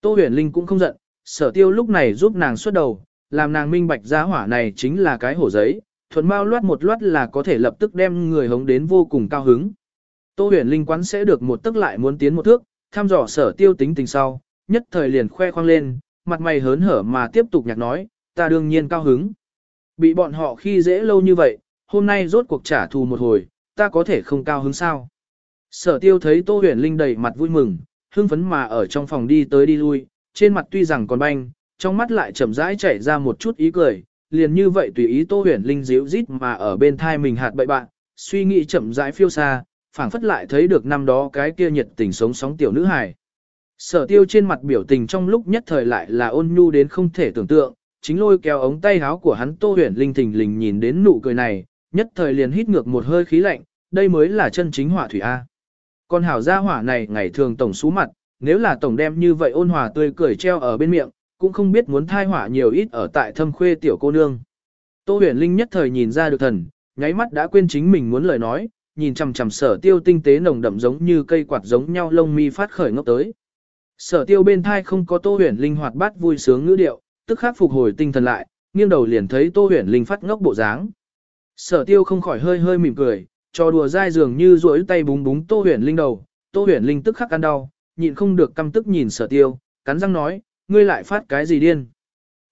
Tô huyền linh cũng không giận, sở tiêu lúc này giúp nàng xuất đầu, làm nàng minh bạch giá hỏa này chính là cái hổ giấy, thuần bao loát một loát là có thể lập tức đem người hống đến vô cùng cao hứng. Tô huyền linh quán sẽ được một tức lại muốn tiến một thước, thăm dò sở tiêu tính tình sau, nhất thời liền khoe khoang lên, mặt mày hớn hở mà tiếp tục nhạc nói, ta đương nhiên cao hứng. Bị bọn họ khi dễ lâu như vậy, hôm nay rốt cuộc trả thù một hồi, ta có thể không cao hứng sao. Sở tiêu thấy Tô huyền linh đầy mặt vui mừng, hưng phấn mà ở trong phòng đi tới đi lui, trên mặt tuy rằng còn banh, trong mắt lại chậm rãi chảy ra một chút ý cười, liền như vậy tùy ý Tô Huyền Linh díu rít mà ở bên thai mình hạt bậy bạn, suy nghĩ chậm rãi phiêu xa, phảng phất lại thấy được năm đó cái kia nhiệt tình sống sóng tiểu nữ hài. Sở tiêu trên mặt biểu tình trong lúc nhất thời lại là ôn nhu đến không thể tưởng tượng, chính lôi kéo ống tay áo của hắn Tô Huyền Linh thình lình nhìn đến nụ cười này, nhất thời liền hít ngược một hơi khí lạnh, đây mới là chân chính hỏa thủy A. Con hảo gia hỏa này ngày thường tổng xú mặt, nếu là tổng đem như vậy ôn hòa tươi cười treo ở bên miệng, cũng không biết muốn thai hỏa nhiều ít ở tại thâm khuê tiểu cô nương. Tô huyền linh nhất thời nhìn ra được thần, nháy mắt đã quên chính mình muốn lời nói, nhìn chằm chằm sở tiêu tinh tế nồng đậm giống như cây quạt giống nhau lông mi phát khởi ngốc tới. Sở tiêu bên thai không có tô huyền linh hoạt bát vui sướng ngữ điệu, tức khắc phục hồi tinh thần lại, nghiêng đầu liền thấy tô huyền linh phát ngốc bộ dáng. Sở tiêu không khỏi hơi hơi mỉm cười, cho đùa dai dường như duỗi tay búng búng tô huyền linh đầu, tô huyền linh tức khắc ăn đau, nhịn không được căm tức nhìn sở tiêu, cắn răng nói, ngươi lại phát cái gì điên.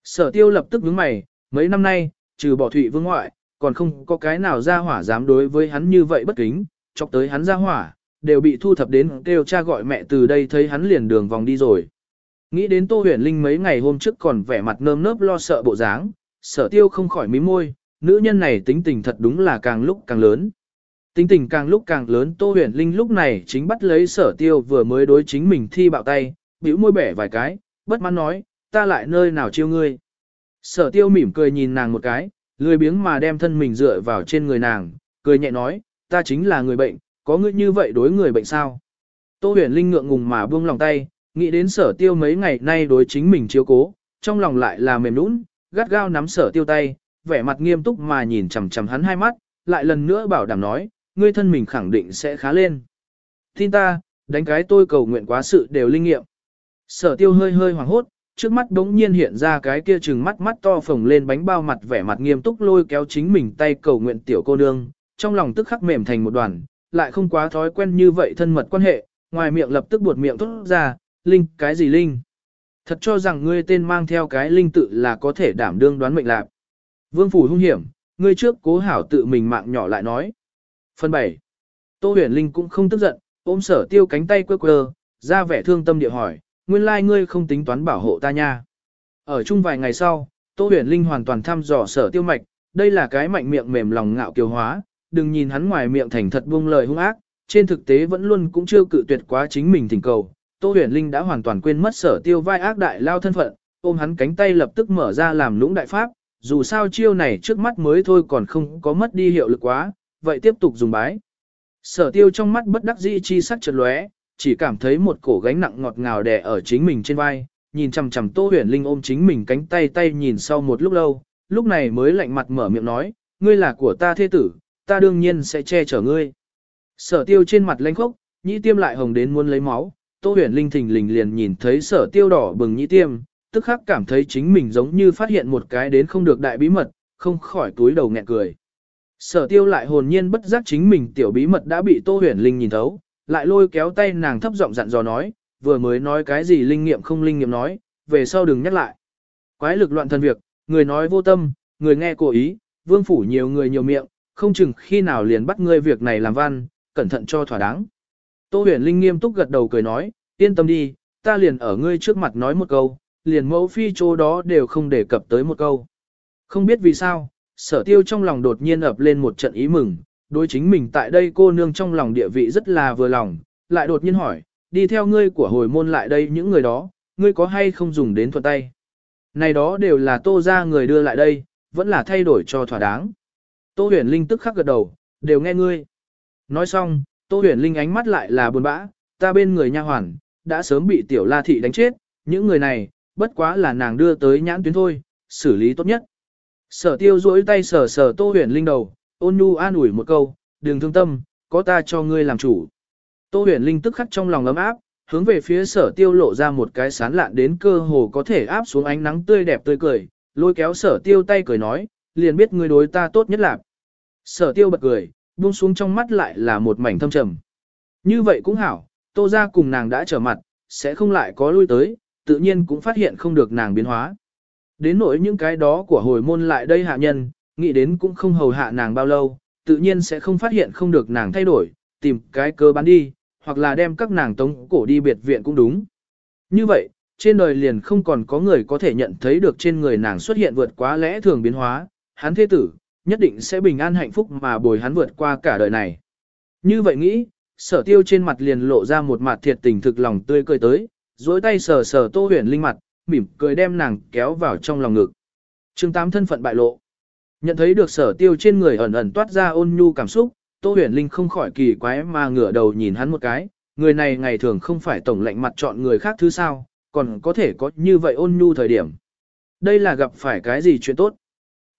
Sở tiêu lập tức nhướng mày, mấy năm nay, trừ bỏ thụy vương ngoại, còn không có cái nào ra hỏa dám đối với hắn như vậy bất kính, chọc tới hắn ra hỏa, đều bị thu thập đến kêu cha gọi mẹ từ đây thấy hắn liền đường vòng đi rồi. Nghĩ đến Tô Huyền Linh mấy ngày hôm trước còn vẻ mặt nơm nớp lo sợ bộ dáng, sở tiêu không khỏi mím môi, nữ nhân này tính tình thật đúng là càng lúc càng lớn. Tính tình càng lúc càng lớn Tô Huyền Linh lúc này chính bắt lấy sở tiêu vừa mới đối chính mình thi bạo tay, bĩu môi bẻ vài cái, bất mãn nói, ta lại nơi nào chiêu ngươi. Sở tiêu mỉm cười nhìn nàng một cái, lười biếng mà đem thân mình dựa vào trên người nàng, cười nhẹ nói, ta chính là người bệnh, có ngươi như vậy đối người bệnh sao. Tô huyền linh ngượng ngùng mà buông lòng tay, nghĩ đến sở tiêu mấy ngày nay đối chính mình chiếu cố, trong lòng lại là mềm nũng, gắt gao nắm sở tiêu tay, vẻ mặt nghiêm túc mà nhìn chằm chằm hắn hai mắt, lại lần nữa bảo đảm nói, ngươi thân mình khẳng định sẽ khá lên. Tin ta, đánh cái tôi cầu nguyện quá sự đều linh nghiệm. Sở tiêu hơi hơi hoảng hốt, trước mắt đống nhiên hiện ra cái kia chừng mắt mắt to phồng lên bánh bao mặt vẻ mặt nghiêm túc lôi kéo chính mình tay cầu nguyện tiểu cô nương, trong lòng tức khắc mềm thành một đoàn, lại không quá thói quen như vậy thân mật quan hệ, ngoài miệng lập tức buột miệng tốt ra, Linh, cái gì Linh? Thật cho rằng ngươi tên mang theo cái Linh tự là có thể đảm đương đoán mệnh lạc. Vương phủ hung hiểm, ngươi trước cố hảo tự mình mạng nhỏ lại nói. Phần 7. Tô huyền Linh cũng không tức giận, ôm sở tiêu cánh tay quơ quơ, ra vẻ thương tâm địa hỏi, nguyên lai ngươi không tính toán bảo hộ ta nha. Ở chung vài ngày sau, Tô huyền Linh hoàn toàn thăm dò sở tiêu mạch, đây là cái mạnh miệng mềm lòng ngạo kiều hóa, đừng nhìn hắn ngoài miệng thành thật buông lời hung ác, trên thực tế vẫn luôn cũng chưa cự tuyệt quá chính mình thỉnh cầu. Tô huyền Linh đã hoàn toàn quên mất sở tiêu vai ác đại lao thân phận, ôm hắn cánh tay lập tức mở ra làm lũng đại pháp, dù sao chiêu này trước mắt mới thôi còn không có mất đi hiệu lực quá, vậy tiếp tục dùng bái. Sở tiêu trong mắt bất đắc dĩ chi sắc chợt lóe, chỉ cảm thấy một cổ gánh nặng ngọt ngào đè ở chính mình trên vai, nhìn chằm chằm Tô Huyền Linh ôm chính mình cánh tay tay nhìn sau một lúc lâu, lúc này mới lạnh mặt mở miệng nói, ngươi là của ta thế tử, ta đương nhiên sẽ che chở ngươi. Sở tiêu trên mặt lanh khốc, nhĩ tiêm lại hồng đến muốn lấy máu, Tô Huyền Linh thình lình liền nhìn thấy sở tiêu đỏ bừng nhĩ tiêm, tức khắc cảm thấy chính mình giống như phát hiện một cái đến không được đại bí mật, không khỏi túi đầu nghẹn cười. Sở tiêu lại hồn nhiên bất giác chính mình tiểu bí mật đã bị Tô Huyền Linh nhìn thấu, lại lôi kéo tay nàng thấp giọng dặn dò nói, vừa mới nói cái gì linh nghiệm không linh nghiệm nói, về sau đừng nhắc lại. Quái lực loạn thân việc, người nói vô tâm, người nghe cố ý, vương phủ nhiều người nhiều miệng, không chừng khi nào liền bắt ngươi việc này làm văn, cẩn thận cho thỏa đáng. Tô huyền linh nghiêm túc gật đầu cười nói, yên tâm đi, ta liền ở ngươi trước mặt nói một câu, liền mẫu phi chỗ đó đều không đề cập tới một câu. Không biết vì sao, sở tiêu trong lòng đột nhiên ập lên một trận ý mừng, đối chính mình tại đây cô nương trong lòng địa vị rất là vừa lòng, lại đột nhiên hỏi, đi theo ngươi của hồi môn lại đây những người đó, ngươi có hay không dùng đến thuận tay. Này đó đều là tô ra người đưa lại đây, vẫn là thay đổi cho thỏa đáng. Tô huyền linh tức khắc gật đầu, đều nghe ngươi. Nói xong, tô huyền linh ánh mắt lại là buồn bã, ta bên người nha hoàn, đã sớm bị tiểu la thị đánh chết, những người này, bất quá là nàng đưa tới nhãn tuyến thôi, xử lý tốt nhất. Sở tiêu duỗi tay sờ sờ tô huyền linh đầu, ôn nhu an ủi một câu, đừng thương tâm, có ta cho ngươi làm chủ. Tô huyền linh tức khắc trong lòng ấm áp, hướng về phía sở tiêu lộ ra một cái sán lạn đến cơ hồ có thể áp xuống ánh nắng tươi đẹp tươi cười, lôi kéo sở tiêu tay cười nói, liền biết ngươi đối ta tốt nhất là. Sở tiêu bật cười, buông xuống trong mắt lại là một mảnh thâm trầm. Như vậy cũng hảo, tô ra cùng nàng đã trở mặt, sẽ không lại có lui tới, tự nhiên cũng phát hiện không được nàng biến hóa. Đến nỗi những cái đó của hồi môn lại đây hạ nhân, nghĩ đến cũng không hầu hạ nàng bao lâu, tự nhiên sẽ không phát hiện không được nàng thay đổi, tìm cái cơ bán đi, hoặc là đem các nàng tống cổ đi biệt viện cũng đúng. Như vậy, trên đời liền không còn có người có thể nhận thấy được trên người nàng xuất hiện vượt quá lẽ thường biến hóa, hắn thế tử, nhất định sẽ bình an hạnh phúc mà bồi hắn vượt qua cả đời này. Như vậy nghĩ, sở tiêu trên mặt liền lộ ra một mặt thiệt tình thực lòng tươi cười tới, dối tay sờ sờ tô huyền linh mặt, mỉm cười đem nàng kéo vào trong lòng ngực. chương 8 thân phận bại lộ. Nhận thấy được sở tiêu trên người ẩn ẩn toát ra ôn nhu cảm xúc, tô huyền linh không khỏi kỳ quái mà ngửa đầu nhìn hắn một cái, người này ngày thường không phải tổng lệnh mặt chọn người khác thứ sao, còn có thể có như vậy ôn nhu thời điểm. Đây là gặp phải cái gì chuyện tốt.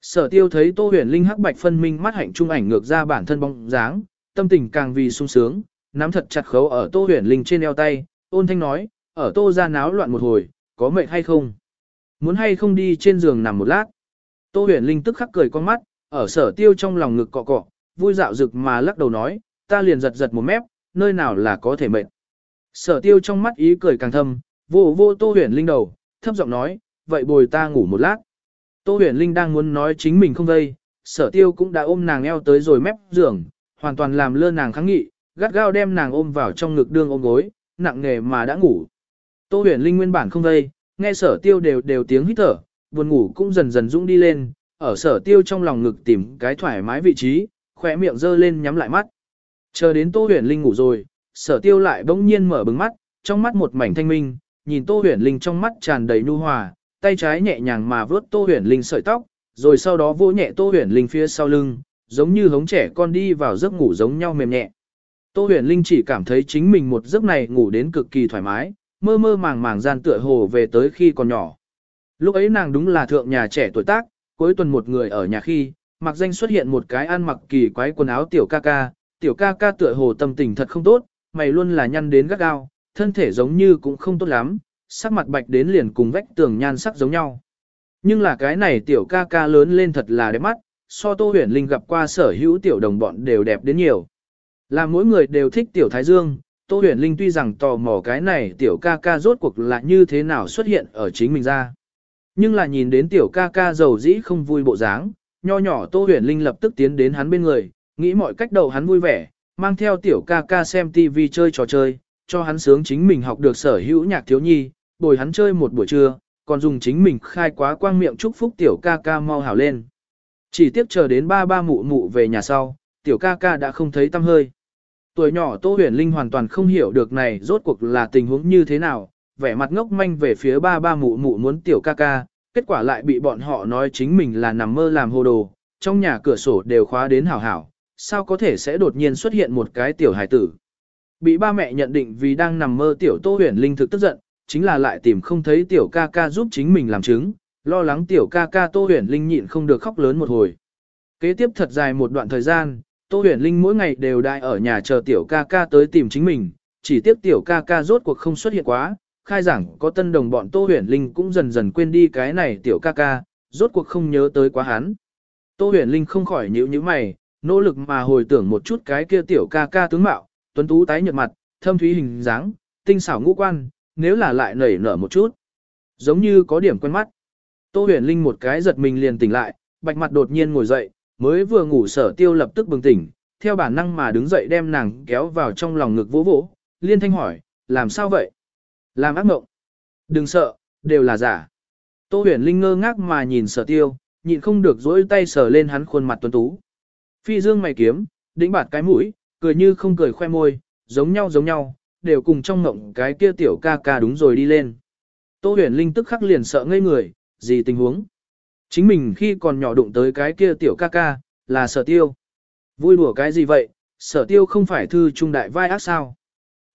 Sở tiêu thấy tô huyền linh hắc bạch phân minh mắt hạnh trung ảnh ngược ra bản thân bóng dáng, tâm tình càng vì sung sướng, nắm thật chặt khấu ở tô huyền linh trên eo tay, ôn thanh nói, ở tô ra náo loạn một hồi, có mệt hay không? Muốn hay không đi trên giường nằm một lát? Tô huyền linh tức khắc cười con mắt, ở sở tiêu trong lòng ngực cọ cọ, vui dạo rực mà lắc đầu nói, ta liền giật giật một mép, nơi nào là có thể mệt. Sở tiêu trong mắt ý cười càng thâm, vô vô tô huyền linh đầu, thấp giọng nói, vậy bồi ta ngủ một lát. Tô huyền linh đang muốn nói chính mình không vây, sở tiêu cũng đã ôm nàng eo tới rồi mép giường, hoàn toàn làm lơ nàng kháng nghị, gắt gao đem nàng ôm vào trong ngực đương ôm gối, nặng nghề mà đã ngủ. Tô huyền linh nguyên bản không vây, nghe sở tiêu đều đều tiếng hít thở, buồn ngủ cũng dần dần dũng đi lên, ở sở tiêu trong lòng ngực tìm cái thoải mái vị trí, khỏe miệng dơ lên nhắm lại mắt. Chờ đến tô huyền linh ngủ rồi, sở tiêu lại bỗng nhiên mở bừng mắt, trong mắt một mảnh thanh minh, nhìn tô huyền linh trong mắt tràn đầy nhu hòa, tay trái nhẹ nhàng mà vớt tô huyền linh sợi tóc, rồi sau đó vỗ nhẹ tô huyền linh phía sau lưng, giống như hống trẻ con đi vào giấc ngủ giống nhau mềm nhẹ. Tô huyền linh chỉ cảm thấy chính mình một giấc này ngủ đến cực kỳ thoải mái, mơ mơ màng màng gian tựa hồ về tới khi còn nhỏ. Lúc ấy nàng đúng là thượng nhà trẻ tuổi tác, cuối tuần một người ở nhà khi, mặc danh xuất hiện một cái ăn mặc kỳ quái quần áo tiểu ca ca, tiểu ca ca tựa hồ tâm tình thật không tốt, mày luôn là nhăn đến gắt gao, thân thể giống như cũng không tốt lắm, sắc mặt bạch đến liền cùng vách tường nhan sắc giống nhau. Nhưng là cái này tiểu ca ca lớn lên thật là đẹp mắt, so tô huyền linh gặp qua sở hữu tiểu đồng bọn đều đẹp đến nhiều. Là mỗi người đều thích tiểu thái dương, tô huyền linh tuy rằng tò mò cái này tiểu ca ca rốt cuộc là như thế nào xuất hiện ở chính mình ra. Nhưng là nhìn đến tiểu ca ca giàu dĩ không vui bộ dáng, nho nhỏ tô huyền linh lập tức tiến đến hắn bên người, nghĩ mọi cách đầu hắn vui vẻ, mang theo tiểu ca ca xem TV chơi trò chơi, cho hắn sướng chính mình học được sở hữu nhạc thiếu nhi, bồi hắn chơi một buổi trưa, còn dùng chính mình khai quá quang miệng chúc phúc tiểu ca ca mau hảo lên. Chỉ tiếp chờ đến ba ba mụ mụ về nhà sau, tiểu ca ca đã không thấy tâm hơi. Tuổi nhỏ Tô Huyền Linh hoàn toàn không hiểu được này rốt cuộc là tình huống như thế nào, vẻ mặt ngốc manh về phía ba ba mụ mụ muốn tiểu ca ca, kết quả lại bị bọn họ nói chính mình là nằm mơ làm hồ đồ, trong nhà cửa sổ đều khóa đến hảo hảo, sao có thể sẽ đột nhiên xuất hiện một cái tiểu hải tử. Bị ba mẹ nhận định vì đang nằm mơ tiểu Tô Huyền Linh thực tức giận, chính là lại tìm không thấy tiểu ca ca giúp chính mình làm chứng, lo lắng tiểu ca ca Tô Huyền Linh nhịn không được khóc lớn một hồi. Kế tiếp thật dài một đoạn thời gian, Tô Huyền Linh mỗi ngày đều đại ở nhà chờ tiểu ca ca tới tìm chính mình, chỉ tiếc tiểu ca ca rốt cuộc không xuất hiện quá, khai giảng có tân đồng bọn Tô Huyền Linh cũng dần dần quên đi cái này tiểu ca ca, rốt cuộc không nhớ tới quá hắn. Tô Huyền Linh không khỏi nhíu nhíu mày, nỗ lực mà hồi tưởng một chút cái kia tiểu ca ca tướng mạo, tuấn tú tái nhợt mặt, thâm thúy hình dáng, tinh xảo ngũ quan, nếu là lại nảy nở một chút. Giống như có điểm quen mắt. Tô huyền linh một cái giật mình liền tỉnh lại, bạch mặt đột nhiên ngồi dậy, mới vừa ngủ sở tiêu lập tức bừng tỉnh, theo bản năng mà đứng dậy đem nàng kéo vào trong lòng ngực vỗ vỗ, liên thanh hỏi, làm sao vậy? Làm ác mộng. Đừng sợ, đều là giả. Tô huyền linh ngơ ngác mà nhìn sở tiêu, nhịn không được dỗi tay sờ lên hắn khuôn mặt tuấn tú. Phi dương mày kiếm, đĩnh bạt cái mũi, cười như không cười khoe môi, giống nhau giống nhau, đều cùng trong mộng cái kia tiểu ca ca đúng rồi đi lên. Tô huyền linh tức khắc liền sợ ngây người, gì tình huống. Chính mình khi còn nhỏ đụng tới cái kia tiểu ca ca, là sở tiêu. Vui đùa cái gì vậy, sở tiêu không phải thư trung đại vai ác sao.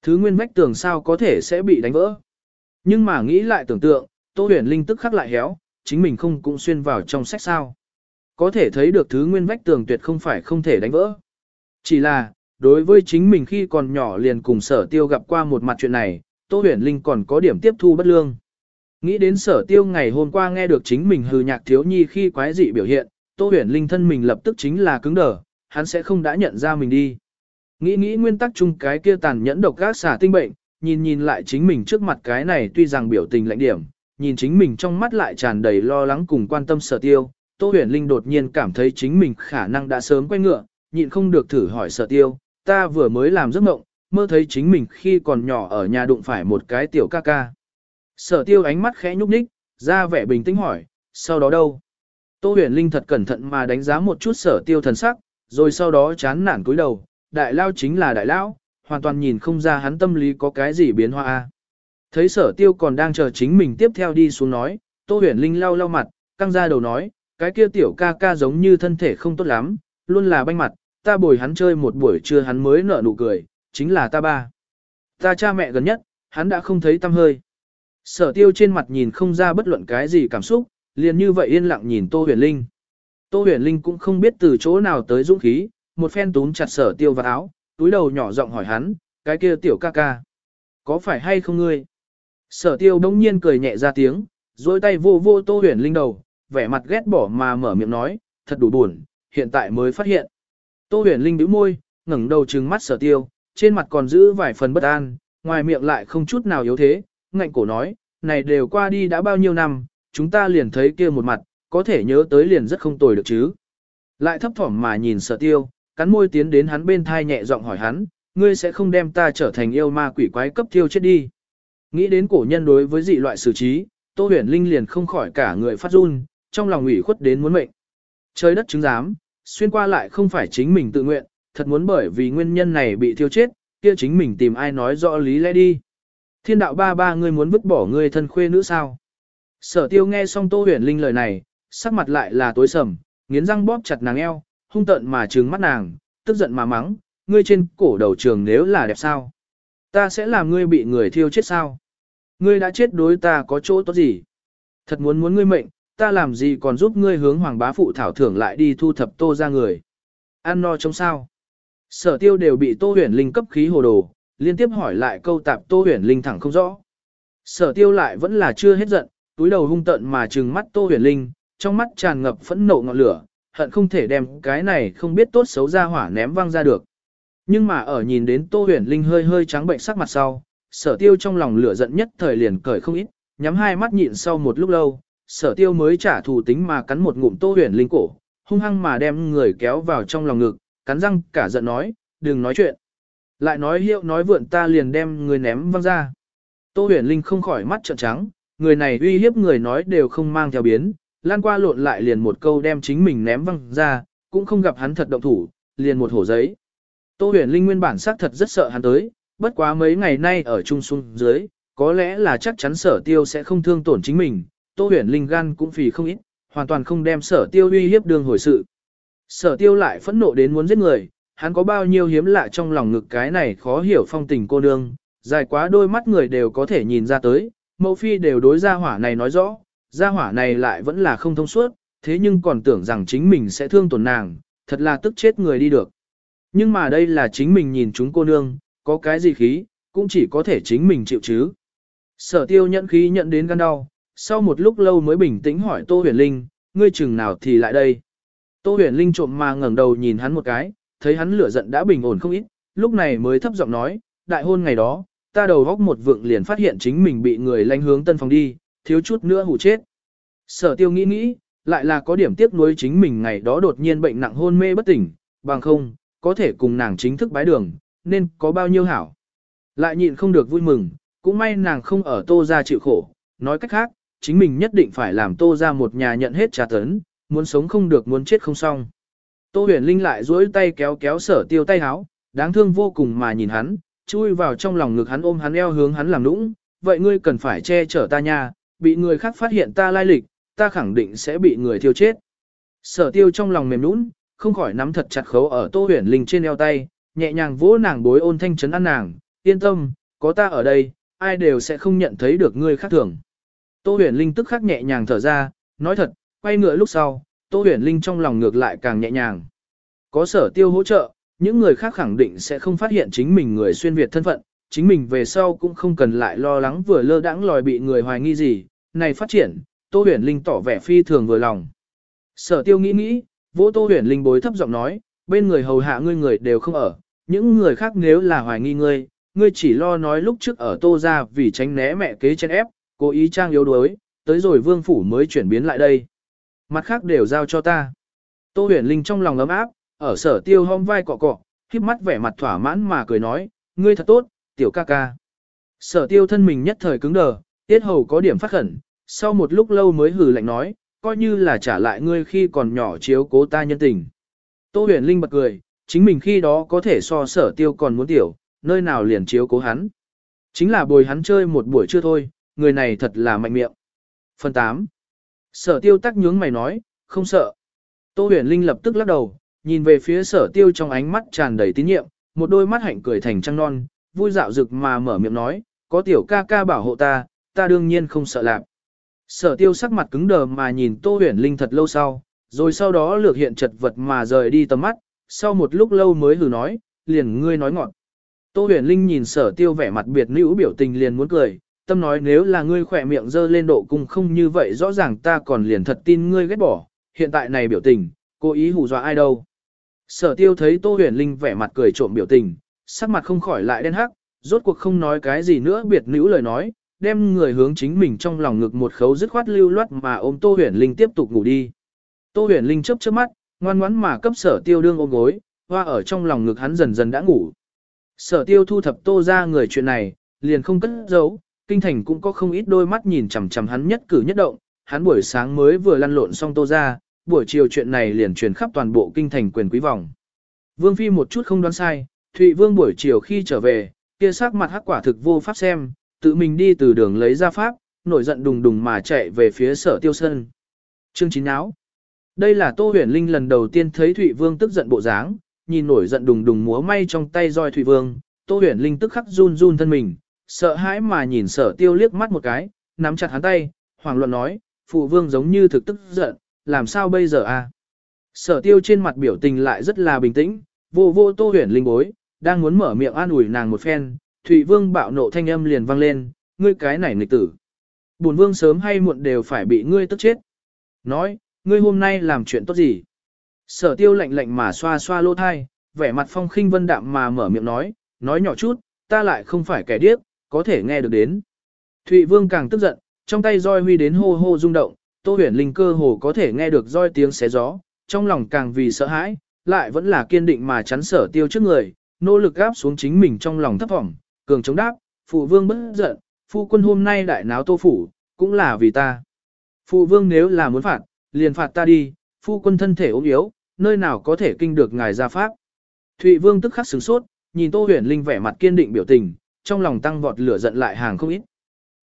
Thứ nguyên vách tường sao có thể sẽ bị đánh vỡ. Nhưng mà nghĩ lại tưởng tượng, Tô huyền linh tức khắc lại héo, chính mình không cũng xuyên vào trong sách sao. Có thể thấy được thứ nguyên vách tường tuyệt không phải không thể đánh vỡ. Chỉ là, đối với chính mình khi còn nhỏ liền cùng sở tiêu gặp qua một mặt chuyện này, Tô huyền linh còn có điểm tiếp thu bất lương. Nghĩ đến sở tiêu ngày hôm qua nghe được chính mình hừ nhạc thiếu nhi khi quái dị biểu hiện, Tô huyền linh thân mình lập tức chính là cứng đờ, hắn sẽ không đã nhận ra mình đi. Nghĩ nghĩ nguyên tắc chung cái kia tàn nhẫn độc gác xả tinh bệnh, nhìn nhìn lại chính mình trước mặt cái này tuy rằng biểu tình lạnh điểm, nhìn chính mình trong mắt lại tràn đầy lo lắng cùng quan tâm sở tiêu. Tô huyền linh đột nhiên cảm thấy chính mình khả năng đã sớm quay ngựa, nhịn không được thử hỏi sở tiêu, ta vừa mới làm giấc mộng, mơ thấy chính mình khi còn nhỏ ở nhà đụng phải một cái tiểu ca ca. Sở tiêu ánh mắt khẽ nhúc nhích, ra vẻ bình tĩnh hỏi, sau đó đâu? Tô huyền linh thật cẩn thận mà đánh giá một chút sở tiêu thần sắc, rồi sau đó chán nản cúi đầu, đại lao chính là đại lao, hoàn toàn nhìn không ra hắn tâm lý có cái gì biến hóa. Thấy sở tiêu còn đang chờ chính mình tiếp theo đi xuống nói, Tô huyền linh lau lau mặt, căng ra đầu nói, cái kia tiểu ca ca giống như thân thể không tốt lắm, luôn là banh mặt, ta bồi hắn chơi một buổi trưa hắn mới nở nụ cười, chính là ta ba. Ta cha mẹ gần nhất, hắn đã không thấy tâm hơi. Sở tiêu trên mặt nhìn không ra bất luận cái gì cảm xúc, liền như vậy yên lặng nhìn Tô huyền linh. Tô huyền linh cũng không biết từ chỗ nào tới dũng khí, một phen túm chặt sở tiêu vào áo, túi đầu nhỏ giọng hỏi hắn, cái kia tiểu ca ca. Có phải hay không ngươi? Sở tiêu đông nhiên cười nhẹ ra tiếng, dối tay vô vô tô huyền linh đầu, vẻ mặt ghét bỏ mà mở miệng nói, thật đủ buồn, hiện tại mới phát hiện. Tô huyền linh bĩu môi, ngẩng đầu trừng mắt sở tiêu, trên mặt còn giữ vài phần bất an, ngoài miệng lại không chút nào yếu thế, ngạnh cổ nói, này đều qua đi đã bao nhiêu năm, chúng ta liền thấy kia một mặt, có thể nhớ tới liền rất không tồi được chứ. Lại thấp thỏm mà nhìn sở tiêu, cắn môi tiến đến hắn bên thai nhẹ giọng hỏi hắn, ngươi sẽ không đem ta trở thành yêu ma quỷ quái cấp thiêu chết đi. Nghĩ đến cổ nhân đối với dị loại xử trí, Tô Huyền Linh liền không khỏi cả người phát run, trong lòng ủy khuất đến muốn mệnh. Trời đất chứng giám, xuyên qua lại không phải chính mình tự nguyện, thật muốn bởi vì nguyên nhân này bị thiêu chết, kia chính mình tìm ai nói rõ lý lẽ đi. Thiên đạo ba ba ngươi muốn vứt bỏ ngươi thân khuê nữ sao? Sở tiêu nghe xong Tô Huyền Linh lời này, sắc mặt lại là tối sầm, nghiến răng bóp chặt nàng eo, hung tợn mà trừng mắt nàng, tức giận mà mắng, ngươi trên cổ đầu trường nếu là đẹp sao? Ta sẽ làm ngươi bị người thiêu chết sao? Ngươi đã chết đối ta có chỗ tốt gì? Thật muốn muốn ngươi mệnh, ta làm gì còn giúp ngươi hướng hoàng bá phụ thảo thưởng lại đi thu thập tô ra người. Ăn no chống sao? Sở tiêu đều bị tô huyền linh cấp khí hồ đồ, liên tiếp hỏi lại câu tạp tô huyền linh thẳng không rõ. Sở tiêu lại vẫn là chưa hết giận, túi đầu hung tận mà trừng mắt tô huyền linh, trong mắt tràn ngập phẫn nộ ngọn lửa, hận không thể đem cái này không biết tốt xấu ra hỏa ném văng ra được. Nhưng mà ở nhìn đến tô huyền linh hơi hơi trắng bệnh sắc mặt sau, sở tiêu trong lòng lửa giận nhất thời liền cởi không ít, nhắm hai mắt nhịn sau một lúc lâu, sở tiêu mới trả thù tính mà cắn một ngụm tô huyền linh cổ, hung hăng mà đem người kéo vào trong lòng ngực, cắn răng cả giận nói, đừng nói chuyện. Lại nói hiệu nói vượn ta liền đem người ném văng ra. Tô huyền linh không khỏi mắt trợn trắng, người này uy hiếp người nói đều không mang theo biến, lan qua lộn lại liền một câu đem chính mình ném văng ra, cũng không gặp hắn thật động thủ, liền một hổ giấy. Tô huyền linh nguyên bản xác thật rất sợ hắn tới, bất quá mấy ngày nay ở trung xuân dưới, có lẽ là chắc chắn sở tiêu sẽ không thương tổn chính mình, Tô huyền linh gan cũng phì không ít, hoàn toàn không đem sở tiêu uy hiếp đường hồi sự. Sở tiêu lại phẫn nộ đến muốn giết người, hắn có bao nhiêu hiếm lạ trong lòng ngực cái này khó hiểu phong tình cô nương, dài quá đôi mắt người đều có thể nhìn ra tới, mẫu phi đều đối gia hỏa này nói rõ, gia hỏa này lại vẫn là không thông suốt, thế nhưng còn tưởng rằng chính mình sẽ thương tổn nàng, thật là tức chết người đi được. Nhưng mà đây là chính mình nhìn chúng cô nương, có cái gì khí, cũng chỉ có thể chính mình chịu chứ. Sở tiêu nhận khí nhận đến gan đau, sau một lúc lâu mới bình tĩnh hỏi Tô Huyền Linh, ngươi chừng nào thì lại đây. Tô Huyền Linh trộm mà ngẩng đầu nhìn hắn một cái, thấy hắn lửa giận đã bình ổn không ít, lúc này mới thấp giọng nói, đại hôn ngày đó, ta đầu góc một vượng liền phát hiện chính mình bị người lanh hướng tân phòng đi, thiếu chút nữa hủ chết. Sở tiêu nghĩ nghĩ, lại là có điểm tiếc nuối chính mình ngày đó đột nhiên bệnh nặng hôn mê bất tỉnh, bằng không, có thể cùng nàng chính thức bái đường, nên có bao nhiêu hảo. Lại nhịn không được vui mừng, cũng may nàng không ở tô ra chịu khổ, nói cách khác, chính mình nhất định phải làm tô ra một nhà nhận hết trà tấn, muốn sống không được muốn chết không xong. Tô huyền linh lại duỗi tay kéo kéo sở tiêu tay háo, đáng thương vô cùng mà nhìn hắn, chui vào trong lòng ngực hắn ôm hắn eo hướng hắn làm nũng, vậy ngươi cần phải che chở ta nha, bị người khác phát hiện ta lai lịch, ta khẳng định sẽ bị người thiêu chết. Sở tiêu trong lòng mềm nũng, không khỏi nắm thật chặt khấu ở tô huyền linh trên eo tay, nhẹ nhàng vỗ nàng bối ôn thanh trấn ăn nàng, yên tâm, có ta ở đây, ai đều sẽ không nhận thấy được ngươi khác thường. Tô huyền linh tức khắc nhẹ nhàng thở ra, nói thật, quay ngựa lúc sau, tô huyền linh trong lòng ngược lại càng nhẹ nhàng. Có sở tiêu hỗ trợ, những người khác khẳng định sẽ không phát hiện chính mình người xuyên Việt thân phận, chính mình về sau cũng không cần lại lo lắng vừa lơ đãng lòi bị người hoài nghi gì, này phát triển, Tô Huyền Linh tỏ vẻ phi thường vừa lòng. Sở tiêu nghĩ nghĩ, vỗ Tô Huyền Linh bối thấp giọng nói, bên người hầu hạ ngươi người đều không ở, những người khác nếu là hoài nghi ngươi, ngươi chỉ lo nói lúc trước ở Tô gia vì tránh né mẹ kế chen ép, cố ý trang yếu đuối, tới rồi vương phủ mới chuyển biến lại đây. Mặt khác đều giao cho ta. Tô huyền linh trong lòng ấm áp, ở sở tiêu hôm vai cọ cọ, khép mắt vẻ mặt thỏa mãn mà cười nói, ngươi thật tốt, tiểu ca ca. Sở tiêu thân mình nhất thời cứng đờ, tiết hầu có điểm phát khẩn, sau một lúc lâu mới hử lạnh nói, coi như là trả lại ngươi khi còn nhỏ chiếu cố ta nhân tình. Tô huyền linh bật cười, chính mình khi đó có thể so sở tiêu còn muốn tiểu, nơi nào liền chiếu cố hắn. Chính là bồi hắn chơi một buổi trưa thôi, người này thật là mạnh miệng. Phần 8. Sở tiêu tắc nhướng mày nói, không sợ. Tô huyền linh lập tức lắc đầu, nhìn về phía sở tiêu trong ánh mắt tràn đầy tín nhiệm, một đôi mắt hạnh cười thành trăng non, vui dạo rực mà mở miệng nói, có tiểu ca ca bảo hộ ta, ta đương nhiên không sợ lạc. Sở tiêu sắc mặt cứng đờ mà nhìn tô huyền linh thật lâu sau, rồi sau đó lược hiện chật vật mà rời đi tầm mắt, sau một lúc lâu mới hừ nói, liền ngươi nói ngọn. Tô huyền linh nhìn sở tiêu vẻ mặt biệt nữ biểu tình liền muốn cười, tâm nói nếu là ngươi khỏe miệng dơ lên độ cung không như vậy rõ ràng ta còn liền thật tin ngươi ghét bỏ, hiện tại này biểu tình, cố ý hù dọa ai đâu. Sở tiêu thấy Tô huyền linh vẻ mặt cười trộm biểu tình, sắc mặt không khỏi lại đen hắc, rốt cuộc không nói cái gì nữa biệt nữ lời nói, đem người hướng chính mình trong lòng ngực một khấu dứt khoát lưu loát mà ôm Tô huyền linh tiếp tục ngủ đi. Tô huyền linh chớp chớp mắt, ngoan ngoãn mà cấp sở tiêu đương ôm gối, hoa ở trong lòng ngực hắn dần dần đã ngủ. Sở tiêu thu thập tô ra người chuyện này, liền không cất giấu, kinh thành cũng có không ít đôi mắt nhìn chằm chằm hắn nhất cử nhất động, hắn buổi sáng mới vừa lăn lộn xong tô ra, buổi chiều chuyện này liền truyền khắp toàn bộ kinh thành quyền quý vòng. Vương Phi một chút không đoán sai, Thụy Vương buổi chiều khi trở về, kia sắc mặt hắc quả thực vô pháp xem, tự mình đi từ đường lấy ra pháp, nổi giận đùng đùng mà chạy về phía sở tiêu sân. Chương chín áo. Đây là Tô Huyền Linh lần đầu tiên thấy Thụy Vương tức giận bộ dáng, nhìn nổi giận đùng đùng múa may trong tay roi Thụy Vương, Tô Huyền Linh tức khắc run run thân mình, sợ hãi mà nhìn sở tiêu liếc mắt một cái, nắm chặt hắn tay, hoàng luận nói, phụ vương giống như thực tức giận, làm sao bây giờ à? Sở tiêu trên mặt biểu tình lại rất là bình tĩnh, vô vô tô huyền linh bối, đang muốn mở miệng an ủi nàng một phen, Thụy Vương bạo nộ thanh âm liền vang lên, ngươi cái này nghịch tử. Bổn vương sớm hay muộn đều phải bị ngươi tức chết. Nói, ngươi hôm nay làm chuyện tốt gì? Sở tiêu lạnh lạnh mà xoa xoa lỗ thai, vẻ mặt phong khinh vân đạm mà mở miệng nói, nói nhỏ chút, ta lại không phải kẻ điếc, có thể nghe được đến. Thụy Vương càng tức giận, trong tay roi huy đến hô hô rung động, Tô Huyền Linh cơ hồ có thể nghe được roi tiếng xé gió, trong lòng càng vì sợ hãi, lại vẫn là kiên định mà chắn sở tiêu trước người, nỗ lực gáp xuống chính mình trong lòng thấp vọng, cường chống đáp, phụ vương bất giận, phu quân hôm nay đại náo tô phủ, cũng là vì ta. Phụ vương nếu là muốn phạt, liền phạt ta đi, phu quân thân thể ốm yếu, nơi nào có thể kinh được ngài ra pháp. Thụy vương tức khắc sửng sốt, nhìn Tô Huyền Linh vẻ mặt kiên định biểu tình, trong lòng tăng vọt lửa giận lại hàng không ít.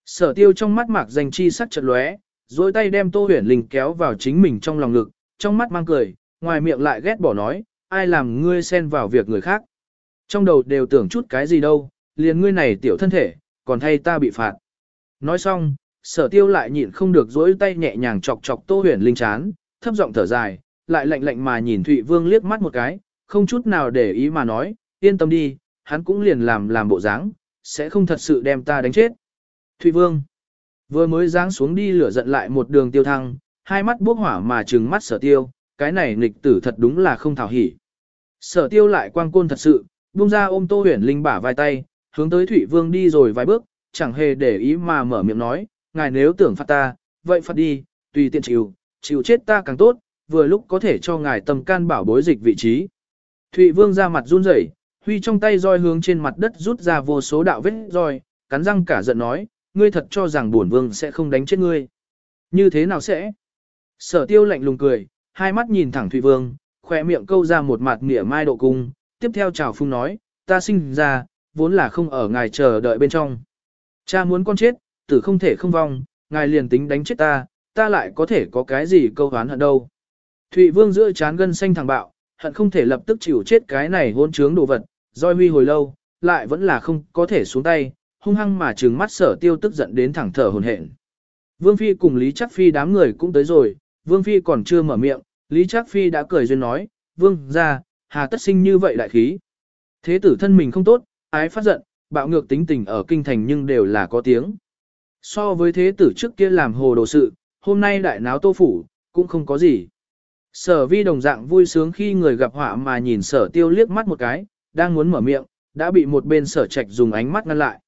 Sở tiêu trong mắt mạc danh chi sắc chật lóe, dối tay đem Tô Huyền Linh kéo vào chính mình trong lòng ngực, trong mắt mang cười, ngoài miệng lại ghét bỏ nói, ai làm ngươi xen vào việc người khác. Trong đầu đều tưởng chút cái gì đâu, liền ngươi này tiểu thân thể, còn thay ta bị phạt. Nói xong, sở tiêu lại nhịn không được dỗi tay nhẹ nhàng chọc chọc Tô Huyền Linh chán, thấp giọng thở dài, lại lạnh lạnh mà nhìn Thụy Vương liếc mắt một cái, không chút nào để ý mà nói, yên tâm đi, hắn cũng liền làm làm bộ dáng, sẽ không thật sự đem ta đánh chết. Thụy Vương vừa mới giáng xuống đi lửa giận lại một đường tiêu thăng, hai mắt bốc hỏa mà trừng mắt sở tiêu, cái này nghịch tử thật đúng là không thảo hỉ. Sở tiêu lại quang côn thật sự, buông ra ôm Tô Huyền Linh bả vai tay, hướng tới Thụy Vương đi rồi vài bước, chẳng hề để ý mà mở miệng nói, ngài nếu tưởng phạt ta, vậy phạt đi, tùy tiện chịu, chịu chết ta càng tốt, vừa lúc có thể cho ngài tầm can bảo bối dịch vị trí. Thụy Vương ra mặt run rẩy, huy trong tay roi hướng trên mặt đất rút ra vô số đạo vết roi, cắn răng cả giận nói, ngươi thật cho rằng bổn vương sẽ không đánh chết ngươi. Như thế nào sẽ? Sở tiêu lạnh lùng cười, hai mắt nhìn thẳng Thụy Vương, khoe miệng câu ra một mặt mỉa mai độ cung, tiếp theo chào phung nói, ta sinh ra, vốn là không ở ngài chờ đợi bên trong. Cha muốn con chết, tử không thể không vong, ngài liền tính đánh chết ta, ta lại có thể có cái gì câu hán hận đâu. Thụy Vương giữa chán gân xanh thẳng bạo, hận không thể lập tức chịu chết cái này hôn trướng đồ vật, roi huy hồi lâu, lại vẫn là không có thể xuống tay, hung hăng mà trừng mắt sở tiêu tức giận đến thẳng thở hồn hển. Vương Phi cùng Lý Chắc Phi đám người cũng tới rồi, Vương Phi còn chưa mở miệng, Lý Chắc Phi đã cười duyên nói, Vương, ra, hà tất sinh như vậy đại khí. Thế tử thân mình không tốt, ái phát giận, bạo ngược tính tình ở kinh thành nhưng đều là có tiếng. So với thế tử trước kia làm hồ đồ sự, hôm nay đại náo tô phủ, cũng không có gì. Sở vi đồng dạng vui sướng khi người gặp họa mà nhìn sở tiêu liếc mắt một cái, đang muốn mở miệng, đã bị một bên sở trạch dùng ánh mắt ngăn lại.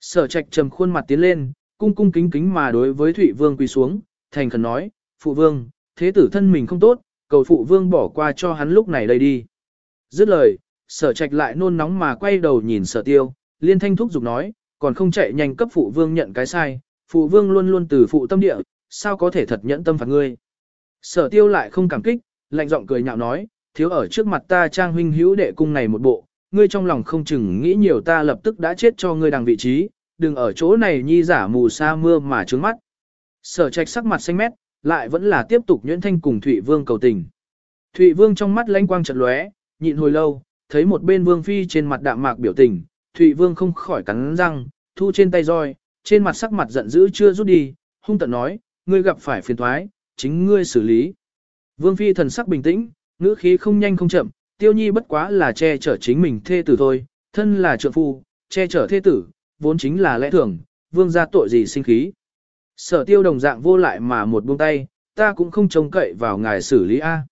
Sở trạch trầm khuôn mặt tiến lên, cung cung kính kính mà đối với Thụy Vương quỳ xuống, thành khẩn nói, Phụ Vương, thế tử thân mình không tốt, cầu Phụ Vương bỏ qua cho hắn lúc này đây đi. Dứt lời, sở trạch lại nôn nóng mà quay đầu nhìn sở tiêu, liên thanh thúc giục nói, còn không chạy nhanh cấp Phụ Vương nhận cái sai, Phụ Vương luôn luôn từ phụ tâm địa, sao có thể thật nhẫn tâm phạt ngươi. Sở tiêu lại không cảm kích, lạnh giọng cười nhạo nói, thiếu ở trước mặt ta trang huynh hữu đệ cung này một bộ, ngươi trong lòng không chừng nghĩ nhiều ta lập tức đã chết cho ngươi đằng vị trí, đừng ở chỗ này nhi giả mù sa mưa mà trướng mắt. Sở trạch sắc mặt xanh mét, lại vẫn là tiếp tục nhuyễn thanh cùng Thụy Vương cầu tình. Thụy Vương trong mắt lanh quang chật lóe, nhịn hồi lâu, thấy một bên Vương Phi trên mặt đạm mạc biểu tình, Thụy Vương không khỏi cắn răng, thu trên tay roi, trên mặt sắc mặt giận dữ chưa rút đi, hung tận nói, ngươi gặp phải phiền thoái, chính ngươi xử lý. Vương Phi thần sắc bình tĩnh, ngữ khí không nhanh không chậm, tiêu nhi bất quá là che chở chính mình thê tử thôi, thân là trượng phu, che chở thê tử, vốn chính là lẽ thường, vương ra tội gì sinh khí. Sở tiêu đồng dạng vô lại mà một buông tay, ta cũng không trông cậy vào ngài xử lý A.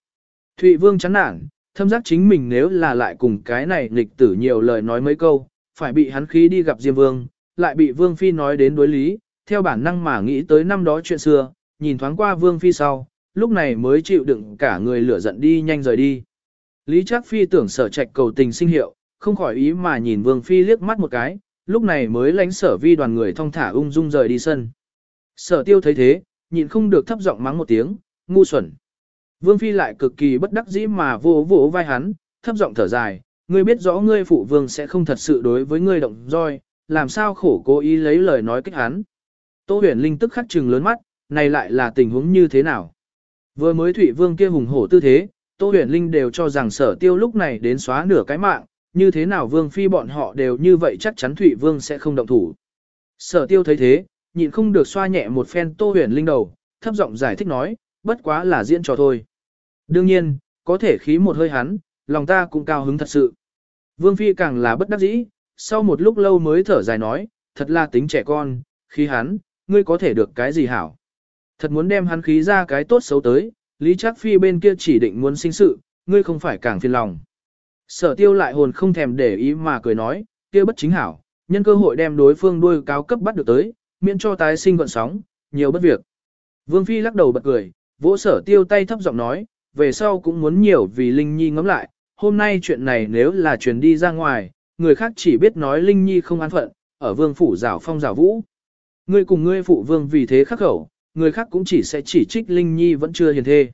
Thụy vương chán nản, thâm giác chính mình nếu là lại cùng cái này nghịch tử nhiều lời nói mấy câu, phải bị hắn khí đi gặp Diêm Vương, lại bị Vương Phi nói đến đối lý, theo bản năng mà nghĩ tới năm đó chuyện xưa, nhìn thoáng qua Vương Phi sau, lúc này mới chịu đựng cả người lửa giận đi nhanh rời đi. Lý Trác Phi tưởng sở trạch cầu tình sinh hiệu, không khỏi ý mà nhìn Vương Phi liếc mắt một cái, lúc này mới lánh sở vi đoàn người thong thả ung dung rời đi sân. Sở tiêu thấy thế, nhịn không được thấp giọng mắng một tiếng, ngu xuẩn. Vương Phi lại cực kỳ bất đắc dĩ mà vô vỗ vai hắn, thấp giọng thở dài, ngươi biết rõ ngươi phụ vương sẽ không thật sự đối với ngươi động roi, làm sao khổ cố ý lấy lời nói kích hắn. Tô huyền linh tức khắc trừng lớn mắt, này lại là tình huống như thế nào? Vừa mới Thụy Vương kia hùng hổ tư thế, Tô huyền linh đều cho rằng sở tiêu lúc này đến xóa nửa cái mạng, như thế nào Vương Phi bọn họ đều như vậy chắc chắn Thụy Vương sẽ không động thủ. Sở tiêu thấy thế, nhịn không được xoa nhẹ một phen Tô huyền linh đầu, thấp giọng giải thích nói, bất quá là diễn trò thôi. Đương nhiên, có thể khí một hơi hắn, lòng ta cũng cao hứng thật sự. Vương Phi càng là bất đắc dĩ, sau một lúc lâu mới thở dài nói, thật là tính trẻ con, khí hắn, ngươi có thể được cái gì hảo. Thật muốn đem hắn khí ra cái tốt xấu tới, Lý Trác Phi bên kia chỉ định muốn sinh sự, ngươi không phải càng phiền lòng. Sở tiêu lại hồn không thèm để ý mà cười nói, kia bất chính hảo, nhân cơ hội đem đối phương đuôi cao cấp bắt được tới, miễn cho tái sinh gọn sóng, nhiều bất việc. Vương Phi lắc đầu bật cười, vỗ sở tiêu tay thấp giọng nói, về sau cũng muốn nhiều vì Linh Nhi ngắm lại, hôm nay chuyện này nếu là truyền đi ra ngoài, người khác chỉ biết nói Linh Nhi không an phận, ở vương phủ rào phong rào vũ. Ngươi cùng ngươi phụ vương vì thế khắc khẩu, người khác cũng chỉ sẽ chỉ trích Linh Nhi vẫn chưa hiền thê.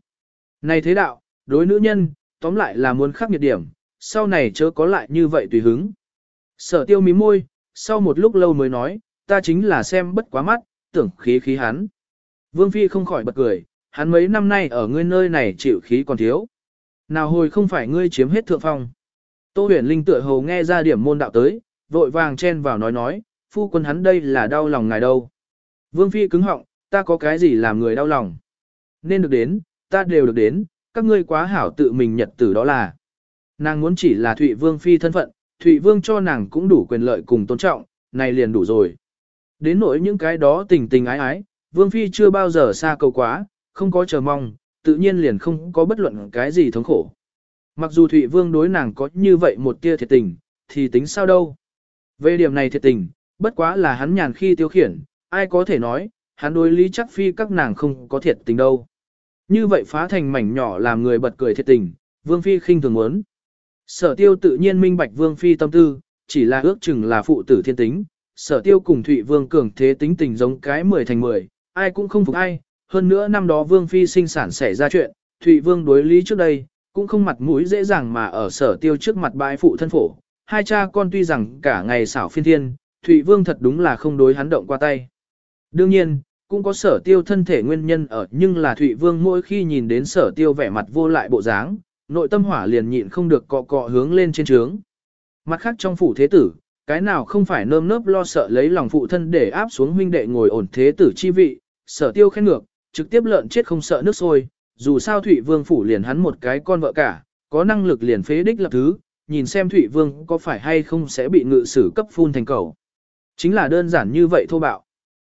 Này thế đạo, đối nữ nhân, tóm lại là muốn khắc nghiệt điểm, sau này chớ có lại như vậy tùy hứng. Sở tiêu mí môi, sau một lúc lâu mới nói, ta chính là xem bất quá mắt, tưởng khí khí hắn. Vương Phi không khỏi bật cười, hắn mấy năm nay ở ngươi nơi này chịu khí còn thiếu. Nào hồi không phải ngươi chiếm hết thượng phong. Tô huyền linh tựa hồ nghe ra điểm môn đạo tới, vội vàng chen vào nói nói, phu quân hắn đây là đau lòng ngài đâu. Vương Phi cứng họng, ta có cái gì làm người đau lòng. Nên được đến, ta đều được đến, các ngươi quá hảo tự mình nhật tử đó là. Nàng muốn chỉ là Thụy Vương Phi thân phận, Thụy Vương cho nàng cũng đủ quyền lợi cùng tôn trọng, này liền đủ rồi. Đến nỗi những cái đó tình tình ái ái, Vương Phi chưa bao giờ xa cầu quá, không có chờ mong, tự nhiên liền không có bất luận cái gì thống khổ. Mặc dù Thụy Vương đối nàng có như vậy một tia thiệt tình, thì tính sao đâu. Về điểm này thiệt tình, bất quá là hắn nhàn khi tiêu khiển, ai có thể nói, hắn đối lý chắc phi các nàng không có thiệt tình đâu. Như vậy phá thành mảnh nhỏ làm người bật cười thiệt tình, Vương Phi khinh thường muốn. Sở tiêu tự nhiên minh bạch Vương Phi tâm tư, chỉ là ước chừng là phụ tử thiên tính, sở tiêu cùng Thụy Vương cường thế tính tình giống cái 10 thành 10, ai cũng không phục ai, hơn nữa năm đó Vương Phi sinh sản xảy ra chuyện, Thụy Vương đối lý trước đây, cũng không mặt mũi dễ dàng mà ở sở tiêu trước mặt bãi phụ thân phổ. Hai cha con tuy rằng cả ngày xảo phiên thiên, Thụy Vương thật đúng là không đối hắn động qua tay. Đương nhiên, cũng có sở tiêu thân thể nguyên nhân ở nhưng là Thụy Vương mỗi khi nhìn đến sở tiêu vẻ mặt vô lại bộ dáng, nội tâm hỏa liền nhịn không được cọ cọ hướng lên trên trướng. Mặt khác trong phủ thế tử, cái nào không phải nơm nớp lo sợ lấy lòng phụ thân để áp xuống huynh đệ ngồi ổn thế tử chi vị, sở tiêu khen ngược, trực tiếp lợn chết không sợ nước sôi, dù sao Thụy Vương phủ liền hắn một cái con vợ cả, có năng lực liền phế đích lập thứ, nhìn xem Thụy Vương có phải hay không sẽ bị ngự sử cấp phun thành cầu. Chính là đơn giản như vậy thô bạo.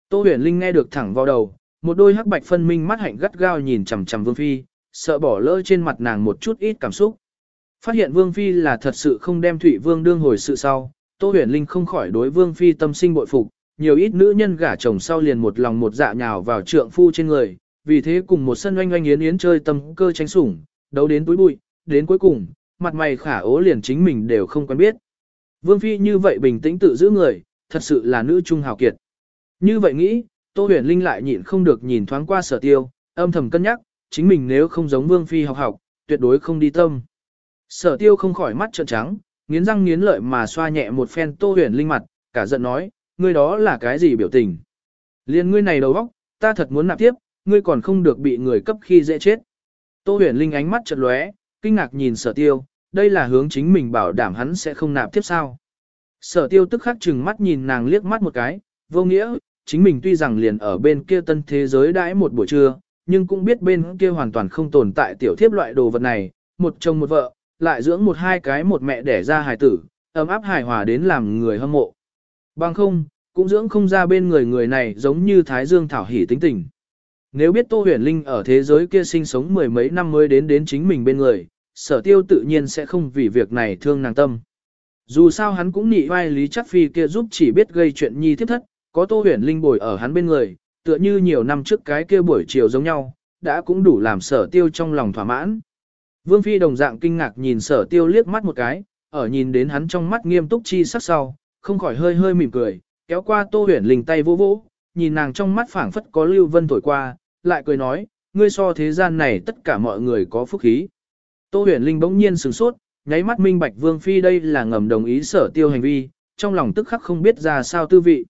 Tô huyền linh nghe được thẳng vào đầu, một đôi hắc bạch phân minh mắt hạnh gắt gao nhìn chằm chằm Vương Phi, sợ bỏ lỡ trên mặt nàng một chút ít cảm xúc. Phát hiện Vương Phi là thật sự không đem Thụy Vương đương hồi sự sau, Tô huyền linh không khỏi đối Vương Phi tâm sinh bội phục, nhiều ít nữ nhân gả chồng sau liền một lòng một dạ nhào vào trượng phu trên người, vì thế cùng một sân oanh oanh yến yến chơi tâm cơ tránh sủng, đấu đến túi bụi, đến cuối cùng, mặt mày khả ố liền chính mình đều không quen biết. Vương Phi như vậy bình tĩnh tự giữ người, thật sự là nữ trung hào kiệt. Như vậy nghĩ, Tô huyền linh lại nhịn không được nhìn thoáng qua sở tiêu, âm thầm cân nhắc, chính mình nếu không giống Vương Phi học học, tuyệt đối không đi tâm. Sở tiêu không khỏi mắt trợn trắng, nghiến răng nghiến lợi mà xoa nhẹ một phen Tô huyền linh mặt, cả giận nói, ngươi đó là cái gì biểu tình. Liên ngươi này đầu óc, ta thật muốn nạp tiếp, ngươi còn không được bị người cấp khi dễ chết. Tô huyền linh ánh mắt chật lóe, kinh ngạc nhìn sở tiêu, đây là hướng chính mình bảo đảm hắn sẽ không nạp tiếp sao. Sở tiêu tức khắc chừng mắt nhìn nàng liếc mắt một cái, vô nghĩa, chính mình tuy rằng liền ở bên kia tân thế giới đãi một buổi trưa, nhưng cũng biết bên kia hoàn toàn không tồn tại tiểu thiếp loại đồ vật này, một chồng một vợ, lại dưỡng một hai cái một mẹ đẻ ra hài tử, ấm áp hài hòa đến làm người hâm mộ. Bằng không, cũng dưỡng không ra bên người người này giống như Thái Dương Thảo Hỷ tính tình. Nếu biết Tô Huyền Linh ở thế giới kia sinh sống mười mấy năm mới đến đến chính mình bên người, sở tiêu tự nhiên sẽ không vì việc này thương nàng tâm. Dù sao hắn cũng nị vai lý chắc phi kia giúp chỉ biết gây chuyện nhi thiết thất, có Tô Huyền Linh bồi ở hắn bên người, tựa như nhiều năm trước cái kia buổi chiều giống nhau, đã cũng đủ làm sở tiêu trong lòng thỏa mãn. Vương Phi đồng dạng kinh ngạc nhìn sở tiêu liếc mắt một cái, ở nhìn đến hắn trong mắt nghiêm túc chi sắc sau, không khỏi hơi hơi mỉm cười, kéo qua Tô Huyền Linh tay vỗ vỗ, nhìn nàng trong mắt phảng phất có lưu vân thổi qua, lại cười nói, ngươi so thế gian này tất cả mọi người có phúc khí. Tô huyền linh bỗng nhiên sửng sốt, nháy mắt minh bạch vương phi đây là ngầm đồng ý sở tiêu hành vi, trong lòng tức khắc không biết ra sao tư vị.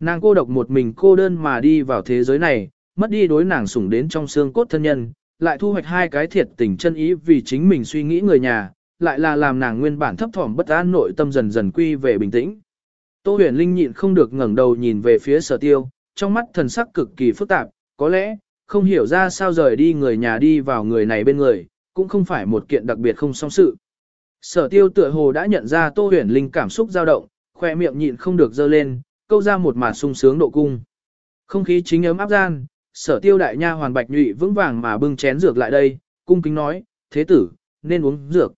Nàng cô độc một mình cô đơn mà đi vào thế giới này, mất đi đối nàng sủng đến trong xương cốt thân nhân, lại thu hoạch hai cái thiệt tình chân ý vì chính mình suy nghĩ người nhà, lại là làm nàng nguyên bản thấp thỏm bất an nội tâm dần dần quy về bình tĩnh. Tô huyền linh nhịn không được ngẩng đầu nhìn về phía sở tiêu, trong mắt thần sắc cực kỳ phức tạp, có lẽ, không hiểu ra sao rời đi người nhà đi vào người này bên người, cũng không phải một kiện đặc biệt không song sự. Sở tiêu tựa hồ đã nhận ra Tô huyền linh cảm xúc dao động, khoe miệng nhịn không được dơ lên, câu ra một màn sung sướng độ cung. Không khí chính ấm áp gian, sở tiêu đại nha hoàn bạch nhụy vững vàng mà bưng chén dược lại đây, cung kính nói, thế tử, nên uống dược.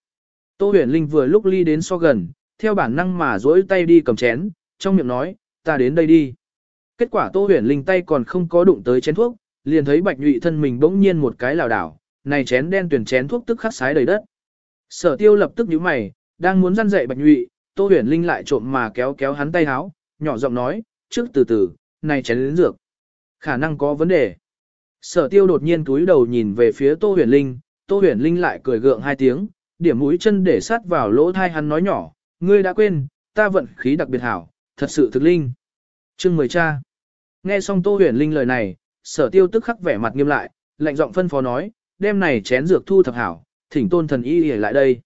Tô huyền linh vừa lúc ly đến so gần, theo bản năng mà duỗi tay đi cầm chén, trong miệng nói, ta đến đây đi. Kết quả Tô Huyền Linh tay còn không có đụng tới chén thuốc, liền thấy Bạch Nhụy thân mình bỗng nhiên một cái lảo đảo, này chén đen tuyển chén thuốc tức khắc sái đầy đất. Sở Tiêu lập tức nhíu mày, đang muốn răn dậy Bạch Nhụy, Tô Huyền Linh lại trộm mà kéo kéo hắn tay háo, nhỏ giọng nói, "Trước từ từ, này chén đến dược, khả năng có vấn đề." Sở Tiêu đột nhiên túi đầu nhìn về phía Tô Huyền Linh, Tô Huyền Linh lại cười gượng hai tiếng, điểm mũi chân để sát vào lỗ thai hắn nói nhỏ, "Ngươi đã quên, ta vận khí đặc biệt hảo, thật sự thực linh." Chương mười cha. Nghe xong Tô Huyền Linh lời này, sở tiêu tức khắc vẻ mặt nghiêm lại, lạnh giọng phân phó nói, đêm này chén dược thu thập hảo, thỉnh tôn thần y để lại đây.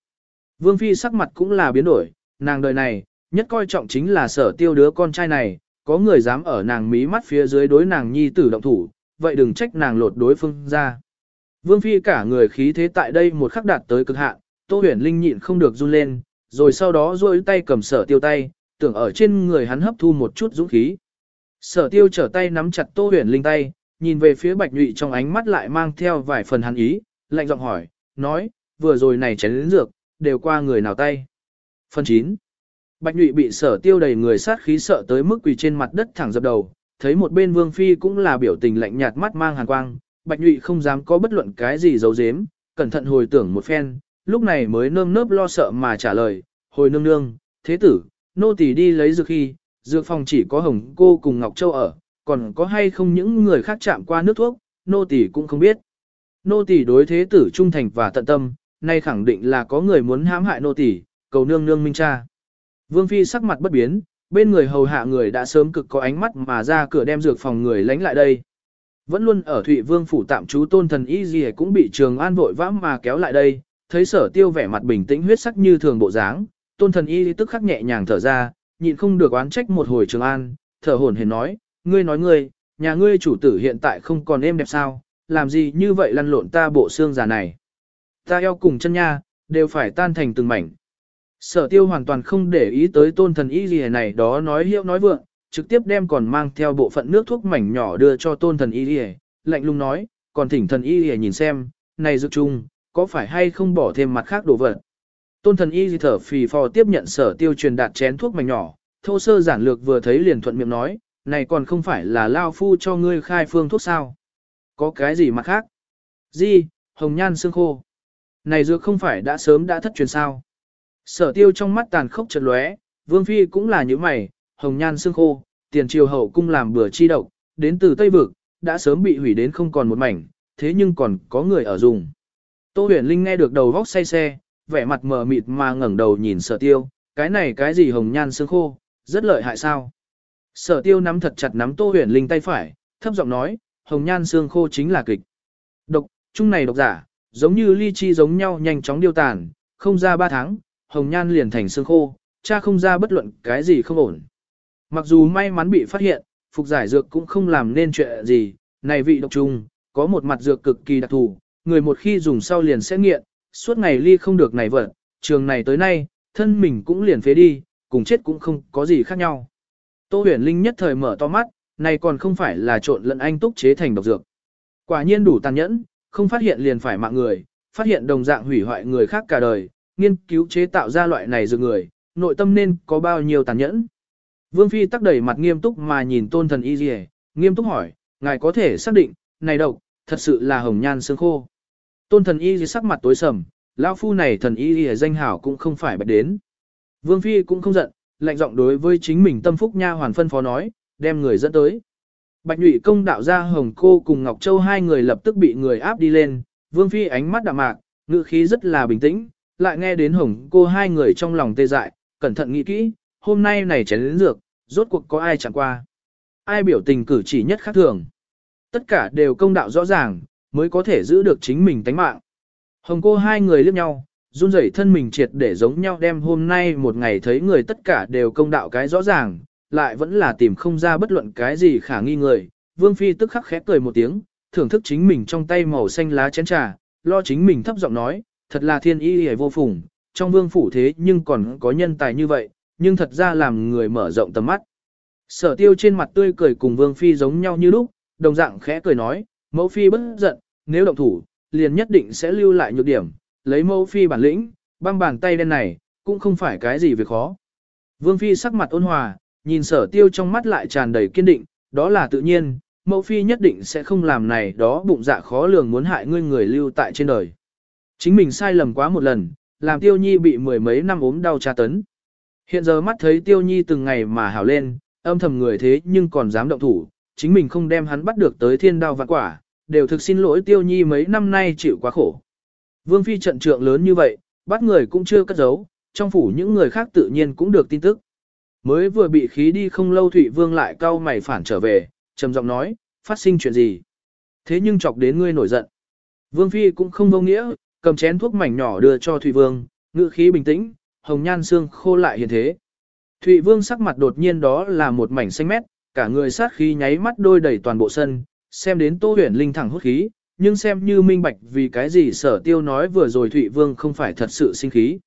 Vương Phi sắc mặt cũng là biến đổi, nàng đời này, nhất coi trọng chính là sở tiêu đứa con trai này, có người dám ở nàng mí mắt phía dưới đối nàng nhi tử động thủ, vậy đừng trách nàng lột đối phương ra. Vương Phi cả người khí thế tại đây một khắc đạt tới cực hạn, Tô Huyền Linh nhịn không được run lên, rồi sau đó duỗi tay cầm sở tiêu tay, tưởng ở trên người hắn hấp thu một chút dũng khí. Sở tiêu trở tay nắm chặt tô huyền linh tay, nhìn về phía bạch nhụy trong ánh mắt lại mang theo vài phần hắn ý, lạnh giọng hỏi, nói, vừa rồi này chén lĩnh dược, đều qua người nào tay. Phần 9. Bạch nhụy bị sở tiêu đầy người sát khí sợ tới mức quỳ trên mặt đất thẳng dập đầu, thấy một bên vương phi cũng là biểu tình lạnh nhạt mắt mang hàn quang, bạch nhụy không dám có bất luận cái gì giấu giếm, cẩn thận hồi tưởng một phen, lúc này mới nơm nớp lo sợ mà trả lời, hồi nương nương, thế tử, nô tỳ đi lấy dược khi, dược phòng chỉ có Hồng cô cùng Ngọc Châu ở, còn có hay không những người khác chạm qua nước thuốc, nô tỳ cũng không biết. Nô tỳ đối thế tử trung thành và tận tâm, nay khẳng định là có người muốn hãm hại nô tỳ, cầu nương nương minh cha. Vương Phi sắc mặt bất biến, bên người hầu hạ người đã sớm cực có ánh mắt mà ra cửa đem dược phòng người lánh lại đây. Vẫn luôn ở Thụy Vương phủ tạm trú tôn thần y gì cũng bị trường an vội vã mà kéo lại đây, thấy sở tiêu vẻ mặt bình tĩnh huyết sắc như thường bộ dáng, tôn thần y tức khắc nhẹ nhàng thở ra, nhịn không được oán trách một hồi trường an, thở hổn hển nói, ngươi nói ngươi, nhà ngươi chủ tử hiện tại không còn êm đẹp sao, làm gì như vậy lăn lộn ta bộ xương già này. Ta eo cùng chân nha, đều phải tan thành từng mảnh. Sở tiêu hoàn toàn không để ý tới tôn thần y gì này đó nói hiệu nói vượng, trực tiếp đem còn mang theo bộ phận nước thuốc mảnh nhỏ đưa cho tôn thần y gì lạnh lùng nói, còn thỉnh thần y gì nhìn xem, này dược chung, có phải hay không bỏ thêm mặt khác đồ vật. Tôn thần y gì thở phì phò tiếp nhận sở tiêu truyền đạt chén thuốc mảnh nhỏ, thô sơ giản lược vừa thấy liền thuận miệng nói, này còn không phải là lao phu cho ngươi khai phương thuốc sao. Có cái gì mặt khác? Di, hồng nhan xương khô. Này dược không phải đã sớm đã thất truyền sao. Sở tiêu trong mắt tàn khốc chật lóe, vương phi cũng là như mày, hồng nhan xương khô, tiền triều hậu cung làm bừa chi độc, đến từ Tây Vực, đã sớm bị hủy đến không còn một mảnh, thế nhưng còn có người ở dùng. Tô huyền linh nghe được đầu vóc say xe, vẻ mặt mờ mịt mà ngẩng đầu nhìn sở tiêu, cái này cái gì hồng nhan xương khô, rất lợi hại sao. Sở tiêu nắm thật chặt nắm tô huyền linh tay phải, thấp giọng nói, hồng nhan xương khô chính là kịch. Độc, chung này độc giả, giống như ly chi giống nhau nhanh chóng điêu tàn, không ra ba tháng, hồng nhan liền thành xương khô, cha không ra bất luận cái gì không ổn. Mặc dù may mắn bị phát hiện, phục giải dược cũng không làm nên chuyện gì, này vị độc trùng, có một mặt dược cực kỳ đặc thù, người một khi dùng sau liền sẽ nghiện, suốt ngày ly không được này vật, trường này tới nay, thân mình cũng liền phế đi, cùng chết cũng không có gì khác nhau. Tô huyền linh nhất thời mở to mắt, này còn không phải là trộn lẫn anh túc chế thành độc dược. Quả nhiên đủ tàn nhẫn, không phát hiện liền phải mạng người, phát hiện đồng dạng hủy hoại người khác cả đời, nghiên cứu chế tạo ra loại này dược người, nội tâm nên có bao nhiêu tàn nhẫn. Vương Phi tắc đẩy mặt nghiêm túc mà nhìn tôn thần y dì nghiêm túc hỏi, ngài có thể xác định, này độc, thật sự là hồng nhan xương khô. Tôn thần y sắc mặt tối sầm, lão phu này thần y dì danh hảo cũng không phải bạch đến. Vương Phi cũng không giận, lạnh giọng đối với chính mình tâm phúc nha hoàn phân phó nói, đem người dẫn tới. Bạch nhụy công đạo ra hồng cô cùng Ngọc Châu hai người lập tức bị người áp đi lên, Vương Phi ánh mắt đạm mạc, ngữ khí rất là bình tĩnh, lại nghe đến hồng cô hai người trong lòng tê dại, cẩn thận nghĩ kỹ, hôm nay này chén đến dược, rốt cuộc có ai chẳng qua. Ai biểu tình cử chỉ nhất khác thường. Tất cả đều công đạo rõ ràng, mới có thể giữ được chính mình tánh mạng. Hồng cô hai người liếc nhau, run rẩy thân mình triệt để giống nhau đem hôm nay một ngày thấy người tất cả đều công đạo cái rõ ràng, lại vẫn là tìm không ra bất luận cái gì khả nghi người. Vương Phi tức khắc khẽ cười một tiếng, thưởng thức chính mình trong tay màu xanh lá chén trà, lo chính mình thấp giọng nói, thật là thiên y hề vô phùng, trong vương phủ thế nhưng còn có nhân tài như vậy, nhưng thật ra làm người mở rộng tầm mắt. Sở tiêu trên mặt tươi cười cùng vương phi giống nhau như lúc, đồng dạng khẽ cười nói, mẫu phi bất giận, nếu động thủ, liền nhất định sẽ lưu lại nhược điểm, lấy mẫu phi bản lĩnh, băng bàn tay đen này, cũng không phải cái gì việc khó. Vương phi sắc mặt ôn hòa, nhìn sở tiêu trong mắt lại tràn đầy kiên định, đó là tự nhiên, mẫu phi nhất định sẽ không làm này đó bụng dạ khó lường muốn hại ngươi người lưu tại trên đời. Chính mình sai lầm quá một lần, làm tiêu nhi bị mười mấy năm ốm đau tra tấn. Hiện giờ mắt thấy tiêu nhi từng ngày mà hào lên, âm thầm người thế nhưng còn dám động thủ, chính mình không đem hắn bắt được tới thiên đao vạn quả, đều thực xin lỗi tiêu nhi mấy năm nay chịu quá khổ. Vương phi trận trượng lớn như vậy, bắt người cũng chưa cất giấu, trong phủ những người khác tự nhiên cũng được tin tức. Mới vừa bị khí đi không lâu Thụy Vương lại cau mày phản trở về, trầm giọng nói, phát sinh chuyện gì? Thế nhưng chọc đến ngươi nổi giận. Vương phi cũng không vô nghĩa, cầm chén thuốc mảnh nhỏ đưa cho Thụy Vương, ngự khí bình tĩnh, hồng nhan xương khô lại hiện thế. Thụy Vương sắc mặt đột nhiên đó là một mảnh xanh mét, cả người sát khí nháy mắt đôi đầy toàn bộ sân, xem đến Tô Huyền Linh thẳng hốt khí, nhưng xem như minh bạch vì cái gì sở tiêu nói vừa rồi Thụy Vương không phải thật sự sinh khí.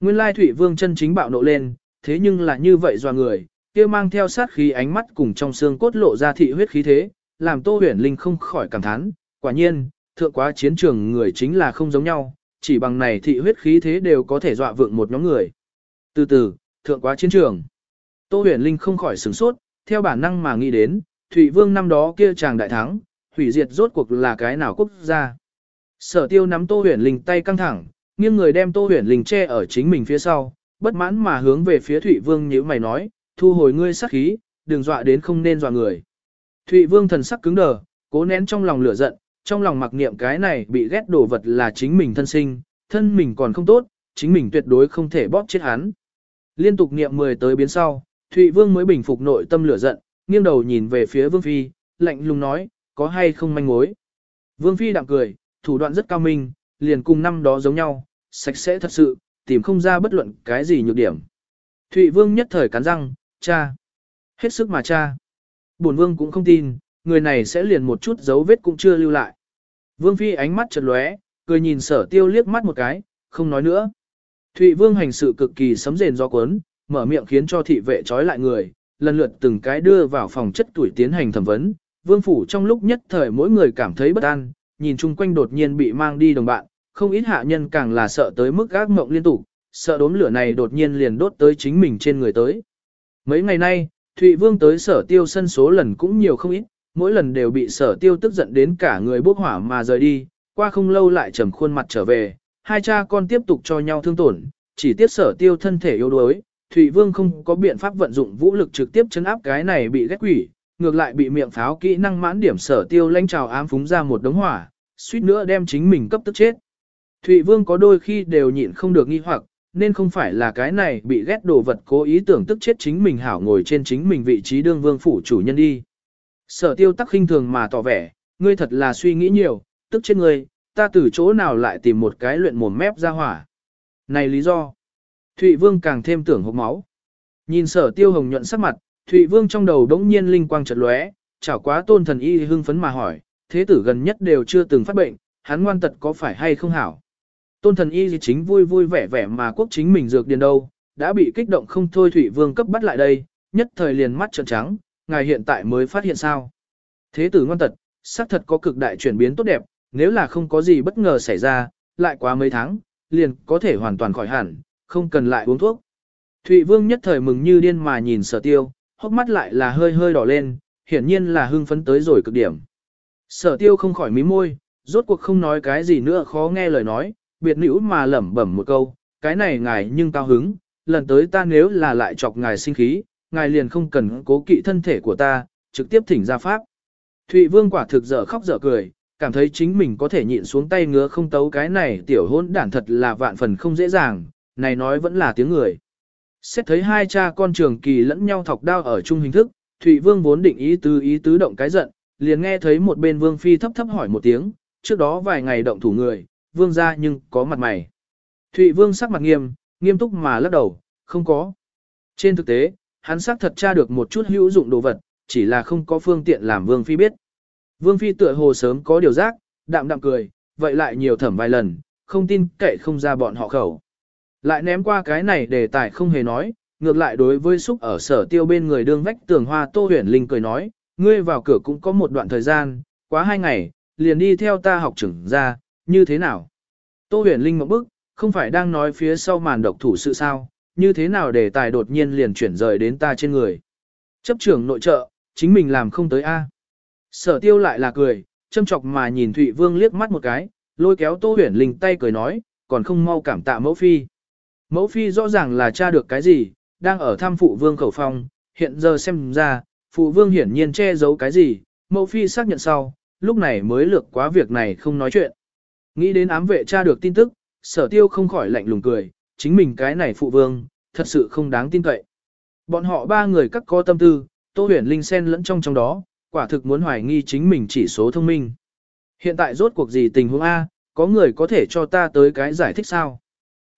Nguyên lai Thụy Vương chân chính bạo nộ lên, thế nhưng là như vậy do người, kia mang theo sát khí ánh mắt cùng trong xương cốt lộ ra thị huyết khí thế, làm Tô Huyền Linh không khỏi cảm thán, quả nhiên, thượng quá chiến trường người chính là không giống nhau, chỉ bằng này thị huyết khí thế đều có thể dọa vượng một nhóm người. Từ từ, thượng quá chiến trường. Tô huyền linh không khỏi sửng sốt, theo bản năng mà nghĩ đến, Thụy Vương năm đó kia chàng đại thắng, hủy diệt rốt cuộc là cái nào quốc gia. Sở tiêu nắm Tô huyền linh tay căng thẳng, nghiêng người đem Tô huyền linh che ở chính mình phía sau, bất mãn mà hướng về phía Thụy Vương như mày nói, thu hồi ngươi sắc khí, đừng dọa đến không nên dọa người. Thụy Vương thần sắc cứng đờ, cố nén trong lòng lửa giận, trong lòng mặc niệm cái này bị ghét đồ vật là chính mình thân sinh, thân mình còn không tốt, chính mình tuyệt đối không thể bóp chết hắn. Liên tục niệm 10 tới biến sau, Thụy Vương mới bình phục nội tâm lửa giận, nghiêng đầu nhìn về phía Vương Phi, lạnh lùng nói, có hay không manh mối. Vương Phi đạm cười, thủ đoạn rất cao minh, liền cùng năm đó giống nhau, sạch sẽ thật sự, tìm không ra bất luận cái gì nhược điểm. Thụy Vương nhất thời cắn răng, cha. Hết sức mà cha. Bổn Vương cũng không tin, người này sẽ liền một chút dấu vết cũng chưa lưu lại. Vương Phi ánh mắt chật lóe, cười nhìn sở tiêu liếc mắt một cái, không nói nữa. Thụy Vương hành sự cực kỳ sấm rền do cuốn, mở miệng khiến cho thị vệ trói lại người, lần lượt từng cái đưa vào phòng chất tuổi tiến hành thẩm vấn. Vương phủ trong lúc nhất thời mỗi người cảm thấy bất an, nhìn chung quanh đột nhiên bị mang đi đồng bạn, không ít hạ nhân càng là sợ tới mức gác mộng liên tục, sợ đốm lửa này đột nhiên liền đốt tới chính mình trên người tới. Mấy ngày nay, Thụy Vương tới sở tiêu sân số lần cũng nhiều không ít, mỗi lần đều bị sở tiêu tức giận đến cả người bốc hỏa mà rời đi, qua không lâu lại trầm khuôn mặt trở về, hai cha con tiếp tục cho nhau thương tổn, chỉ tiếc sở tiêu thân thể yếu đuối, Thụy Vương không có biện pháp vận dụng vũ lực trực tiếp chấn áp cái này bị ghét quỷ, ngược lại bị miệng pháo kỹ năng mãn điểm sở tiêu lanh trào ám phúng ra một đống hỏa, suýt nữa đem chính mình cấp tức chết. Thụy Vương có đôi khi đều nhịn không được nghi hoặc, nên không phải là cái này bị ghét đồ vật cố ý tưởng tức chết chính mình hảo ngồi trên chính mình vị trí đương vương phủ chủ nhân đi. Sở tiêu tắc khinh thường mà tỏ vẻ, ngươi thật là suy nghĩ nhiều, tức chết ngươi, ta từ chỗ nào lại tìm một cái luyện mồm mép ra hỏa. Này lý do. Thụy Vương càng thêm tưởng hộp máu. Nhìn sở tiêu hồng nhuận sắc mặt, Thụy Vương trong đầu đống nhiên linh quang chợt lóe, chảo quá tôn thần y hưng phấn mà hỏi, thế tử gần nhất đều chưa từng phát bệnh, hắn ngoan tật có phải hay không hảo. Tôn thần y chính vui vui vẻ vẻ mà quốc chính mình dược điền đâu, đã bị kích động không thôi Thụy Vương cấp bắt lại đây, nhất thời liền mắt trợn trắng, ngài hiện tại mới phát hiện sao. Thế tử ngoan tật, xác thật có cực đại chuyển biến tốt đẹp, nếu là không có gì bất ngờ xảy ra, lại quá mấy tháng, liền có thể hoàn toàn khỏi hẳn, không cần lại uống thuốc. Thụy Vương nhất thời mừng như điên mà nhìn sở tiêu, hốc mắt lại là hơi hơi đỏ lên, hiển nhiên là hưng phấn tới rồi cực điểm. Sở tiêu không khỏi mí môi, rốt cuộc không nói cái gì nữa khó nghe lời nói, biệt nữ mà lẩm bẩm một câu, cái này ngài nhưng cao hứng, lần tới ta nếu là lại chọc ngài sinh khí, ngài liền không cần cố kỵ thân thể của ta, trực tiếp thỉnh ra pháp. Thụy Vương quả thực dở khóc dở cười, cảm thấy chính mình có thể nhịn xuống tay ngứa không tấu cái này tiểu hôn đản thật là vạn phần không dễ dàng, này nói vẫn là tiếng người. Xét thấy hai cha con trường kỳ lẫn nhau thọc đao ở chung hình thức, Thụy Vương vốn định ý tứ ý tứ động cái giận, liền nghe thấy một bên Vương Phi thấp thấp hỏi một tiếng, trước đó vài ngày động thủ người, Vương ra nhưng có mặt mày. Thụy Vương sắc mặt nghiêm, nghiêm túc mà lắc đầu, không có. Trên thực tế, hắn xác thật tra được một chút hữu dụng đồ vật, chỉ là không có phương tiện làm Vương Phi biết. Vương Phi tựa hồ sớm có điều giác, đạm đạm cười, vậy lại nhiều thẩm vài lần, không tin kệ không ra bọn họ khẩu. Lại ném qua cái này để tài không hề nói, ngược lại đối với xúc ở sở tiêu bên người đương vách tường hoa Tô Huyền Linh cười nói, ngươi vào cửa cũng có một đoạn thời gian, quá hai ngày, liền đi theo ta học trưởng ra, như thế nào? Tô Huyền Linh một bức, không phải đang nói phía sau màn độc thủ sự sao, như thế nào để tài đột nhiên liền chuyển rời đến ta trên người. Chấp trưởng nội trợ, chính mình làm không tới A. Sở tiêu lại là cười, châm chọc mà nhìn Thụy Vương liếc mắt một cái, lôi kéo Tô Huyền Linh tay cười nói, còn không mau cảm tạ mẫu phi. Mẫu phi rõ ràng là tra được cái gì, đang ở thăm phụ vương khẩu phong, hiện giờ xem ra, phụ vương hiển nhiên che giấu cái gì, mẫu phi xác nhận sau, lúc này mới lược quá việc này không nói chuyện. Nghĩ đến ám vệ tra được tin tức, sở tiêu không khỏi lạnh lùng cười, chính mình cái này phụ vương, thật sự không đáng tin cậy. Bọn họ ba người các có tâm tư, Tô huyền linh xen lẫn trong trong đó, quả thực muốn hoài nghi chính mình chỉ số thông minh. Hiện tại rốt cuộc gì tình huống A, có người có thể cho ta tới cái giải thích sao?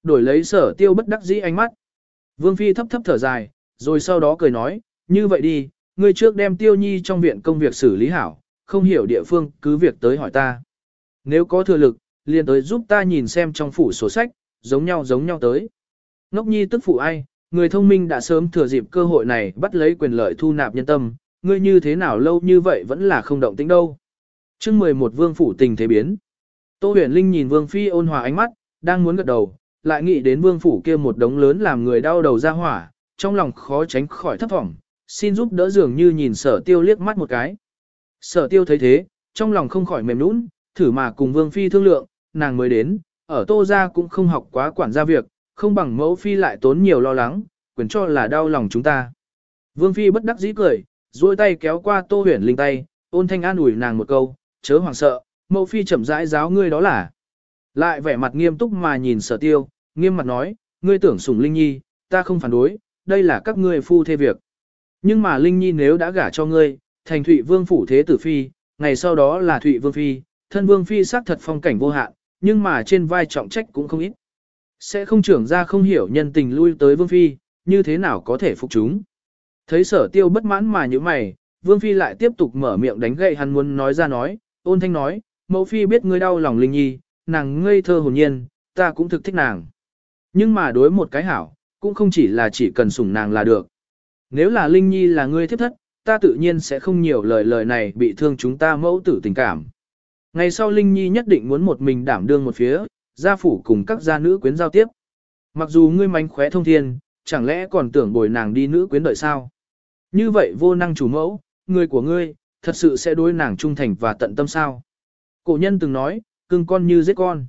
Đổi lấy sở tiêu bất đắc dĩ ánh mắt. Vương Phi thấp thấp thở dài, rồi sau đó cười nói, như vậy đi, ngươi trước đem tiêu nhi trong viện công việc xử lý hảo, không hiểu địa phương cứ việc tới hỏi ta. Nếu có thừa lực, liền tới giúp ta nhìn xem trong phủ sổ sách, giống nhau giống nhau tới. Ngốc nhi tức phụ ai, người thông minh đã sớm thừa dịp cơ hội này bắt lấy quyền lợi thu nạp nhân tâm, ngươi như thế nào lâu như vậy vẫn là không động tĩnh đâu. chương 11 vương phủ tình thế biến. Tô huyền linh nhìn vương phi ôn hòa ánh mắt, đang muốn gật đầu, lại nghĩ đến vương phủ kia một đống lớn làm người đau đầu ra hỏa, trong lòng khó tránh khỏi thấp thỏm, xin giúp đỡ dường như nhìn sở tiêu liếc mắt một cái. Sở tiêu thấy thế, trong lòng không khỏi mềm nũng, thử mà cùng vương phi thương lượng, nàng mới đến, ở tô ra cũng không học quá quản gia việc, không bằng mẫu phi lại tốn nhiều lo lắng, quyền cho là đau lòng chúng ta. Vương Phi bất đắc dĩ cười, duỗi tay kéo qua Tô Huyền Linh tay, ôn thanh an ủi nàng một câu, chớ hoảng sợ, mẫu Phi chậm rãi giáo ngươi đó là. Lại vẻ mặt nghiêm túc mà nhìn sở tiêu, nghiêm mặt nói, ngươi tưởng sủng Linh Nhi, ta không phản đối, đây là các ngươi phu thê việc. Nhưng mà Linh Nhi nếu đã gả cho ngươi, thành Thụy Vương phủ thế tử phi, ngày sau đó là Thụy Vương phi, thân Vương phi xác thật phong cảnh vô hạn, nhưng mà trên vai trọng trách cũng không ít. Sẽ không trưởng ra không hiểu nhân tình lui tới Vương phi, như thế nào có thể phục chúng. Thấy sở tiêu bất mãn mà như mày, Vương phi lại tiếp tục mở miệng đánh gậy hắn muốn nói ra nói, ôn thanh nói, mẫu phi biết ngươi đau lòng Linh Nhi, nàng ngây thơ hồn nhiên, ta cũng thực thích nàng. Nhưng mà đối một cái hảo, cũng không chỉ là chỉ cần sủng nàng là được. Nếu là Linh Nhi là ngươi thiếp thất, ta tự nhiên sẽ không nhiều lời lời này bị thương chúng ta mẫu tử tình cảm. Ngày sau Linh Nhi nhất định muốn một mình đảm đương một phía, gia phủ cùng các gia nữ quyến giao tiếp. Mặc dù ngươi mánh khóe thông thiên, chẳng lẽ còn tưởng bồi nàng đi nữ quyến đợi sao? Như vậy vô năng chủ mẫu, người của ngươi, thật sự sẽ đối nàng trung thành và tận tâm sao? Cổ nhân từng nói, cưng con như giết con.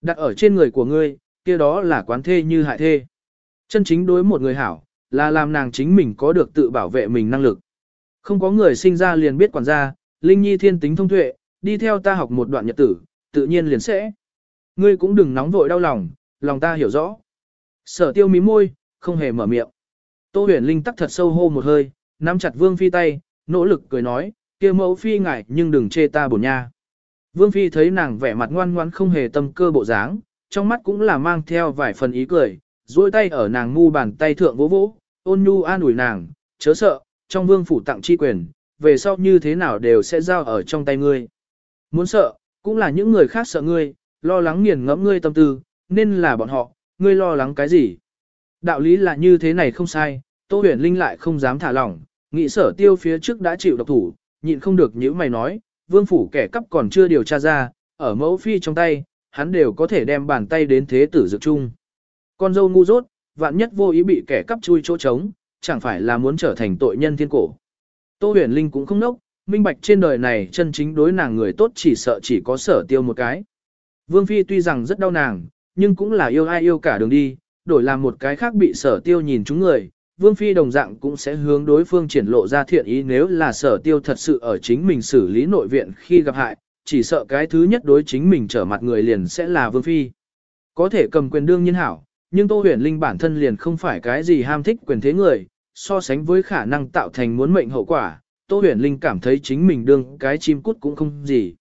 Đặt ở trên người của ngươi, kia đó là quán thê như hại thê. Chân chính đối một người hảo, là làm nàng chính mình có được tự bảo vệ mình năng lực. Không có người sinh ra liền biết quản gia, Linh Nhi thiên tính thông tuệ, đi theo ta học một đoạn nhật tử, tự nhiên liền sẽ. Ngươi cũng đừng nóng vội đau lòng, lòng ta hiểu rõ. Sở tiêu mí môi, không hề mở miệng. Tô huyền linh tắc thật sâu hô một hơi, nắm chặt vương phi tay, nỗ lực cười nói, kia mẫu phi ngại nhưng đừng chê ta bổn nha. Vương phi thấy nàng vẻ mặt ngoan ngoan không hề tâm cơ bộ dáng, trong mắt cũng là mang theo vài phần ý cười, duỗi tay ở nàng ngu bàn tay thượng vỗ vỗ, ôn nhu an ủi nàng, chớ sợ, trong vương phủ tặng chi quyền, về sau như thế nào đều sẽ giao ở trong tay ngươi. Muốn sợ, cũng là những người khác sợ ngươi, lo lắng nghiền ngẫm ngươi tâm tư, nên là bọn họ, ngươi lo lắng cái gì. Đạo lý là như thế này không sai, Tô huyền linh lại không dám thả lỏng, nghĩ sở tiêu phía trước đã chịu độc thủ, nhịn không được những mày nói, vương phủ kẻ cắp còn chưa điều tra ra, ở mẫu phi trong tay, hắn đều có thể đem bàn tay đến thế tử dược chung. Con dâu ngu dốt, vạn nhất vô ý bị kẻ cắp chui chỗ trống, chẳng phải là muốn trở thành tội nhân thiên cổ. Tô huyền linh cũng không nốc, minh bạch trên đời này chân chính đối nàng người tốt chỉ sợ chỉ có sở tiêu một cái. Vương Phi tuy rằng rất đau nàng, nhưng cũng là yêu ai yêu cả đường đi, đổi làm một cái khác bị sở tiêu nhìn chúng người. Vương Phi đồng dạng cũng sẽ hướng đối phương triển lộ ra thiện ý nếu là sở tiêu thật sự ở chính mình xử lý nội viện khi gặp hại, chỉ sợ cái thứ nhất đối chính mình trở mặt người liền sẽ là Vương Phi. Có thể cầm quyền đương nhiên hảo, nhưng Tô Huyền Linh bản thân liền không phải cái gì ham thích quyền thế người, so sánh với khả năng tạo thành muốn mệnh hậu quả, Tô Huyền Linh cảm thấy chính mình đương cái chim cút cũng không gì.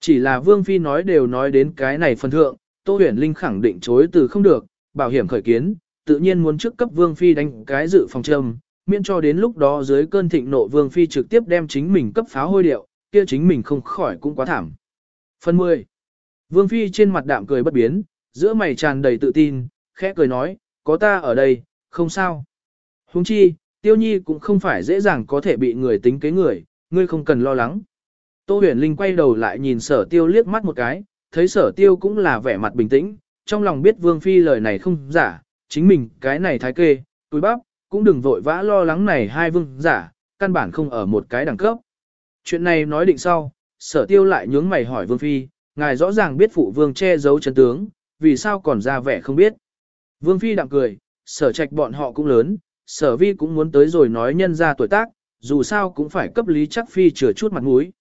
Chỉ là Vương Phi nói đều nói đến cái này phần thượng, Tô Huyền Linh khẳng định chối từ không được, bảo hiểm khởi kiến, tự nhiên muốn trước cấp Vương Phi đánh cái dự phòng châm, miễn cho đến lúc đó dưới cơn thịnh nộ Vương Phi trực tiếp đem chính mình cấp pháo hôi điệu, kia chính mình không khỏi cũng quá thảm. Phần 10. Vương Phi trên mặt đạm cười bất biến, giữa mày tràn đầy tự tin, khẽ cười nói, có ta ở đây, không sao. Huống chi, tiêu nhi cũng không phải dễ dàng có thể bị người tính kế người, ngươi không cần lo lắng. Tô huyền linh quay đầu lại nhìn sở tiêu liếc mắt một cái, thấy sở tiêu cũng là vẻ mặt bình tĩnh, trong lòng biết vương phi lời này không giả, chính mình cái này thái kê, túi bắp, cũng đừng vội vã lo lắng này hai vương giả, căn bản không ở một cái đẳng cấp. Chuyện này nói định sau, sở tiêu lại nhướng mày hỏi vương phi, ngài rõ ràng biết phụ vương che giấu chân tướng, vì sao còn ra vẻ không biết. Vương phi đặng cười, sở trạch bọn họ cũng lớn, sở vi cũng muốn tới rồi nói nhân ra tuổi tác, dù sao cũng phải cấp lý chắc phi chừa chút mặt mũi.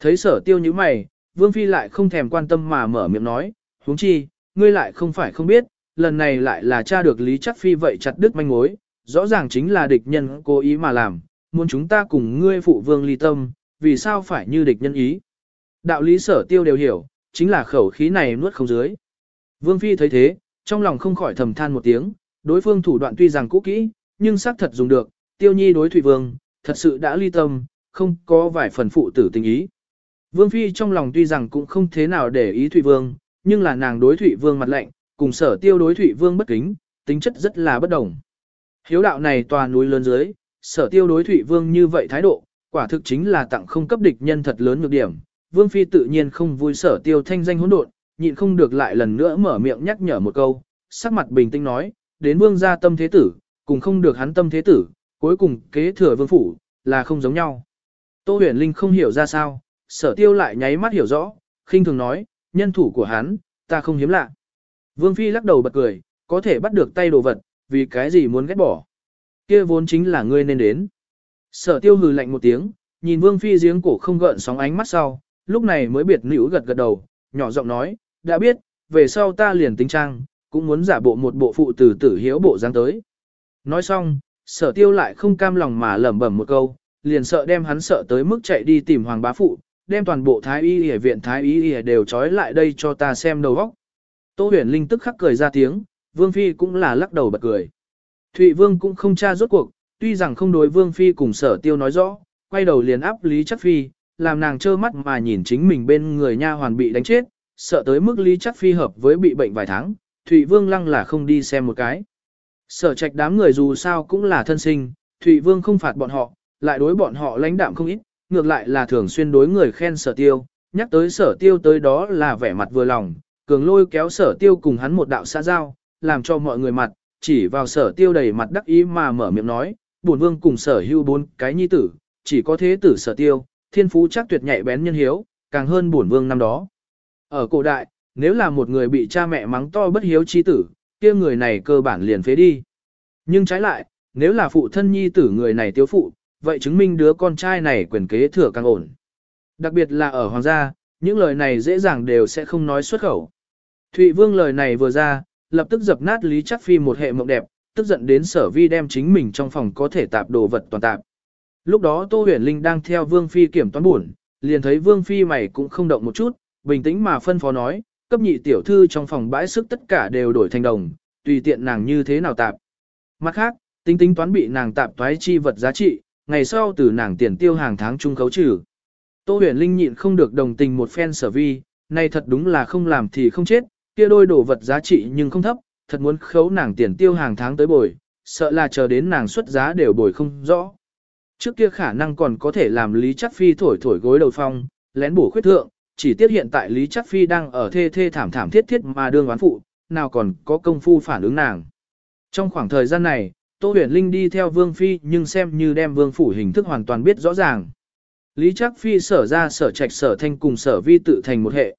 Thấy sở tiêu như mày, vương phi lại không thèm quan tâm mà mở miệng nói, huống chi, ngươi lại không phải không biết, lần này lại là cha được lý chắc phi vậy chặt đứt manh mối, rõ ràng chính là địch nhân cố ý mà làm, muốn chúng ta cùng ngươi phụ vương ly tâm, vì sao phải như địch nhân ý. Đạo lý sở tiêu đều hiểu, chính là khẩu khí này nuốt không dưới. Vương phi thấy thế, trong lòng không khỏi thầm than một tiếng, đối phương thủ đoạn tuy rằng cũ kỹ, nhưng xác thật dùng được, tiêu nhi đối Thủy Vương, thật sự đã ly tâm, không có vài phần phụ tử tình ý. Vương Phi trong lòng tuy rằng cũng không thế nào để ý Thụy Vương, nhưng là nàng đối Thụy Vương mặt lạnh, cùng sở tiêu đối thủy Vương bất kính, tính chất rất là bất đồng. Hiếu đạo này tòa núi lớn dưới, sở tiêu đối thủy Vương như vậy thái độ, quả thực chính là tặng không cấp địch nhân thật lớn nhược điểm. Vương Phi tự nhiên không vui sở tiêu thanh danh hỗn độn, nhịn không được lại lần nữa mở miệng nhắc nhở một câu, sắc mặt bình tĩnh nói, đến vương gia tâm thế tử, cùng không được hắn tâm thế tử, cuối cùng kế thừa vương phủ, là không giống nhau. Tô huyền linh không hiểu ra sao, sở tiêu lại nháy mắt hiểu rõ, khinh thường nói, nhân thủ của hắn, ta không hiếm lạ. Vương phi lắc đầu bật cười, có thể bắt được tay đồ vật, vì cái gì muốn ghét bỏ. kia vốn chính là ngươi nên đến. Sở tiêu hừ lạnh một tiếng, nhìn vương phi giếng cổ không gợn sóng ánh mắt sau, lúc này mới biệt nữ gật gật đầu, nhỏ giọng nói, đã biết, về sau ta liền tính trang, cũng muốn giả bộ một bộ phụ tử tử hiếu bộ dáng tới. Nói xong, sở tiêu lại không cam lòng mà lẩm bẩm một câu, liền sợ đem hắn sợ tới mức chạy đi tìm hoàng bá phụ, đem toàn bộ thái y y viện thái y y đều trói lại đây cho ta xem đầu vóc. Tô huyền linh tức khắc cười ra tiếng, vương phi cũng là lắc đầu bật cười. Thụy vương cũng không tra rốt cuộc, tuy rằng không đối vương phi cùng sở tiêu nói rõ, quay đầu liền áp lý chắc phi, làm nàng trơ mắt mà nhìn chính mình bên người nha hoàn bị đánh chết, sợ tới mức lý chắc phi hợp với bị bệnh vài tháng, Thụy Vương lăng là không đi xem một cái. Sở trạch đám người dù sao cũng là thân sinh, Thụy Vương không phạt bọn họ, lại đối bọn họ lãnh đạm không ít, ngược lại là thường xuyên đối người khen sở tiêu, nhắc tới sở tiêu tới đó là vẻ mặt vừa lòng, cường lôi kéo sở tiêu cùng hắn một đạo xã giao, làm cho mọi người mặt, chỉ vào sở tiêu đầy mặt đắc ý mà mở miệng nói, bổn vương cùng sở hưu bốn cái nhi tử, chỉ có thế tử sở tiêu, thiên phú chắc tuyệt nhạy bén nhân hiếu, càng hơn bổn vương năm đó. Ở cổ đại, nếu là một người bị cha mẹ mắng to bất hiếu chi tử, kia người này cơ bản liền phế đi. Nhưng trái lại, nếu là phụ thân nhi tử người này tiêu phụ, vậy chứng minh đứa con trai này quyền kế thừa càng ổn. Đặc biệt là ở hoàng gia, những lời này dễ dàng đều sẽ không nói xuất khẩu. Thụy Vương lời này vừa ra, lập tức dập nát Lý Chắc Phi một hệ mộng đẹp, tức giận đến sở vi đem chính mình trong phòng có thể tạp đồ vật toàn tạp. Lúc đó Tô Huyền Linh đang theo Vương Phi kiểm toán buồn, liền thấy Vương Phi mày cũng không động một chút, bình tĩnh mà phân phó nói, cấp nhị tiểu thư trong phòng bãi sức tất cả đều đổi thành đồng, tùy tiện nàng như thế nào tạp. Mặt khác, tính tính toán bị nàng tạp toái chi vật giá trị, ngày sau từ nàng tiền tiêu hàng tháng trung khấu trừ. Tô huyền linh nhịn không được đồng tình một phen sở vi, nay thật đúng là không làm thì không chết, kia đôi đồ vật giá trị nhưng không thấp, thật muốn khấu nàng tiền tiêu hàng tháng tới bồi, sợ là chờ đến nàng xuất giá đều bồi không rõ. Trước kia khả năng còn có thể làm Lý Chắc Phi thổi thổi gối đầu phong, lén bổ khuyết thượng, chỉ tiếc hiện tại Lý Chắc Phi đang ở thê thê thảm thảm thiết thiết mà đương oán phụ, nào còn có công phu phản ứng nàng. Trong khoảng thời gian này, Tô Huyền Linh đi theo Vương Phi nhưng xem như đem Vương Phủ hình thức hoàn toàn biết rõ ràng. Lý Chắc Phi sở ra sở trạch sở thanh cùng sở vi tự thành một hệ.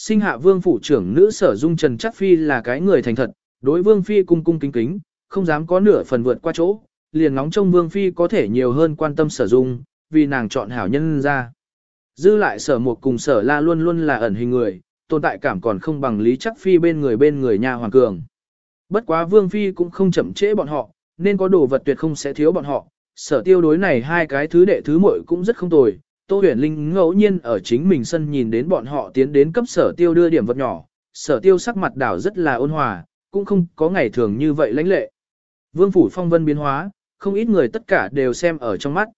Sinh hạ Vương Phủ trưởng nữ sở dung Trần Chắc Phi là cái người thành thật, đối Vương Phi cung cung kính kính, không dám có nửa phần vượt qua chỗ, liền ngóng trông Vương Phi có thể nhiều hơn quan tâm sở dung, vì nàng chọn hảo nhân ra. Dư lại sở một cùng sở la luôn luôn là ẩn hình người, tồn tại cảm còn không bằng lý chắc phi bên người bên người nhà hoàng cường. Bất quá vương phi cũng không chậm trễ bọn họ, nên có đồ vật tuyệt không sẽ thiếu bọn họ. Sở tiêu đối này hai cái thứ đệ thứ muội cũng rất không tồi. Tô huyền linh ngẫu nhiên ở chính mình sân nhìn đến bọn họ tiến đến cấp sở tiêu đưa điểm vật nhỏ. Sở tiêu sắc mặt đảo rất là ôn hòa, cũng không có ngày thường như vậy lãnh lệ. Vương phủ phong vân biến hóa, không ít người tất cả đều xem ở trong mắt.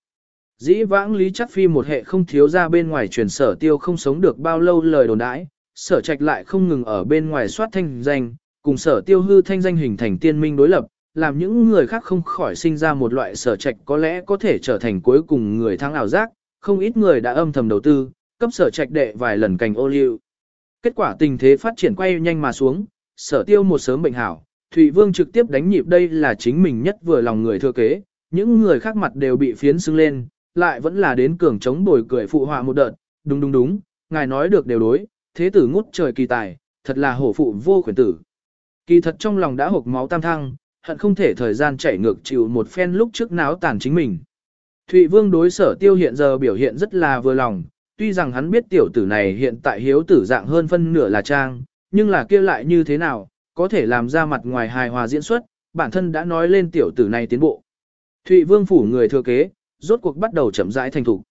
Dĩ vãng Lý Chắc Phi một hệ không thiếu ra bên ngoài truyền sở tiêu không sống được bao lâu lời đồn đãi, sở trạch lại không ngừng ở bên ngoài soát thanh danh, cùng sở tiêu hư thanh danh hình thành tiên minh đối lập, làm những người khác không khỏi sinh ra một loại sở trạch có lẽ có thể trở thành cuối cùng người thắng ảo giác, không ít người đã âm thầm đầu tư, cấp sở trạch đệ vài lần cành ô liu. Kết quả tình thế phát triển quay nhanh mà xuống, sở tiêu một sớm bệnh hảo, Thụy Vương trực tiếp đánh nhịp đây là chính mình nhất vừa lòng người thừa kế, những người khác mặt đều bị phiến xưng lên, lại vẫn là đến cường chống bồi cười phụ họa một đợt, đúng đúng đúng, ngài nói được đều đối, thế tử ngút trời kỳ tài, thật là hổ phụ vô khuyển tử. Kỳ thật trong lòng đã hộp máu tam thăng, hận không thể thời gian chảy ngược chịu một phen lúc trước náo tàn chính mình. Thụy Vương đối sở tiêu hiện giờ biểu hiện rất là vừa lòng, tuy rằng hắn biết tiểu tử này hiện tại hiếu tử dạng hơn phân nửa là trang, nhưng là kia lại như thế nào, có thể làm ra mặt ngoài hài hòa diễn xuất, bản thân đã nói lên tiểu tử này tiến bộ. Thụy Vương phủ người thừa kế, rốt cuộc bắt đầu chậm rãi thành thục.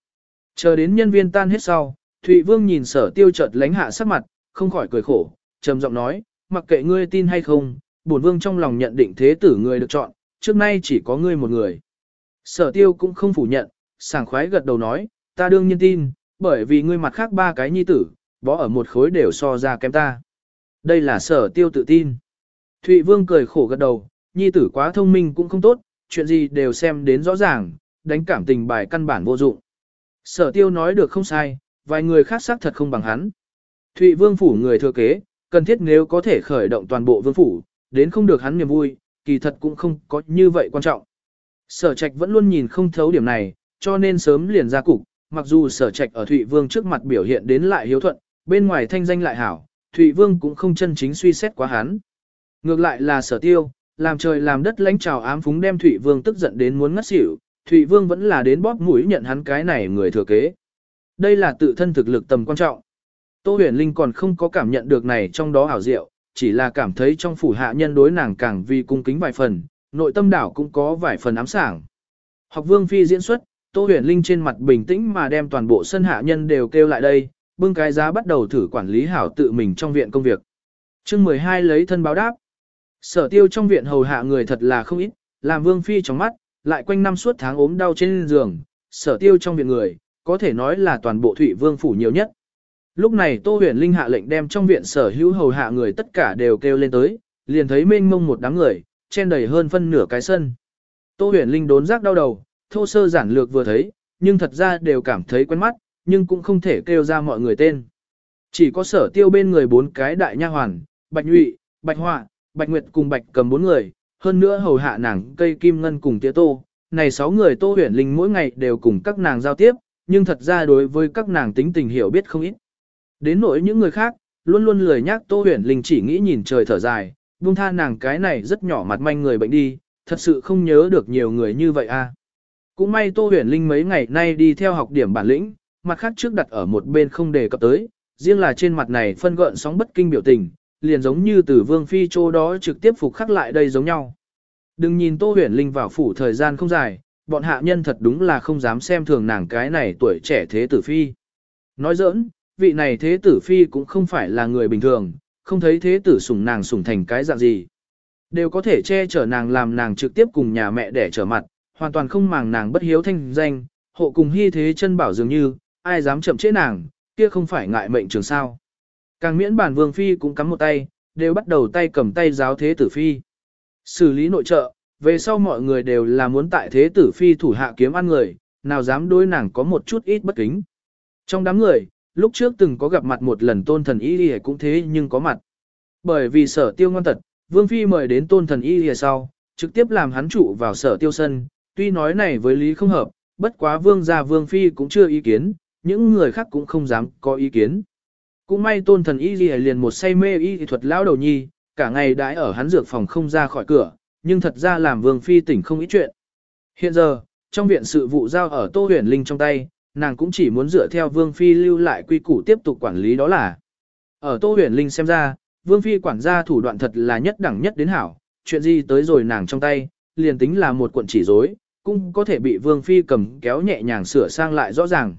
Chờ đến nhân viên tan hết sau, Thụy Vương nhìn sở tiêu chợt lánh hạ sắc mặt, không khỏi cười khổ, trầm giọng nói, mặc kệ ngươi tin hay không, bổn vương trong lòng nhận định thế tử người được chọn, trước nay chỉ có ngươi một người. Sở tiêu cũng không phủ nhận, sảng khoái gật đầu nói, ta đương nhiên tin, bởi vì ngươi mặt khác ba cái nhi tử, bó ở một khối đều so ra kém ta. Đây là sở tiêu tự tin. Thụy Vương cười khổ gật đầu, nhi tử quá thông minh cũng không tốt, chuyện gì đều xem đến rõ ràng, đánh cảm tình bài căn bản vô dụng. Sở tiêu nói được không sai, vài người khác xác thật không bằng hắn. Thụy vương phủ người thừa kế, cần thiết nếu có thể khởi động toàn bộ vương phủ, đến không được hắn niềm vui, kỳ thật cũng không có như vậy quan trọng. Sở trạch vẫn luôn nhìn không thấu điểm này, cho nên sớm liền ra cục, mặc dù sở trạch ở Thụy vương trước mặt biểu hiện đến lại hiếu thuận, bên ngoài thanh danh lại hảo, Thụy vương cũng không chân chính suy xét quá hắn. Ngược lại là sở tiêu, làm trời làm đất lãnh trào ám phúng đem Thụy Vương tức giận đến muốn ngất xỉu, Thụy Vương vẫn là đến bóp mũi nhận hắn cái này người thừa kế. Đây là tự thân thực lực tầm quan trọng. Tô huyền linh còn không có cảm nhận được này trong đó ảo diệu, chỉ là cảm thấy trong phủ hạ nhân đối nàng càng vì cung kính vài phần, nội tâm đảo cũng có vài phần ám sảng. Học vương phi diễn xuất, Tô huyền linh trên mặt bình tĩnh mà đem toàn bộ sân hạ nhân đều kêu lại đây, bưng cái giá bắt đầu thử quản lý hảo tự mình trong viện công việc. chương 12 lấy thân báo đáp. Sở tiêu trong viện hầu hạ người thật là không ít, làm vương phi trong mắt, lại quanh năm suốt tháng ốm đau trên giường, sở tiêu trong viện người, có thể nói là toàn bộ thủy vương phủ nhiều nhất. Lúc này Tô huyền linh hạ lệnh đem trong viện sở hữu hầu hạ người tất cả đều kêu lên tới, liền thấy mênh mông một đám người, chen đầy hơn phân nửa cái sân. Tô huyền linh đốn giác đau đầu, thô sơ giản lược vừa thấy, nhưng thật ra đều cảm thấy quen mắt, nhưng cũng không thể kêu ra mọi người tên. Chỉ có sở tiêu bên người bốn cái đại nha hoàn, Bạch Nhụy, Bạch Họa, Bạch Nguyệt cùng Bạch cầm bốn người, hơn nữa hầu hạ nàng cây kim ngân cùng tía tô. Này sáu người tô huyền linh mỗi ngày đều cùng các nàng giao tiếp, nhưng thật ra đối với các nàng tính tình hiểu biết không ít. Đến nỗi những người khác, luôn luôn lười nhắc tô huyền linh chỉ nghĩ nhìn trời thở dài, buông tha nàng cái này rất nhỏ mặt manh người bệnh đi, thật sự không nhớ được nhiều người như vậy a. À. Cũng may Tô Huyền Linh mấy ngày nay đi theo học điểm bản lĩnh, mặt khác trước đặt ở một bên không đề cập tới, riêng là trên mặt này phân gợn sóng bất kinh biểu tình, liền giống như từ Vương Phi Châu đó trực tiếp phục khắc lại đây giống nhau. Đừng nhìn Tô Huyền Linh vào phủ thời gian không dài, bọn hạ nhân thật đúng là không dám xem thường nàng cái này tuổi trẻ thế tử phi. Nói giỡn, vị này thế tử phi cũng không phải là người bình thường, không thấy thế tử sủng nàng sủng thành cái dạng gì. Đều có thể che chở nàng làm nàng trực tiếp cùng nhà mẹ để trở mặt, hoàn toàn không màng nàng bất hiếu thanh danh, hộ cùng hy thế chân bảo dường như, ai dám chậm chế nàng, kia không phải ngại mệnh trường sao. Càng miễn bản vương phi cũng cắm một tay, đều bắt đầu tay cầm tay giáo thế tử phi. Xử lý nội trợ, về sau mọi người đều là muốn tại thế tử phi thủ hạ kiếm ăn người, nào dám đối nàng có một chút ít bất kính. Trong đám người, lúc trước từng có gặp mặt một lần tôn thần y lìa cũng thế nhưng có mặt. Bởi vì sở tiêu ngoan tật, vương phi mời đến tôn thần y lìa sau, trực tiếp làm hắn trụ vào sở tiêu sân, tuy nói này với lý không hợp, bất quá vương gia vương phi cũng chưa ý kiến, những người khác cũng không dám có ý kiến. Cũng may tôn thần y Lìa liền một say mê y thuật lão đầu nhi, cả ngày đãi ở hắn dược phòng không ra khỏi cửa, nhưng thật ra làm vương phi tỉnh không ít chuyện. Hiện giờ, trong viện sự vụ giao ở Tô Huyền Linh trong tay, nàng cũng chỉ muốn dựa theo vương phi lưu lại quy củ tiếp tục quản lý đó là. Ở Tô Huyền Linh xem ra, vương phi quản gia thủ đoạn thật là nhất đẳng nhất đến hảo, chuyện gì tới rồi nàng trong tay, liền tính là một cuộn chỉ rối, cũng có thể bị vương phi cầm kéo nhẹ nhàng sửa sang lại rõ ràng.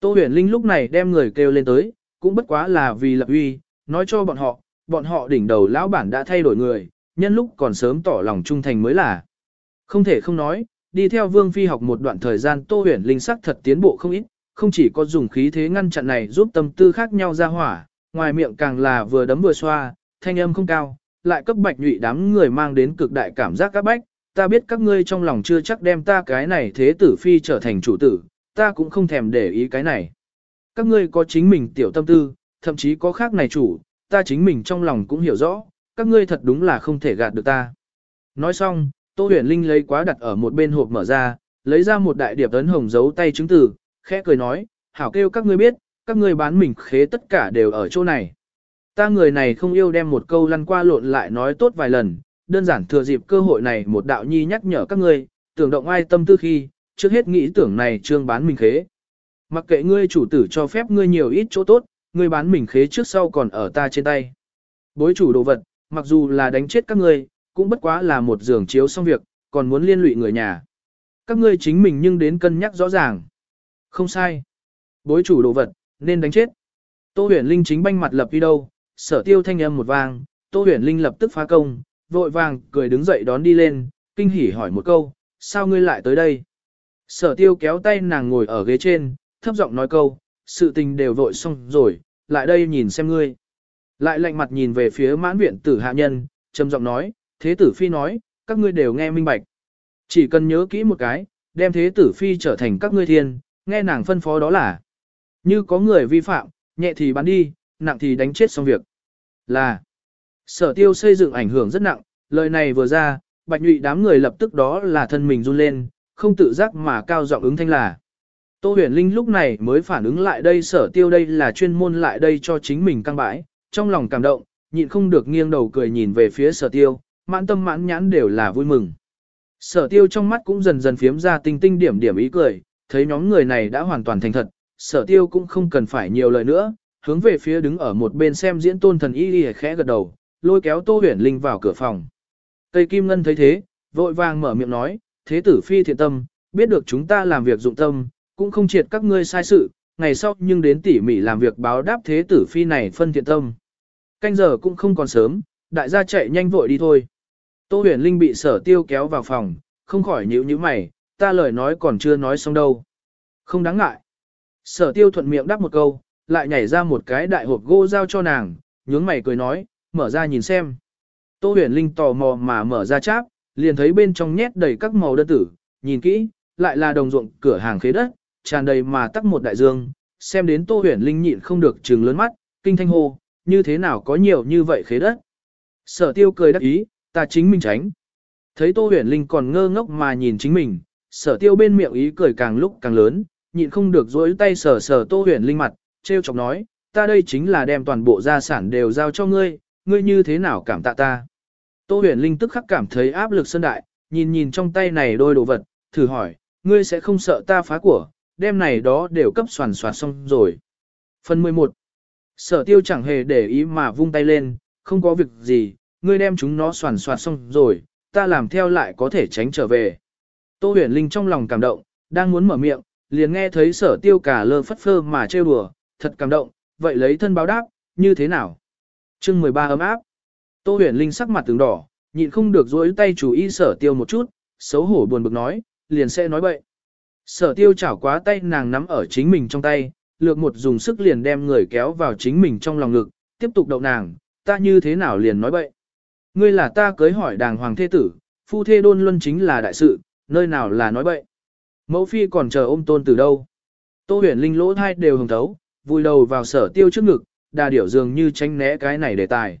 Tô huyền linh lúc này đem người kêu lên tới, cũng bất quá là vì lập uy, nói cho bọn họ, bọn họ đỉnh đầu lão bản đã thay đổi người, nhân lúc còn sớm tỏ lòng trung thành mới là. Không thể không nói, đi theo vương phi học một đoạn thời gian tô huyền linh sắc thật tiến bộ không ít, không chỉ có dùng khí thế ngăn chặn này giúp tâm tư khác nhau ra hỏa, ngoài miệng càng là vừa đấm vừa xoa, thanh âm không cao, lại cấp bạch nhụy đám người mang đến cực đại cảm giác các bách, ta biết các ngươi trong lòng chưa chắc đem ta cái này thế tử phi trở thành chủ tử, ta cũng không thèm để ý cái này. Các ngươi có chính mình tiểu tâm tư, thậm chí có khác này chủ, ta chính mình trong lòng cũng hiểu rõ, các ngươi thật đúng là không thể gạt được ta. Nói xong, Tô Huyền Linh lấy quá đặt ở một bên hộp mở ra, lấy ra một đại điệp ấn hồng giấu tay chứng từ, khẽ cười nói, hảo kêu các ngươi biết, các ngươi bán mình khế tất cả đều ở chỗ này. Ta người này không yêu đem một câu lăn qua lộn lại nói tốt vài lần, đơn giản thừa dịp cơ hội này một đạo nhi nhắc nhở các ngươi, tưởng động ai tâm tư khi, trước hết nghĩ tưởng này trương bán mình khế. Mặc kệ ngươi chủ tử cho phép ngươi nhiều ít chỗ tốt, ngươi bán mình khế trước sau còn ở ta trên tay. Bối chủ đồ vật, mặc dù là đánh chết các ngươi, cũng bất quá là một giường chiếu xong việc, còn muốn liên lụy người nhà. Các ngươi chính mình nhưng đến cân nhắc rõ ràng. Không sai. Bối chủ đồ vật, nên đánh chết. Tô huyền linh chính banh mặt lập đi đâu, sở tiêu thanh âm một vang, Tô huyền linh lập tức phá công, vội vàng cười đứng dậy đón đi lên, kinh hỉ hỏi một câu, sao ngươi lại tới đây? Sở tiêu kéo tay nàng ngồi ở ghế trên, thấp giọng nói câu, sự tình đều vội xong rồi, lại đây nhìn xem ngươi. Lại lạnh mặt nhìn về phía mãn viện tử hạ nhân, trầm giọng nói, thế tử phi nói, các ngươi đều nghe minh bạch. Chỉ cần nhớ kỹ một cái, đem thế tử phi trở thành các ngươi thiên, nghe nàng phân phó đó là. Như có người vi phạm, nhẹ thì bắn đi, nặng thì đánh chết xong việc. Là. Sở tiêu xây dựng ảnh hưởng rất nặng, lời này vừa ra, bạch nhụy đám người lập tức đó là thân mình run lên, không tự giác mà cao giọng ứng thanh là. Tô huyền linh lúc này mới phản ứng lại đây sở tiêu đây là chuyên môn lại đây cho chính mình căng bãi, trong lòng cảm động, nhịn không được nghiêng đầu cười nhìn về phía sở tiêu, mãn tâm mãn nhãn đều là vui mừng. Sở tiêu trong mắt cũng dần dần phiếm ra tinh tinh điểm điểm ý cười, thấy nhóm người này đã hoàn toàn thành thật, sở tiêu cũng không cần phải nhiều lời nữa, hướng về phía đứng ở một bên xem diễn tôn thần y Y khẽ gật đầu, lôi kéo Tô Huyền Linh vào cửa phòng. Tây Kim Ngân thấy thế, vội vàng mở miệng nói, thế tử phi thiện tâm, biết được chúng ta làm việc dụng tâm, cũng không triệt các ngươi sai sự, ngày sau nhưng đến tỉ mỉ làm việc báo đáp thế tử phi này phân thiện tâm. Canh giờ cũng không còn sớm, đại gia chạy nhanh vội đi thôi. Tô huyền linh bị sở tiêu kéo vào phòng, không khỏi nhíu nhíu mày, ta lời nói còn chưa nói xong đâu. Không đáng ngại. Sở tiêu thuận miệng đáp một câu, lại nhảy ra một cái đại hộp gỗ giao cho nàng, nhướng mày cười nói, mở ra nhìn xem. Tô huyền linh tò mò mà mở ra cháp, liền thấy bên trong nhét đầy các màu đơn tử, nhìn kỹ, lại là đồng ruộng cửa hàng khế đất, tràn đầy mà tắc một đại dương, xem đến Tô huyền linh nhịn không được trừng lớn mắt, kinh thanh hô, như thế nào có nhiều như vậy khế đất. Sở tiêu cười đắc ý, ta chính mình tránh. Thấy Tô huyền linh còn ngơ ngốc mà nhìn chính mình, sở tiêu bên miệng ý cười càng lúc càng lớn, nhịn không được dối tay sờ sờ Tô huyền linh mặt, treo chọc nói, ta đây chính là đem toàn bộ gia sản đều giao cho ngươi, ngươi như thế nào cảm tạ ta. Tô huyền linh tức khắc cảm thấy áp lực sân đại, nhìn nhìn trong tay này đôi đồ vật, thử hỏi, ngươi sẽ không sợ ta phá của, đem này đó đều cấp soàn soạt xong rồi. Phần 11 Sở tiêu chẳng hề để ý mà vung tay lên, không có việc gì, ngươi đem chúng nó soàn soạt xong rồi, ta làm theo lại có thể tránh trở về. Tô huyền linh trong lòng cảm động, đang muốn mở miệng, liền nghe thấy sở tiêu cả lơ phất phơ mà trêu đùa, thật cảm động, vậy lấy thân báo đáp, như thế nào? chương 13 ấm áp. Tô huyền linh sắc mặt tướng đỏ, nhịn không được dối tay chủ y sở tiêu một chút, xấu hổ buồn bực nói, liền sẽ nói bậy. Sở tiêu chảo quá tay nàng nắm ở chính mình trong tay, lược một dùng sức liền đem người kéo vào chính mình trong lòng ngực, tiếp tục đậu nàng, ta như thế nào liền nói bậy. Ngươi là ta cưới hỏi đàng hoàng thế tử, phu thê đôn luân chính là đại sự, nơi nào là nói bậy. Mẫu phi còn chờ ôm tôn từ đâu. Tô huyền linh lỗ thai đều hồng thấu, vui đầu vào sở tiêu trước ngực, đà điểu dường như tránh né cái này đề tài.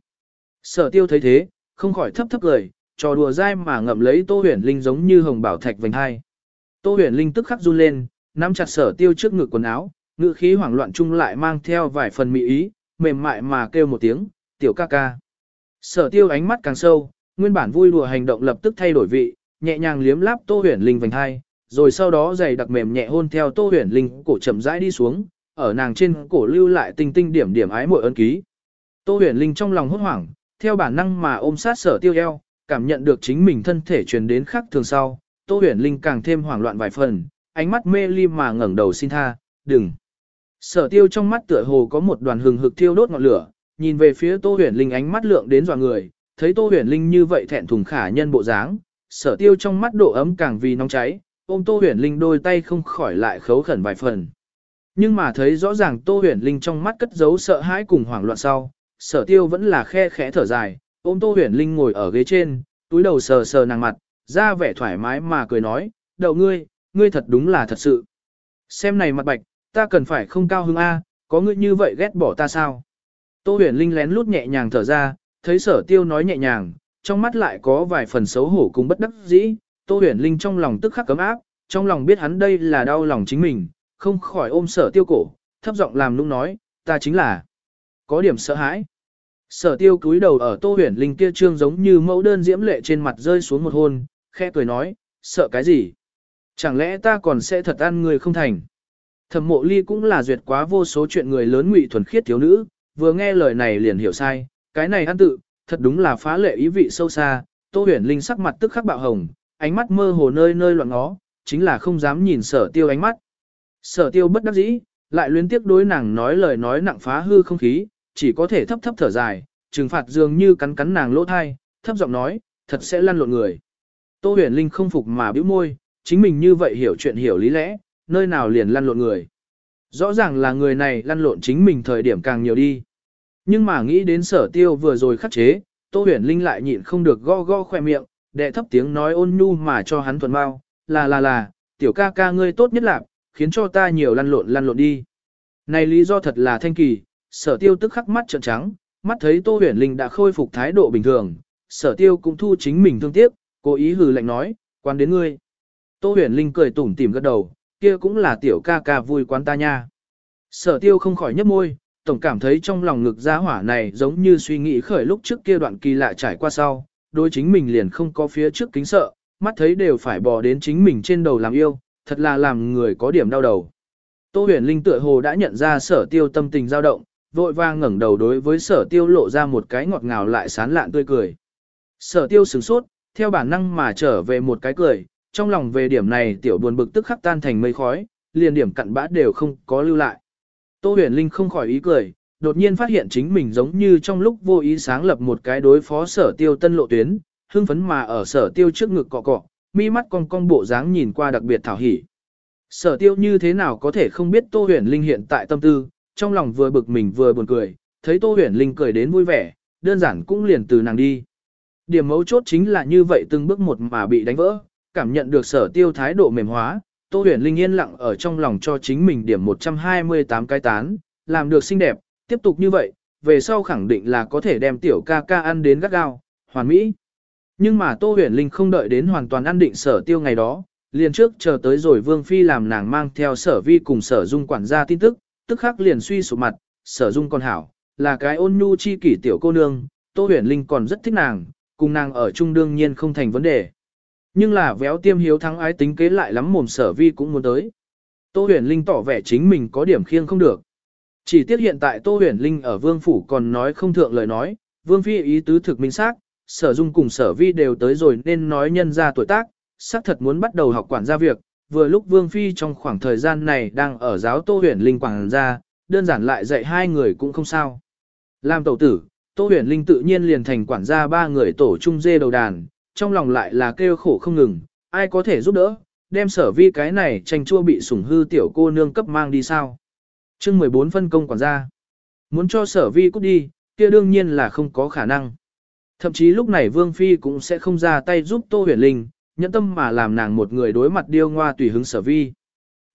Sở tiêu thấy thế, không khỏi thấp thấp cười, trò đùa dai mà ngậm lấy tô huyền linh giống như hồng bảo thạch vành hai. Tô huyền linh tức khắc run lên, nắm chặt sở tiêu trước ngực quần áo, ngự khí hoảng loạn chung lại mang theo vài phần mị ý, mềm mại mà kêu một tiếng, tiểu ca ca. Sở tiêu ánh mắt càng sâu, nguyên bản vui đùa hành động lập tức thay đổi vị, nhẹ nhàng liếm láp tô huyền linh vành hai, rồi sau đó giày đặc mềm nhẹ hôn theo tô huyền linh cổ chậm rãi đi xuống, ở nàng trên cổ lưu lại tinh tinh điểm điểm ái muội ân ký. Tô huyền linh trong lòng hốt hoảng, theo bản năng mà ôm sát sở tiêu eo, cảm nhận được chính mình thân thể truyền đến khắc thường sau, Tô huyền linh càng thêm hoảng loạn vài phần, ánh mắt mê ly mà ngẩng đầu xin tha, đừng. Sở tiêu trong mắt tựa hồ có một đoàn hừng hực thiêu đốt ngọn lửa, nhìn về phía Tô huyền linh ánh mắt lượng đến dọa người, thấy Tô huyền linh như vậy thẹn thùng khả nhân bộ dáng, sở tiêu trong mắt độ ấm càng vì nóng cháy, ôm Tô huyền linh đôi tay không khỏi lại khấu khẩn vài phần. Nhưng mà thấy rõ ràng Tô huyền linh trong mắt cất giấu sợ hãi cùng hoảng loạn sau, sở tiêu vẫn là khe khẽ thở dài, ôm Tô huyền linh ngồi ở ghế trên, túi đầu sờ sờ nàng mặt, ra vẻ thoải mái mà cười nói, đậu ngươi, ngươi thật đúng là thật sự. Xem này mặt bạch, ta cần phải không cao hứng A, có ngươi như vậy ghét bỏ ta sao? Tô huyền linh lén lút nhẹ nhàng thở ra, thấy sở tiêu nói nhẹ nhàng, trong mắt lại có vài phần xấu hổ cùng bất đắc dĩ, tô huyền linh trong lòng tức khắc cấm áp, trong lòng biết hắn đây là đau lòng chính mình, không khỏi ôm sở tiêu cổ, thấp giọng làm nũng nói, ta chính là có điểm sợ hãi. Sở tiêu cúi đầu ở tô huyền linh kia trương giống như mẫu đơn diễm lệ trên mặt rơi xuống một hôn, khẽ cười nói, sợ cái gì? Chẳng lẽ ta còn sẽ thật ăn người không thành? Thẩm mộ ly cũng là duyệt quá vô số chuyện người lớn ngụy thuần khiết thiếu nữ, vừa nghe lời này liền hiểu sai, cái này ăn tự, thật đúng là phá lệ ý vị sâu xa, tô huyền linh sắc mặt tức khắc bạo hồng, ánh mắt mơ hồ nơi nơi loạn ngó, chính là không dám nhìn sở tiêu ánh mắt. Sở tiêu bất đắc dĩ, lại luyến tiếc đối nàng nói lời nói nặng phá hư không khí, chỉ có thể thấp thấp thở dài, trừng phạt dường như cắn cắn nàng lỗ thai, thấp giọng nói, thật sẽ lăn lộn người. Tô huyền linh không phục mà bĩu môi, chính mình như vậy hiểu chuyện hiểu lý lẽ, nơi nào liền lăn lộn người. Rõ ràng là người này lăn lộn chính mình thời điểm càng nhiều đi. Nhưng mà nghĩ đến sở tiêu vừa rồi khắc chế, Tô huyền linh lại nhịn không được go go khoe miệng, đệ thấp tiếng nói ôn nhu mà cho hắn thuần bao, là là là, tiểu ca ca ngươi tốt nhất lạc, khiến cho ta nhiều lăn lộn lăn lộn đi. Này lý do thật là thanh kỳ, sở tiêu tức khắc mắt trợn trắng, mắt thấy Tô huyền linh đã khôi phục thái độ bình thường, sở tiêu cũng thu chính mình thương tiếc, cố ý hừ lạnh nói, quan đến ngươi. Tô huyền linh cười tủm tỉm gật đầu, kia cũng là tiểu ca ca vui quán ta nha. Sở tiêu không khỏi nhấp môi, tổng cảm thấy trong lòng ngực gia hỏa này giống như suy nghĩ khởi lúc trước kia đoạn kỳ lạ trải qua sau, đối chính mình liền không có phía trước kính sợ, mắt thấy đều phải bò đến chính mình trên đầu làm yêu, thật là làm người có điểm đau đầu. Tô huyền linh tựa hồ đã nhận ra sở tiêu tâm tình dao động, vội vàng ngẩng đầu đối với sở tiêu lộ ra một cái ngọt ngào lại sán lạn tươi cười. Sở tiêu sửng sốt, theo bản năng mà trở về một cái cười, trong lòng về điểm này tiểu buồn bực tức khắc tan thành mây khói, liền điểm cặn bã đều không có lưu lại. Tô huyền linh không khỏi ý cười, đột nhiên phát hiện chính mình giống như trong lúc vô ý sáng lập một cái đối phó sở tiêu tân lộ tuyến, hưng phấn mà ở sở tiêu trước ngực cọ cọ, mi mắt cong cong bộ dáng nhìn qua đặc biệt thảo hỉ. Sở tiêu như thế nào có thể không biết Tô huyền linh hiện tại tâm tư, trong lòng vừa bực mình vừa buồn cười, thấy Tô huyền linh cười đến vui vẻ, đơn giản cũng liền từ nàng đi. Điểm mấu chốt chính là như vậy từng bước một mà bị đánh vỡ, cảm nhận được sở tiêu thái độ mềm hóa, Tô huyền linh yên lặng ở trong lòng cho chính mình điểm 128 cái tán, làm được xinh đẹp, tiếp tục như vậy, về sau khẳng định là có thể đem tiểu ca ca ăn đến gắt gao, hoàn mỹ. Nhưng mà Tô huyền linh không đợi đến hoàn toàn ăn định sở tiêu ngày đó, liền trước chờ tới rồi Vương Phi làm nàng mang theo sở vi cùng sở dung quản gia tin tức, tức khắc liền suy sụp mặt, sở dung còn hảo, là cái ôn nhu chi kỷ tiểu cô nương, Tô huyền linh còn rất thích nàng, cùng nàng ở chung đương nhiên không thành vấn đề. Nhưng là véo tiêm hiếu thắng ái tính kế lại lắm mồm sở vi cũng muốn tới. Tô huyền linh tỏ vẻ chính mình có điểm khiêng không được. Chỉ tiếc hiện tại Tô huyền linh ở vương phủ còn nói không thượng lời nói, vương phi ý tứ thực minh xác sở dung cùng sở vi đều tới rồi nên nói nhân ra tuổi tác, xác thật muốn bắt đầu học quản gia việc, vừa lúc Vương Phi trong khoảng thời gian này đang ở giáo Tô Huyền Linh quản gia, đơn giản lại dạy hai người cũng không sao. Làm tẩu tử, Tô Huyền Linh tự nhiên liền thành quản gia ba người tổ trung dê đầu đàn, trong lòng lại là kêu khổ không ngừng, ai có thể giúp đỡ, đem sở vi cái này tranh chua bị sủng hư tiểu cô nương cấp mang đi sao. chương 14 phân công quản gia. Muốn cho sở vi cút đi, kia đương nhiên là không có khả năng. Thậm chí lúc này Vương Phi cũng sẽ không ra tay giúp Tô Huyền Linh, nhẫn tâm mà làm nàng một người đối mặt điêu ngoa tùy hứng sở vi.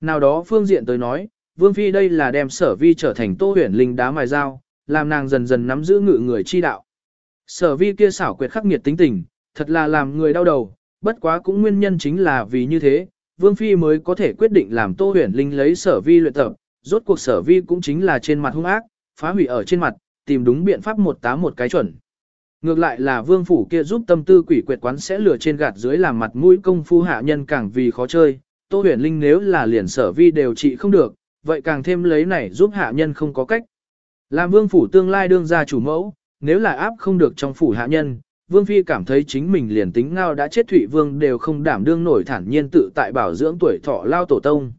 Nào đó phương diện tới nói, Vương Phi đây là đem sở vi trở thành Tô Huyền Linh đá mài dao, làm nàng dần dần nắm giữ ngự người chi đạo. Sở vi kia xảo quyệt khắc nghiệt tính tình, thật là làm người đau đầu, bất quá cũng nguyên nhân chính là vì như thế, Vương Phi mới có thể quyết định làm Tô Huyền Linh lấy sở vi luyện tập, rốt cuộc sở vi cũng chính là trên mặt hung ác, phá hủy ở trên mặt, tìm đúng biện pháp một tám một cái chuẩn. Ngược lại là vương phủ kia giúp tâm tư quỷ quyệt quán sẽ lừa trên gạt dưới làm mặt mũi công phu hạ nhân càng vì khó chơi, Tô huyền linh nếu là liền sở vi đều trị không được, vậy càng thêm lấy này giúp hạ nhân không có cách. Làm vương phủ tương lai đương ra chủ mẫu, nếu là áp không được trong phủ hạ nhân, vương phi cảm thấy chính mình liền tính ngao đã chết thụy vương đều không đảm đương nổi thản nhiên tự tại bảo dưỡng tuổi thọ lao tổ tông.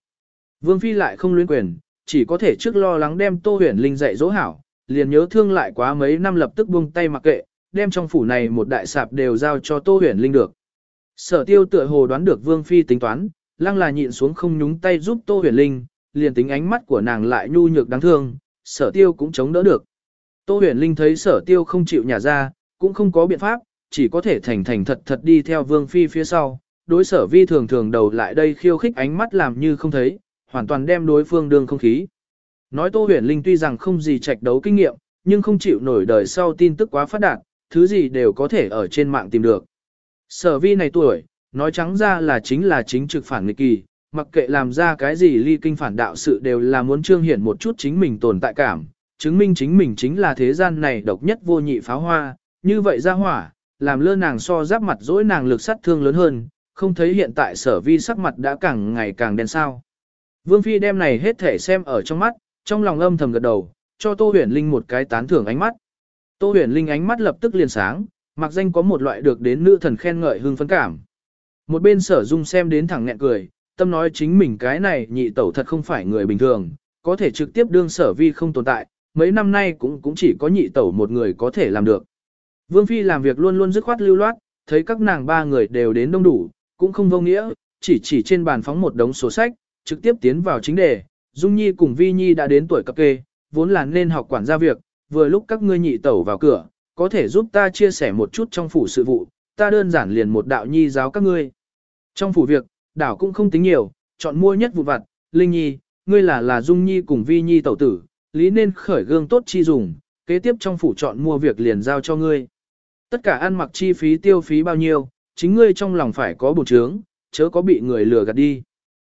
Vương phi lại không luyến quyền, chỉ có thể trước lo lắng đem tô huyền linh dạy dỗ hảo, liền nhớ thương lại quá mấy năm lập tức buông tay mặc kệ, đem trong phủ này một đại sạp đều giao cho Tô Huyền Linh được. Sở tiêu tựa hồ đoán được Vương Phi tính toán, lăng là nhịn xuống không nhúng tay giúp Tô Huyền Linh, liền tính ánh mắt của nàng lại nhu nhược đáng thương, sở tiêu cũng chống đỡ được. Tô Huyền Linh thấy sở tiêu không chịu nhả ra, cũng không có biện pháp, chỉ có thể thành thành thật thật đi theo Vương Phi phía sau, đối sở vi thường thường đầu lại đây khiêu khích ánh mắt làm như không thấy, hoàn toàn đem đối phương đương không khí. Nói Tô Huyền Linh tuy rằng không gì trạch đấu kinh nghiệm, nhưng không chịu nổi đời sau tin tức quá phát đạt, thứ gì đều có thể ở trên mạng tìm được. Sở vi này tuổi, nói trắng ra là chính là chính trực phản nghịch kỳ, mặc kệ làm ra cái gì ly kinh phản đạo sự đều là muốn trương hiển một chút chính mình tồn tại cảm, chứng minh chính mình chính là thế gian này độc nhất vô nhị pháo hoa, như vậy ra hỏa, làm lơ nàng so giáp mặt dỗi nàng lực sát thương lớn hơn, không thấy hiện tại sở vi sắc mặt đã càng ngày càng đen sao. Vương Phi đem này hết thể xem ở trong mắt, trong lòng âm thầm gật đầu, cho Tô Huyền Linh một cái tán thưởng ánh mắt. Tô huyền linh ánh mắt lập tức liền sáng, mặc danh có một loại được đến nữ thần khen ngợi hương phấn cảm. Một bên sở dung xem đến thẳng nghẹn cười, tâm nói chính mình cái này nhị tẩu thật không phải người bình thường, có thể trực tiếp đương sở vi không tồn tại, mấy năm nay cũng cũng chỉ có nhị tẩu một người có thể làm được. Vương Phi làm việc luôn luôn dứt khoát lưu loát, thấy các nàng ba người đều đến đông đủ, cũng không vô nghĩa, chỉ chỉ trên bàn phóng một đống sổ sách, trực tiếp tiến vào chính đề. Dung Nhi cùng Vi Nhi đã đến tuổi cập kê, vốn là nên học quản gia việc, vừa lúc các ngươi nhị tẩu vào cửa, có thể giúp ta chia sẻ một chút trong phủ sự vụ, ta đơn giản liền một đạo nhi giáo các ngươi. Trong phủ việc, đảo cũng không tính nhiều, chọn mua nhất vụ vặt, Linh Nhi, ngươi là là Dung Nhi cùng Vi Nhi tẩu tử, lý nên khởi gương tốt chi dùng, kế tiếp trong phủ chọn mua việc liền giao cho ngươi. Tất cả ăn mặc chi phí tiêu phí bao nhiêu, chính ngươi trong lòng phải có bổ trướng, chớ có bị người lừa gạt đi.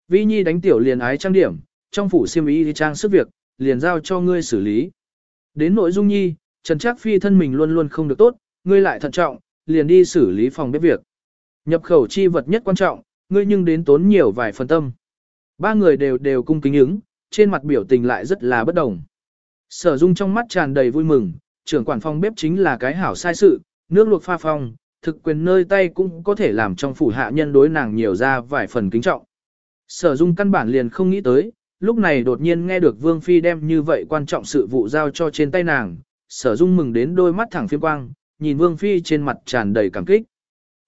Vi Nhi đánh tiểu liền ái trang điểm, trong phủ siêm ý trang sức việc, liền giao cho ngươi xử lý. Đến nội dung nhi, Trần Trác Phi thân mình luôn luôn không được tốt, ngươi lại thận trọng, liền đi xử lý phòng bếp việc. Nhập khẩu chi vật nhất quan trọng, ngươi nhưng đến tốn nhiều vài phần tâm. Ba người đều đều cung kính ứng, trên mặt biểu tình lại rất là bất đồng. Sở Dung trong mắt tràn đầy vui mừng, trưởng quản phòng bếp chính là cái hảo sai sự, nước luộc pha phong, thực quyền nơi tay cũng có thể làm trong phủ hạ nhân đối nàng nhiều ra vài phần kính trọng. Sở Dung căn bản liền không nghĩ tới, lúc này đột nhiên nghe được Vương Phi đem như vậy quan trọng sự vụ giao cho trên tay nàng, Sở Dung mừng đến đôi mắt thẳng phiêm quang, nhìn Vương Phi trên mặt tràn đầy cảm kích.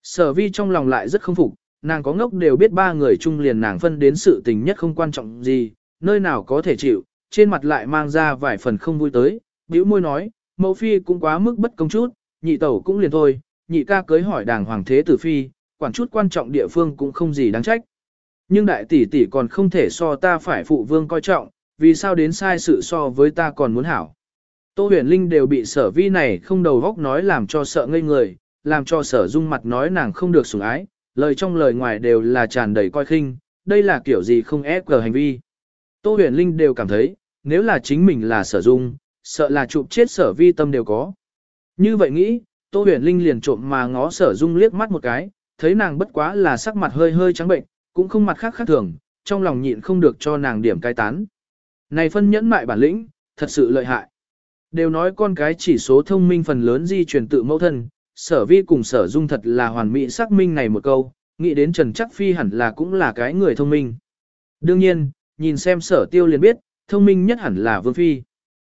Sở Vi trong lòng lại rất không phục, nàng có ngốc đều biết ba người chung liền nàng phân đến sự tình nhất không quan trọng gì, nơi nào có thể chịu, trên mặt lại mang ra vài phần không vui tới, bĩu môi nói, mẫu phi cũng quá mức bất công chút, nhị tẩu cũng liền thôi, nhị ca cưới hỏi đàng hoàng thế tử phi, quản chút quan trọng địa phương cũng không gì đáng trách. Nhưng đại tỷ tỷ còn không thể so ta phải phụ vương coi trọng, vì sao đến sai sự so với ta còn muốn hảo. Tô huyền linh đều bị sở vi này không đầu góc nói làm cho sợ ngây người, làm cho sở dung mặt nói nàng không được sủng ái, lời trong lời ngoài đều là tràn đầy coi khinh, đây là kiểu gì không ép cờ hành vi. Tô huyền linh đều cảm thấy, nếu là chính mình là sở dung, sợ là chụp chết sở vi tâm đều có. Như vậy nghĩ, Tô huyền linh liền trộm mà ngó sở dung liếc mắt một cái, thấy nàng bất quá là sắc mặt hơi hơi trắng bệnh, cũng không mặt khác khác thường, trong lòng nhịn không được cho nàng điểm cai tán. Này phân nhẫn mại bản lĩnh, thật sự lợi hại. Đều nói con cái chỉ số thông minh phần lớn di truyền tự mẫu thân, sở vi cùng sở dung thật là hoàn mỹ xác minh này một câu, nghĩ đến Trần Chắc Phi hẳn là cũng là cái người thông minh. Đương nhiên, nhìn xem sở tiêu liền biết, thông minh nhất hẳn là Vương Phi.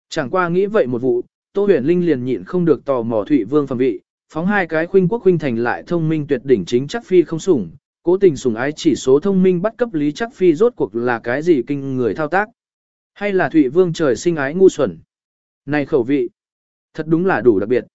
Chẳng qua nghĩ vậy một vụ, Tô huyền linh liền nhịn không được tò mò Thụy Vương phẩm vị, phóng hai cái khuynh quốc khuynh thành lại thông minh tuyệt đỉnh chính Chắc Phi không sủng, cố tình sủng ái chỉ số thông minh bắt cấp lý Chắc Phi rốt cuộc là cái gì kinh người thao tác. Hay là Thụy Vương trời sinh ái ngu xuẩn. Này khẩu vị, thật đúng là đủ đặc biệt.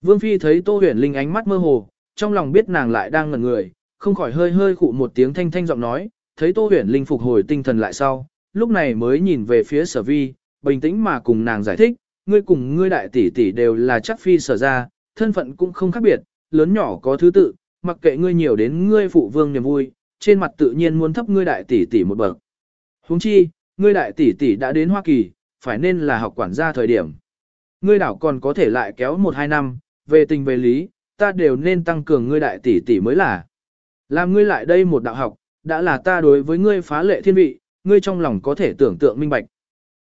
Vương Phi thấy Tô huyền linh ánh mắt mơ hồ, trong lòng biết nàng lại đang ngẩn người, không khỏi hơi hơi khụ một tiếng thanh thanh giọng nói, thấy Tô huyền linh phục hồi tinh thần lại sau, lúc này mới nhìn về phía sở vi, bình tĩnh mà cùng nàng giải thích, ngươi cùng ngươi đại tỷ tỷ đều là chắc phi sở ra, thân phận cũng không khác biệt, lớn nhỏ có thứ tự, mặc kệ ngươi nhiều đến ngươi phụ vương niềm vui, trên mặt tự nhiên muốn thấp ngươi đại tỷ tỷ một bậc. Huống chi, ngươi đại tỷ tỷ đã đến Hoa Kỳ, phải nên là học quản gia thời điểm. Ngươi đảo còn có thể lại kéo một hai năm, về tình về lý, ta đều nên tăng cường ngươi đại tỷ tỷ mới là. Làm ngươi lại đây một đạo học, đã là ta đối với ngươi phá lệ thiên vị, ngươi trong lòng có thể tưởng tượng minh bạch.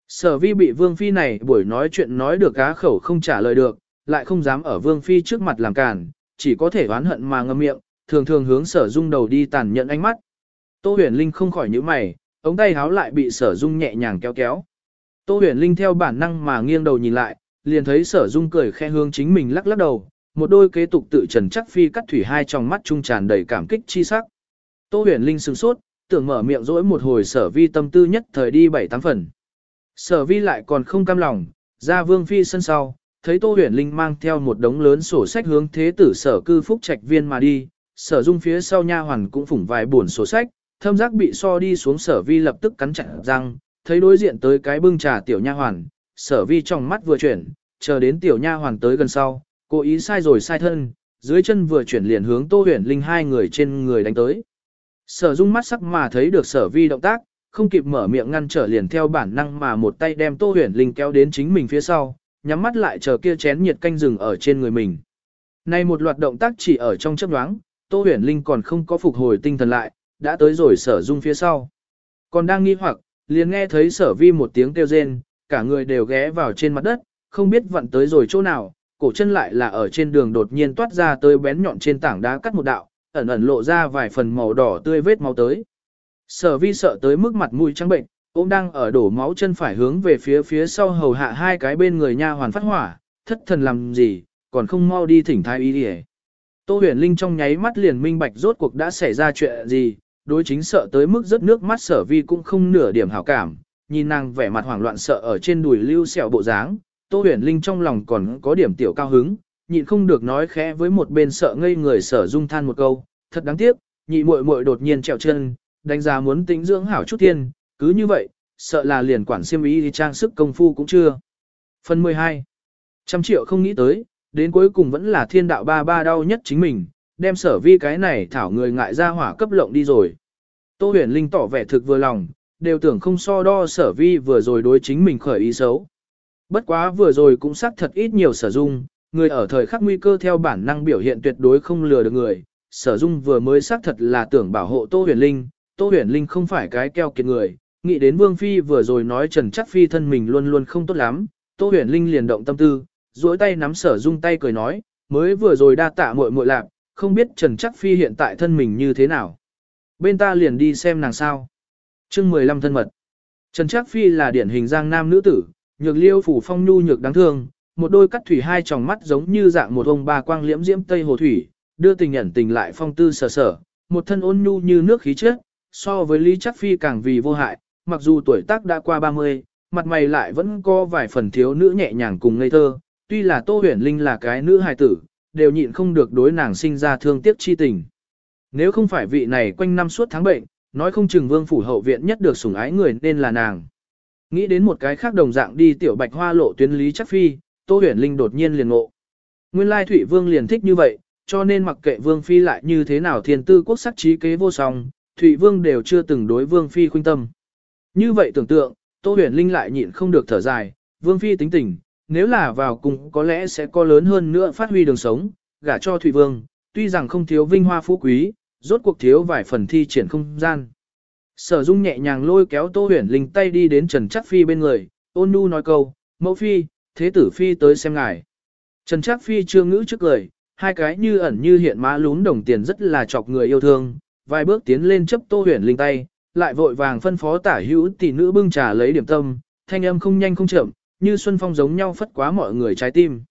Sở vi bị vương phi này buổi nói chuyện nói được cá khẩu không trả lời được, lại không dám ở vương phi trước mặt làm cản, chỉ có thể oán hận mà ngâm miệng, thường thường hướng sở dung đầu đi tàn nhận ánh mắt. Tô huyền linh không khỏi nhíu mày, ống tay háo lại bị sở dung nhẹ nhàng kéo kéo. Tô huyền linh theo bản năng mà nghiêng đầu nhìn lại, liền thấy sở dung cười khe hướng chính mình lắc lắc đầu, một đôi kế tục tự trần chắc phi cắt thủy hai trong mắt trung tràn đầy cảm kích chi sắc. Tô huyền linh sừng sốt, tưởng mở miệng dỗi một hồi sở vi tâm tư nhất thời đi bảy tám phần. Sở vi lại còn không cam lòng, ra vương phi sân sau, thấy Tô Huyền Linh mang theo một đống lớn sổ sách hướng thế tử sở cư phúc trạch viên mà đi, sở dung phía sau nha hoàn cũng phủng vài buồn sổ sách, thâm giác bị so đi xuống sở vi lập tức cắn chặt răng, thấy đối diện tới cái bưng trà tiểu nha hoàn, sở vi trong mắt vừa chuyển, chờ đến tiểu nha hoàn tới gần sau, cố ý sai rồi sai thân, dưới chân vừa chuyển liền hướng Tô Huyền Linh hai người trên người đánh tới. Sở dung mắt sắc mà thấy được sở vi động tác, không kịp mở miệng ngăn trở liền theo bản năng mà một tay đem Tô Huyền Linh kéo đến chính mình phía sau, nhắm mắt lại chờ kia chén nhiệt canh rừng ở trên người mình. Này một loạt động tác chỉ ở trong chớp nhoáng, Tô Huyền Linh còn không có phục hồi tinh thần lại, đã tới rồi sở dung phía sau. Còn đang nghi hoặc, liền nghe thấy sở vi một tiếng kêu rên, cả người đều ghé vào trên mặt đất, không biết vặn tới rồi chỗ nào, cổ chân lại là ở trên đường đột nhiên toát ra tới bén nhọn trên tảng đá cắt một đạo, ẩn ẩn lộ ra vài phần màu đỏ tươi vết máu tới. Sở vi sợ tới mức mặt mũi trắng bệnh, ôm đang ở đổ máu chân phải hướng về phía phía sau hầu hạ hai cái bên người nha hoàn phát hỏa, thất thần làm gì, còn không mau đi thỉnh thái y đi Tô huyền linh trong nháy mắt liền minh bạch rốt cuộc đã xảy ra chuyện gì, đối chính sợ tới mức rất nước mắt sở vi cũng không nửa điểm hảo cảm, nhìn nàng vẻ mặt hoảng loạn sợ ở trên đùi lưu sẹo bộ dáng, tô huyền linh trong lòng còn có điểm tiểu cao hứng, nhịn không được nói khẽ với một bên sợ ngây người sở dung than một câu, thật đáng tiếc, nhị muội muội đột nhiên trèo chân, đánh giá muốn tĩnh dưỡng hảo chút thiên, cứ như vậy, sợ là liền quản siêm ý thì trang sức công phu cũng chưa. Phần 12. Trăm triệu không nghĩ tới, đến cuối cùng vẫn là thiên đạo ba ba đau nhất chính mình, đem sở vi cái này thảo người ngại ra hỏa cấp lộng đi rồi. Tô huyền linh tỏ vẻ thực vừa lòng, đều tưởng không so đo sở vi vừa rồi đối chính mình khởi ý xấu. Bất quá vừa rồi cũng xác thật ít nhiều sở dung, người ở thời khắc nguy cơ theo bản năng biểu hiện tuyệt đối không lừa được người. Sở Dung vừa mới xác thật là tưởng bảo hộ Tô Huyền Linh, Tô Huyền Linh không phải cái keo kiệt người, nghĩ đến Vương Phi vừa rồi nói Trần Chắc Phi thân mình luôn luôn không tốt lắm, Tô Huyền Linh liền động tâm tư, duỗi tay nắm Sở Dung tay cười nói, mới vừa rồi đa tạ muội muội lạc, không biết Trần Chắc Phi hiện tại thân mình như thế nào. Bên ta liền đi xem nàng sao. chương 15 thân mật. Trần Trác Phi là điển hình giang nam nữ tử, nhược liêu phủ phong nhu nhược đáng thương, một đôi cắt thủy hai tròng mắt giống như dạng một ông ba quang liễm diễm tây hồ thủy, đưa tình nhận tình lại phong tư sở sở, một thân ôn nhu như nước khí chất, so với Lý Chắc Phi càng vì vô hại, mặc dù tuổi tác đã qua 30, mặt mày lại vẫn có vài phần thiếu nữ nhẹ nhàng cùng ngây thơ, tuy là Tô Huyền Linh là cái nữ hài tử, đều nhịn không được đối nàng sinh ra thương tiếc chi tình. Nếu không phải vị này quanh năm suốt tháng bệnh, nói không chừng vương phủ hậu viện nhất được sủng ái người nên là nàng. Nghĩ đến một cái khác đồng dạng đi tiểu bạch hoa lộ tuyến lý chắc phi, Tô Huyền Linh đột nhiên liền ngộ. Nguyên lai Thụy Vương liền thích như vậy, cho nên mặc kệ Vương Phi lại như thế nào thiên tư quốc sắc trí kế vô song, Thụy Vương đều chưa từng đối Vương Phi khuynh tâm. Như vậy tưởng tượng, Tô Huyền Linh lại nhịn không được thở dài, Vương Phi tính tình, nếu là vào cùng có lẽ sẽ có lớn hơn nữa phát huy đường sống, gả cho Thụy Vương, tuy rằng không thiếu vinh hoa phú quý, rốt cuộc thiếu vài phần thi triển không gian. Sở Dung nhẹ nhàng lôi kéo Tô Huyền Linh tay đi đến Trần Trác Phi bên người, ôn nhu nói câu, mẫu phi, thế tử phi tới xem ngài. Trần Trác Phi chưa ngữ trước lời, hai cái như ẩn như hiện má lún đồng tiền rất là chọc người yêu thương, vài bước tiến lên chấp Tô Huyền Linh tay, lại vội vàng phân phó tả hữu tỷ nữ bưng trà lấy điểm tâm, thanh âm không nhanh không chậm, như xuân phong giống nhau phất quá mọi người trái tim.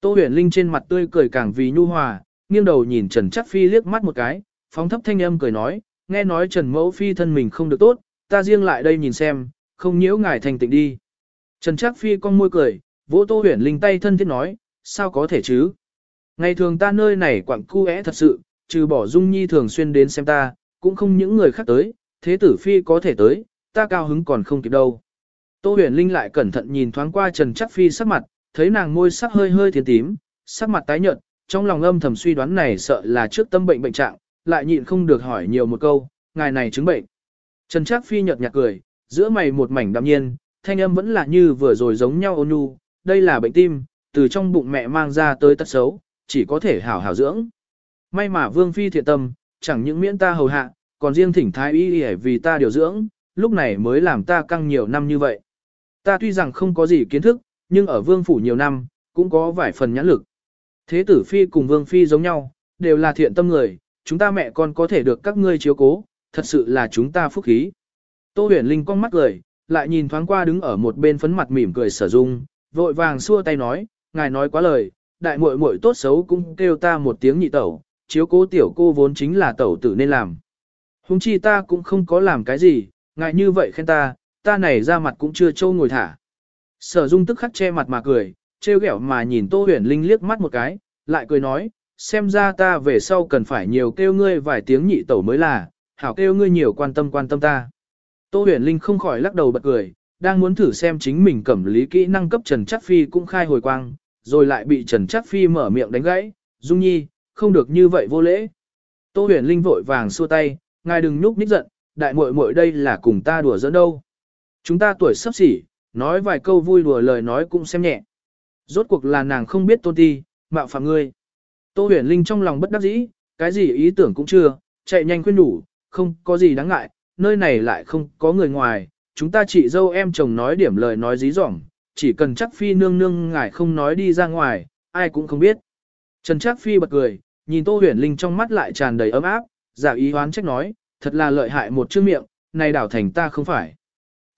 Tô huyền linh trên mặt tươi cười càng vì nhu hòa, nghiêng đầu nhìn Trần Chắc Phi liếc mắt một cái, phóng thấp thanh âm cười nói, nghe nói Trần Mẫu Phi thân mình không được tốt, ta riêng lại đây nhìn xem, không nhiễu ngài thành tịnh đi. Trần Chắc Phi con môi cười, vỗ Tô huyền linh tay thân thiết nói, sao có thể chứ? Ngày thường ta nơi này quặng cu é thật sự, trừ bỏ Dung Nhi thường xuyên đến xem ta, cũng không những người khác tới, thế tử Phi có thể tới, ta cao hứng còn không kịp đâu. Tô huyền linh lại cẩn thận nhìn thoáng qua Trần Chắc Phi sắc mặt, thấy nàng môi sắc hơi hơi thiên tím, sắc mặt tái nhợt, trong lòng âm thầm suy đoán này sợ là trước tâm bệnh bệnh trạng, lại nhịn không được hỏi nhiều một câu, ngài này chứng bệnh. Trần Trác Phi nhợt nhạt cười, giữa mày một mảnh đạm nhiên, thanh âm vẫn là như vừa rồi giống nhau ôn nhu, đây là bệnh tim, từ trong bụng mẹ mang ra tới tật xấu, chỉ có thể hảo hảo dưỡng. May mà Vương Phi thiện tâm, chẳng những miễn ta hầu hạ, còn riêng thỉnh thái y y vì ta điều dưỡng, lúc này mới làm ta căng nhiều năm như vậy. Ta tuy rằng không có gì kiến thức, nhưng ở vương phủ nhiều năm, cũng có vài phần nhãn lực. Thế tử phi cùng vương phi giống nhau, đều là thiện tâm người, chúng ta mẹ con có thể được các ngươi chiếu cố, thật sự là chúng ta phúc khí. Tô huyền linh cong mắt cười, lại nhìn thoáng qua đứng ở một bên phấn mặt mỉm cười sở dung, vội vàng xua tay nói, ngài nói quá lời, đại muội muội tốt xấu cũng kêu ta một tiếng nhị tẩu, chiếu cố tiểu cô vốn chính là tẩu tử nên làm. Hùng chi ta cũng không có làm cái gì, ngại như vậy khen ta, ta này ra mặt cũng chưa trâu ngồi thả. Sở dung tức khắc che mặt mà cười, trêu ghẹo mà nhìn Tô Huyền Linh liếc mắt một cái, lại cười nói, xem ra ta về sau cần phải nhiều kêu ngươi vài tiếng nhị tẩu mới là, hảo kêu ngươi nhiều quan tâm quan tâm ta. Tô Huyền Linh không khỏi lắc đầu bật cười, đang muốn thử xem chính mình cẩm lý kỹ năng cấp Trần Chắc Phi cũng khai hồi quang, rồi lại bị Trần Chắc Phi mở miệng đánh gãy, Dung Nhi, không được như vậy vô lễ. Tô Huyền Linh vội vàng xua tay, ngài đừng nhúc nhích giận, đại muội muội đây là cùng ta đùa giỡn đâu. Chúng ta tuổi sắp xỉ, nói vài câu vui đùa lời nói cũng xem nhẹ. Rốt cuộc là nàng không biết tôn ti, mạo phạm ngươi. Tô huyền linh trong lòng bất đắc dĩ, cái gì ý tưởng cũng chưa, chạy nhanh khuyên đủ, không có gì đáng ngại, nơi này lại không có người ngoài, chúng ta chị dâu em chồng nói điểm lời nói dí dỏm, chỉ cần chắc phi nương nương ngài không nói đi ra ngoài, ai cũng không biết. Trần chắc phi bật cười, nhìn tô huyền linh trong mắt lại tràn đầy ấm áp, giả ý hoán trách nói, thật là lợi hại một chữ miệng, này đảo thành ta không phải.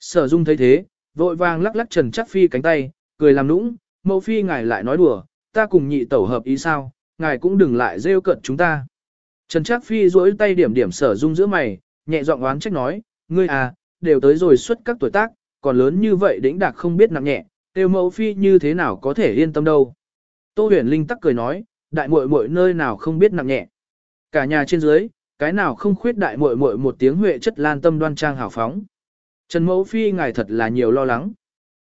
Sở dung thấy thế, vội vàng lắc lắc Trần Chắc Phi cánh tay, cười làm nũng, mẫu phi ngài lại nói đùa, ta cùng nhị tẩu hợp ý sao, ngài cũng đừng lại rêu cận chúng ta. Trần Trác Phi duỗi tay điểm điểm sở dung giữa mày, nhẹ giọng oán trách nói, ngươi à, đều tới rồi xuất các tuổi tác, còn lớn như vậy đĩnh đạc không biết nặng nhẹ, tiêu mẫu phi như thế nào có thể yên tâm đâu. Tô huyền linh tắc cười nói, đại muội muội nơi nào không biết nặng nhẹ. Cả nhà trên dưới, cái nào không khuyết đại muội muội một tiếng huệ chất lan tâm đoan trang hào phóng. Trần Mẫu Phi ngài thật là nhiều lo lắng.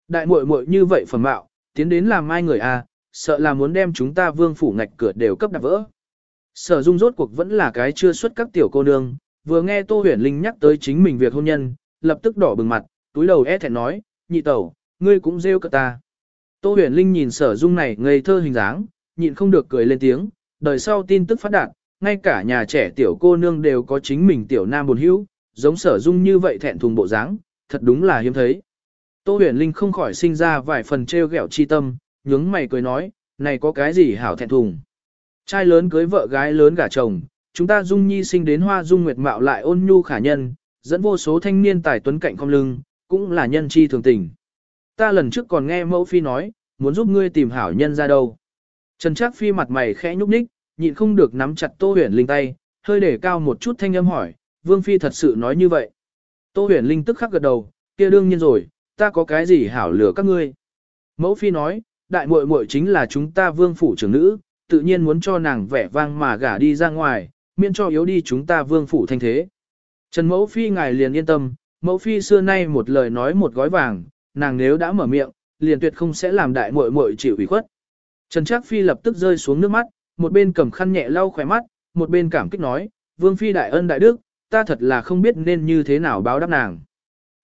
Đại muội muội như vậy phẩm mạo, tiến đến làm mai người a, à, sợ là muốn đem chúng ta vương phủ ngạch cửa đều cấp đạp vỡ. Sở dung rốt cuộc vẫn là cái chưa xuất các tiểu cô nương, vừa nghe Tô Huyền Linh nhắc tới chính mình việc hôn nhân, lập tức đỏ bừng mặt, túi đầu e thẹn nói, nhị tẩu, ngươi cũng rêu cợt ta. Tô huyền linh nhìn sở dung này ngây thơ hình dáng, nhịn không được cười lên tiếng, đời sau tin tức phát đạt, ngay cả nhà trẻ tiểu cô nương đều có chính mình tiểu nam buồn hữu, giống sở dung như vậy thẹn thùng bộ dáng, thật đúng là hiếm thấy. Tô huyền linh không khỏi sinh ra vài phần trêu ghẹo chi tâm, nhướng mày cười nói, này có cái gì hảo thẹn thùng. Trai lớn cưới vợ gái lớn gả chồng, chúng ta dung nhi sinh đến hoa dung nguyệt mạo lại ôn nhu khả nhân, dẫn vô số thanh niên tài tuấn cạnh không lưng, cũng là nhân chi thường tình. Ta lần trước còn nghe mẫu phi nói, muốn giúp ngươi tìm hảo nhân ra đâu. Trần Trác Phi mặt mày khẽ nhúc nhích, nhịn không được nắm chặt Tô Huyền Linh tay, hơi để cao một chút thanh âm hỏi, Vương Phi thật sự nói như vậy. Tô Huyền Linh tức khắc gật đầu, kia đương nhiên rồi, ta có cái gì hảo lừa các ngươi. Mẫu Phi nói, đại muội muội chính là chúng ta vương phủ trưởng nữ, tự nhiên muốn cho nàng vẻ vang mà gả đi ra ngoài, miễn cho yếu đi chúng ta vương phủ thanh thế. Trần Mẫu Phi ngài liền yên tâm, Mẫu Phi xưa nay một lời nói một gói vàng, nàng nếu đã mở miệng, liền tuyệt không sẽ làm đại muội muội chịu ủy khuất. Trần Trác Phi lập tức rơi xuống nước mắt, một bên cầm khăn nhẹ lau khóe mắt, một bên cảm kích nói, Vương Phi đại ân đại đức, ta thật là không biết nên như thế nào báo đáp nàng.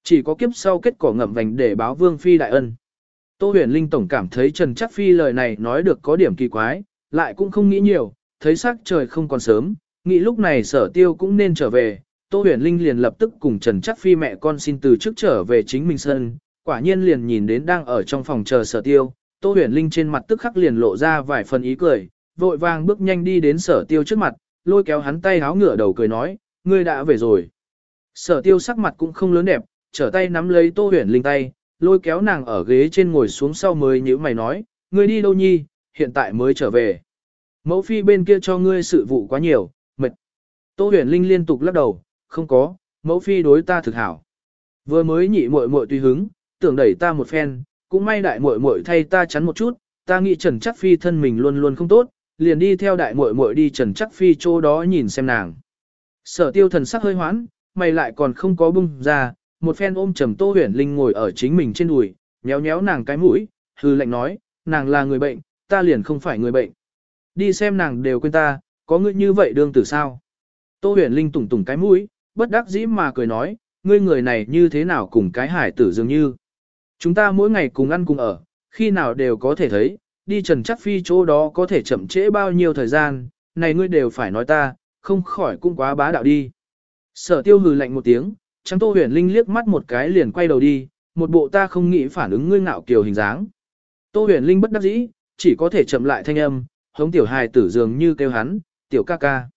Chỉ có kiếp sau kết quả ngậm vành để báo Vương Phi đại ân. Tô huyền linh tổng cảm thấy Trần Trác Phi lời này nói được có điểm kỳ quái, lại cũng không nghĩ nhiều, thấy sắc trời không còn sớm, nghĩ lúc này sở tiêu cũng nên trở về. Tô huyền linh liền lập tức cùng Trần Trác Phi mẹ con xin từ trước trở về chính mình sân, quả nhiên liền nhìn đến đang ở trong phòng chờ sở tiêu, Tô huyền linh trên mặt tức khắc liền lộ ra vài phần ý cười, vội vàng bước nhanh đi đến sở tiêu trước mặt, lôi kéo hắn tay háo ngửa đầu cười nói, ngươi đã về rồi. Sở tiêu sắc mặt cũng không lớn đẹp, trở tay nắm lấy tô huyền linh tay, lôi kéo nàng ở ghế trên ngồi xuống sau mới nhíu mày nói, ngươi đi đâu nhi, hiện tại mới trở về. Mẫu phi bên kia cho ngươi sự vụ quá nhiều, mệt. Tô huyền linh liên tục lắc đầu, không có, mẫu phi đối ta thực hảo. Vừa mới nhị muội muội tùy hứng, tưởng đẩy ta một phen, cũng may đại muội muội thay ta chắn một chút, ta nghĩ Trần Chắc Phi thân mình luôn luôn không tốt, liền đi theo đại muội muội đi Trần Chắc Phi chỗ đó nhìn xem nàng. Sở tiêu thần sắc hơi hoãn, mày lại còn không có bung ra, một phen ôm trầm Tô Huyền Linh ngồi ở chính mình trên đùi, nhéo nhéo nàng cái mũi, hư lệnh nói, nàng là người bệnh, ta liền không phải người bệnh. Đi xem nàng đều quên ta, có ngươi như vậy đương tử sao? Tô Huyền Linh tủng tủng cái mũi, bất đắc dĩ mà cười nói, ngươi người này như thế nào cùng cái hải tử dường như. Chúng ta mỗi ngày cùng ăn cùng ở, khi nào đều có thể thấy, đi trần chắc phi chỗ đó có thể chậm trễ bao nhiêu thời gian, này ngươi đều phải nói ta, không khỏi cũng quá bá đạo đi. Sở tiêu hừ lạnh một tiếng, trắng tô huyền linh liếc mắt một cái liền quay đầu đi, một bộ ta không nghĩ phản ứng ngươi ngạo kiều hình dáng. Tô huyền linh bất đắc dĩ, chỉ có thể chậm lại thanh âm, hống tiểu hài tử dường như kêu hắn, tiểu ca ca.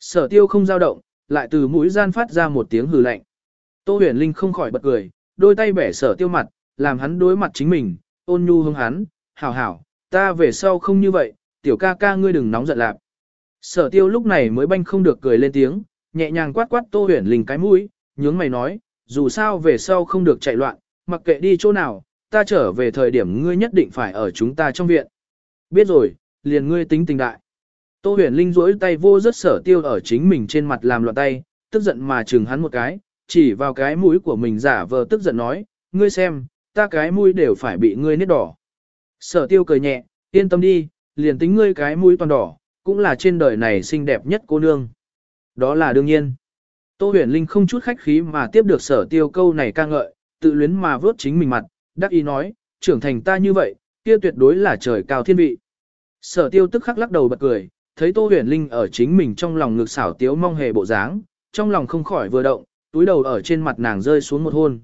Sở tiêu không dao động, lại từ mũi gian phát ra một tiếng hừ lạnh. Tô huyền linh không khỏi bật cười, đôi tay bẻ sở tiêu mặt, làm hắn đối mặt chính mình, ôn nhu hương hắn, hảo hảo, ta về sau không như vậy, tiểu ca ca ngươi đừng nóng giận lạp. Sở tiêu lúc này mới banh không được cười lên tiếng, nhẹ nhàng quát quát tô huyền linh cái mũi, nhướng mày nói, dù sao về sau không được chạy loạn, mặc kệ đi chỗ nào, ta trở về thời điểm ngươi nhất định phải ở chúng ta trong viện. Biết rồi, liền ngươi tính tình đại. Tô huyền linh rỗi tay vô rất sở tiêu ở chính mình trên mặt làm loạn tay, tức giận mà chừng hắn một cái, chỉ vào cái mũi của mình giả vờ tức giận nói, ngươi xem, ta cái mũi đều phải bị ngươi nết đỏ. Sở tiêu cười nhẹ, yên tâm đi, liền tính ngươi cái mũi toàn đỏ, cũng là trên đời này xinh đẹp nhất cô nương. Đó là đương nhiên. Tô huyền linh không chút khách khí mà tiếp được sở tiêu câu này ca ngợi, tự luyến mà vớt chính mình mặt, đắc ý nói, trưởng thành ta như vậy, kia tuyệt đối là trời cao thiên vị. Sở tiêu tức khắc lắc đầu bật cười, thấy Tô huyền linh ở chính mình trong lòng ngực xảo tiếu mong hề bộ dáng, trong lòng không khỏi vừa động, túi đầu ở trên mặt nàng rơi xuống một hôn.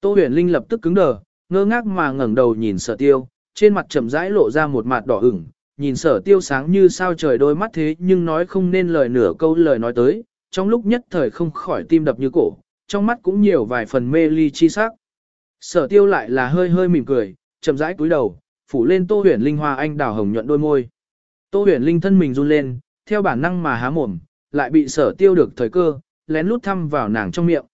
Tô huyền linh lập tức cứng đờ, ngơ ngác mà ngẩng đầu nhìn sở tiêu, trên mặt chậm rãi lộ ra một mặt đỏ ửng, nhìn sở tiêu sáng như sao trời đôi mắt thế nhưng nói không nên lời nửa câu lời nói tới, trong lúc nhất thời không khỏi tim đập như cổ, trong mắt cũng nhiều vài phần mê ly chi sắc. Sở tiêu lại là hơi hơi mỉm cười, chậm rãi cúi đầu, phủ lên tô huyền linh hoa anh đào hồng nhuận đôi môi. Tô huyền linh thân mình run lên, theo bản năng mà há mồm, lại bị sở tiêu được thời cơ, lén lút thăm vào nàng trong miệng.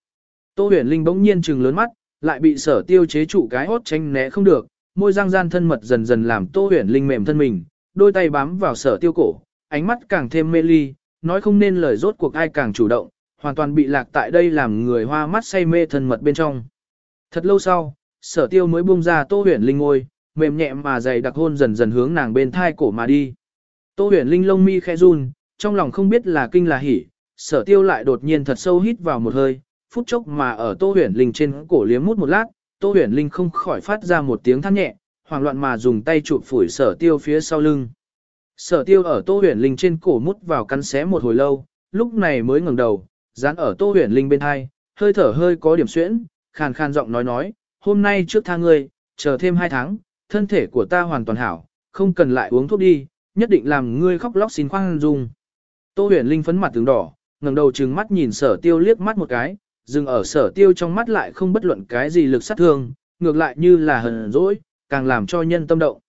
Tô huyền linh bỗng nhiên trừng lớn mắt, lại bị sở tiêu chế trụ cái hốt tranh né không được, môi răng gian thân mật dần dần làm tô huyền linh mềm thân mình, đôi tay bám vào sở tiêu cổ, ánh mắt càng thêm mê ly, nói không nên lời rốt cuộc ai càng chủ động, hoàn toàn bị lạc tại đây làm người hoa mắt say mê thân mật bên trong. Thật lâu sau, sở tiêu mới buông ra tô huyền linh ngôi, mềm nhẹ mà dày đặc hôn dần dần hướng nàng bên thai cổ mà đi. Tô huyền linh lông mi khẽ run, trong lòng không biết là kinh là hỉ, sở tiêu lại đột nhiên thật sâu hít vào một hơi, phút chốc mà ở Tô Huyền Linh trên cổ liếm mút một lát, Tô Huyền Linh không khỏi phát ra một tiếng than nhẹ, hoảng loạn mà dùng tay chụp phủi sở tiêu phía sau lưng. Sở tiêu ở tô huyền linh trên cổ mút vào cắn xé một hồi lâu, lúc này mới ngẩng đầu, dán ở tô huyền linh bên hai, hơi thở hơi có điểm xuyễn, khàn khàn giọng nói nói, hôm nay trước tha ngươi, chờ thêm hai tháng, thân thể của ta hoàn toàn hảo, không cần lại uống thuốc đi, nhất định làm ngươi khóc lóc xin khoan dung. Tô huyền linh phấn mặt tướng đỏ, ngẩng đầu trừng mắt nhìn sở tiêu liếc mắt một cái, dừng ở sở tiêu trong mắt lại không bất luận cái gì lực sát thương, ngược lại như là hờn dỗi, càng làm cho nhân tâm động.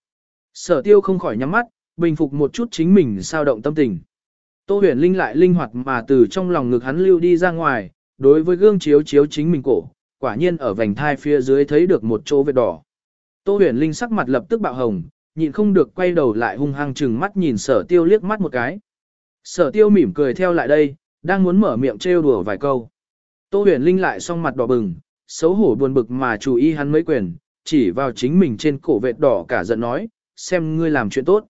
Sở tiêu không khỏi nhắm mắt, bình phục một chút chính mình sao động tâm tình. Tô huyền linh lại linh hoạt mà từ trong lòng ngực hắn lưu đi ra ngoài, đối với gương chiếu chiếu chính mình cổ, quả nhiên ở vành thai phía dưới thấy được một chỗ vết đỏ. Tô huyền linh sắc mặt lập tức bạo hồng, nhịn không được quay đầu lại hung hăng chừng mắt nhìn sở tiêu liếc mắt một cái. Sở tiêu mỉm cười theo lại đây, đang muốn mở miệng trêu đùa vài câu. Tô huyền linh lại song mặt đỏ bừng, xấu hổ buồn bực mà chú ý hắn mấy quyền, chỉ vào chính mình trên cổ vệt đỏ cả giận nói, xem ngươi làm chuyện tốt.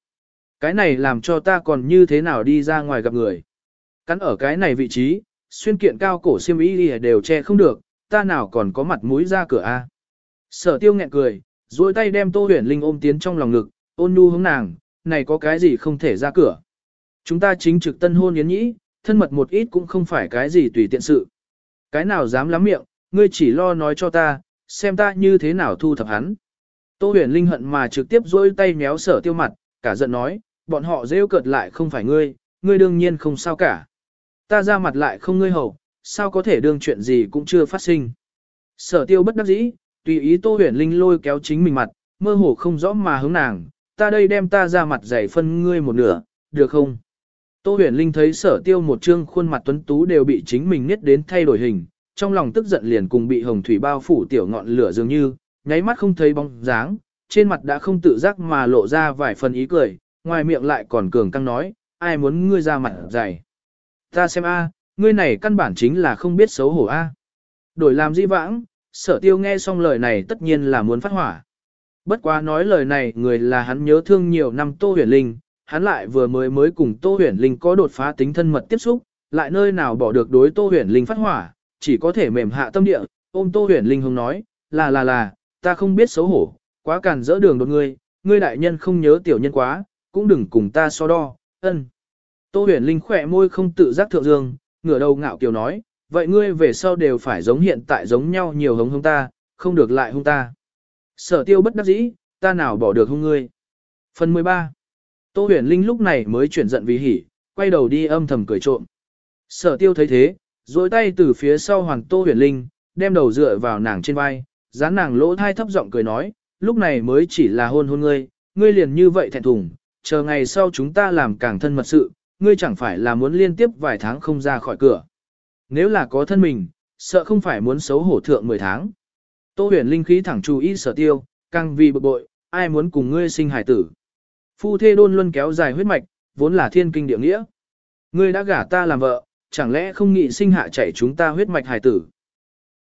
Cái này làm cho ta còn như thế nào đi ra ngoài gặp người. Cắn ở cái này vị trí, xuyên kiện cao cổ xiêm y đều che không được, ta nào còn có mặt mũi ra cửa a. Sở tiêu nghẹn cười, duỗi tay đem Tô Huyền Linh ôm tiến trong lòng ngực, ôn nhu hướng nàng, này có cái gì không thể ra cửa. Chúng ta chính trực tân hôn yến nhĩ, thân mật một ít cũng không phải cái gì tùy tiện sự. Cái nào dám lắm miệng, ngươi chỉ lo nói cho ta, xem ta như thế nào thu thập hắn. Tô huyền linh hận mà trực tiếp dôi tay méo sở tiêu mặt, cả giận nói, bọn họ rêu cợt lại không phải ngươi, ngươi đương nhiên không sao cả. Ta ra mặt lại không ngươi hầu, sao có thể đương chuyện gì cũng chưa phát sinh. Sở tiêu bất đắc dĩ, tùy ý tô huyền linh lôi kéo chính mình mặt, mơ hồ không rõ mà hướng nàng, ta đây đem ta ra mặt giày phân ngươi một nửa, được không? Tô huyền linh thấy sở tiêu một trương khuôn mặt tuấn tú đều bị chính mình niết đến thay đổi hình, trong lòng tức giận liền cùng bị hồng thủy bao phủ tiểu ngọn lửa dường như, nháy mắt không thấy bóng dáng, trên mặt đã không tự giác mà lộ ra vài phần ý cười, ngoài miệng lại còn cường căng nói, ai muốn ngươi ra mặt dày. Ta xem a, ngươi này căn bản chính là không biết xấu hổ a. Đổi làm di vãng, sở tiêu nghe xong lời này tất nhiên là muốn phát hỏa. Bất quá nói lời này người là hắn nhớ thương nhiều năm Tô Huyền Linh, hắn lại vừa mới mới cùng Tô Huyền Linh có đột phá tính thân mật tiếp xúc, lại nơi nào bỏ được đối Tô Huyền Linh phát hỏa, chỉ có thể mềm hạ tâm địa, ôm Tô Huyền Linh hùng nói, là là là, ta không biết xấu hổ, quá càn dỡ đường đột ngươi, ngươi đại nhân không nhớ tiểu nhân quá, cũng đừng cùng ta so đo, ân. Tô huyền linh khỏe môi không tự giác thượng dương, ngửa đầu ngạo kiều nói, vậy ngươi về sau đều phải giống hiện tại giống nhau nhiều hống hống ta, không được lại hung ta. Sở tiêu bất đắc dĩ, ta nào bỏ được hung ngươi. Phần 13 Tô huyền linh lúc này mới chuyển giận vì hỉ, quay đầu đi âm thầm cười trộm. Sở tiêu thấy thế, dối tay từ phía sau hoàng tô huyền linh, đem đầu dựa vào nàng trên vai, dán nàng lỗ thai thấp giọng cười nói, lúc này mới chỉ là hôn hôn ngươi, ngươi liền như vậy thẹn thùng, chờ ngày sau chúng ta làm càng thân mật sự, ngươi chẳng phải là muốn liên tiếp vài tháng không ra khỏi cửa. Nếu là có thân mình, sợ không phải muốn xấu hổ thượng 10 tháng. Tô huyền linh khí thẳng chú ý sở tiêu, càng vì bực bội, ai muốn cùng ngươi sinh hải tử. Phu thê đôn luân kéo dài huyết mạch, vốn là thiên kinh địa nghĩa. Ngươi đã gả ta làm vợ, chẳng lẽ không nghĩ sinh hạ chảy chúng ta huyết mạch hải tử.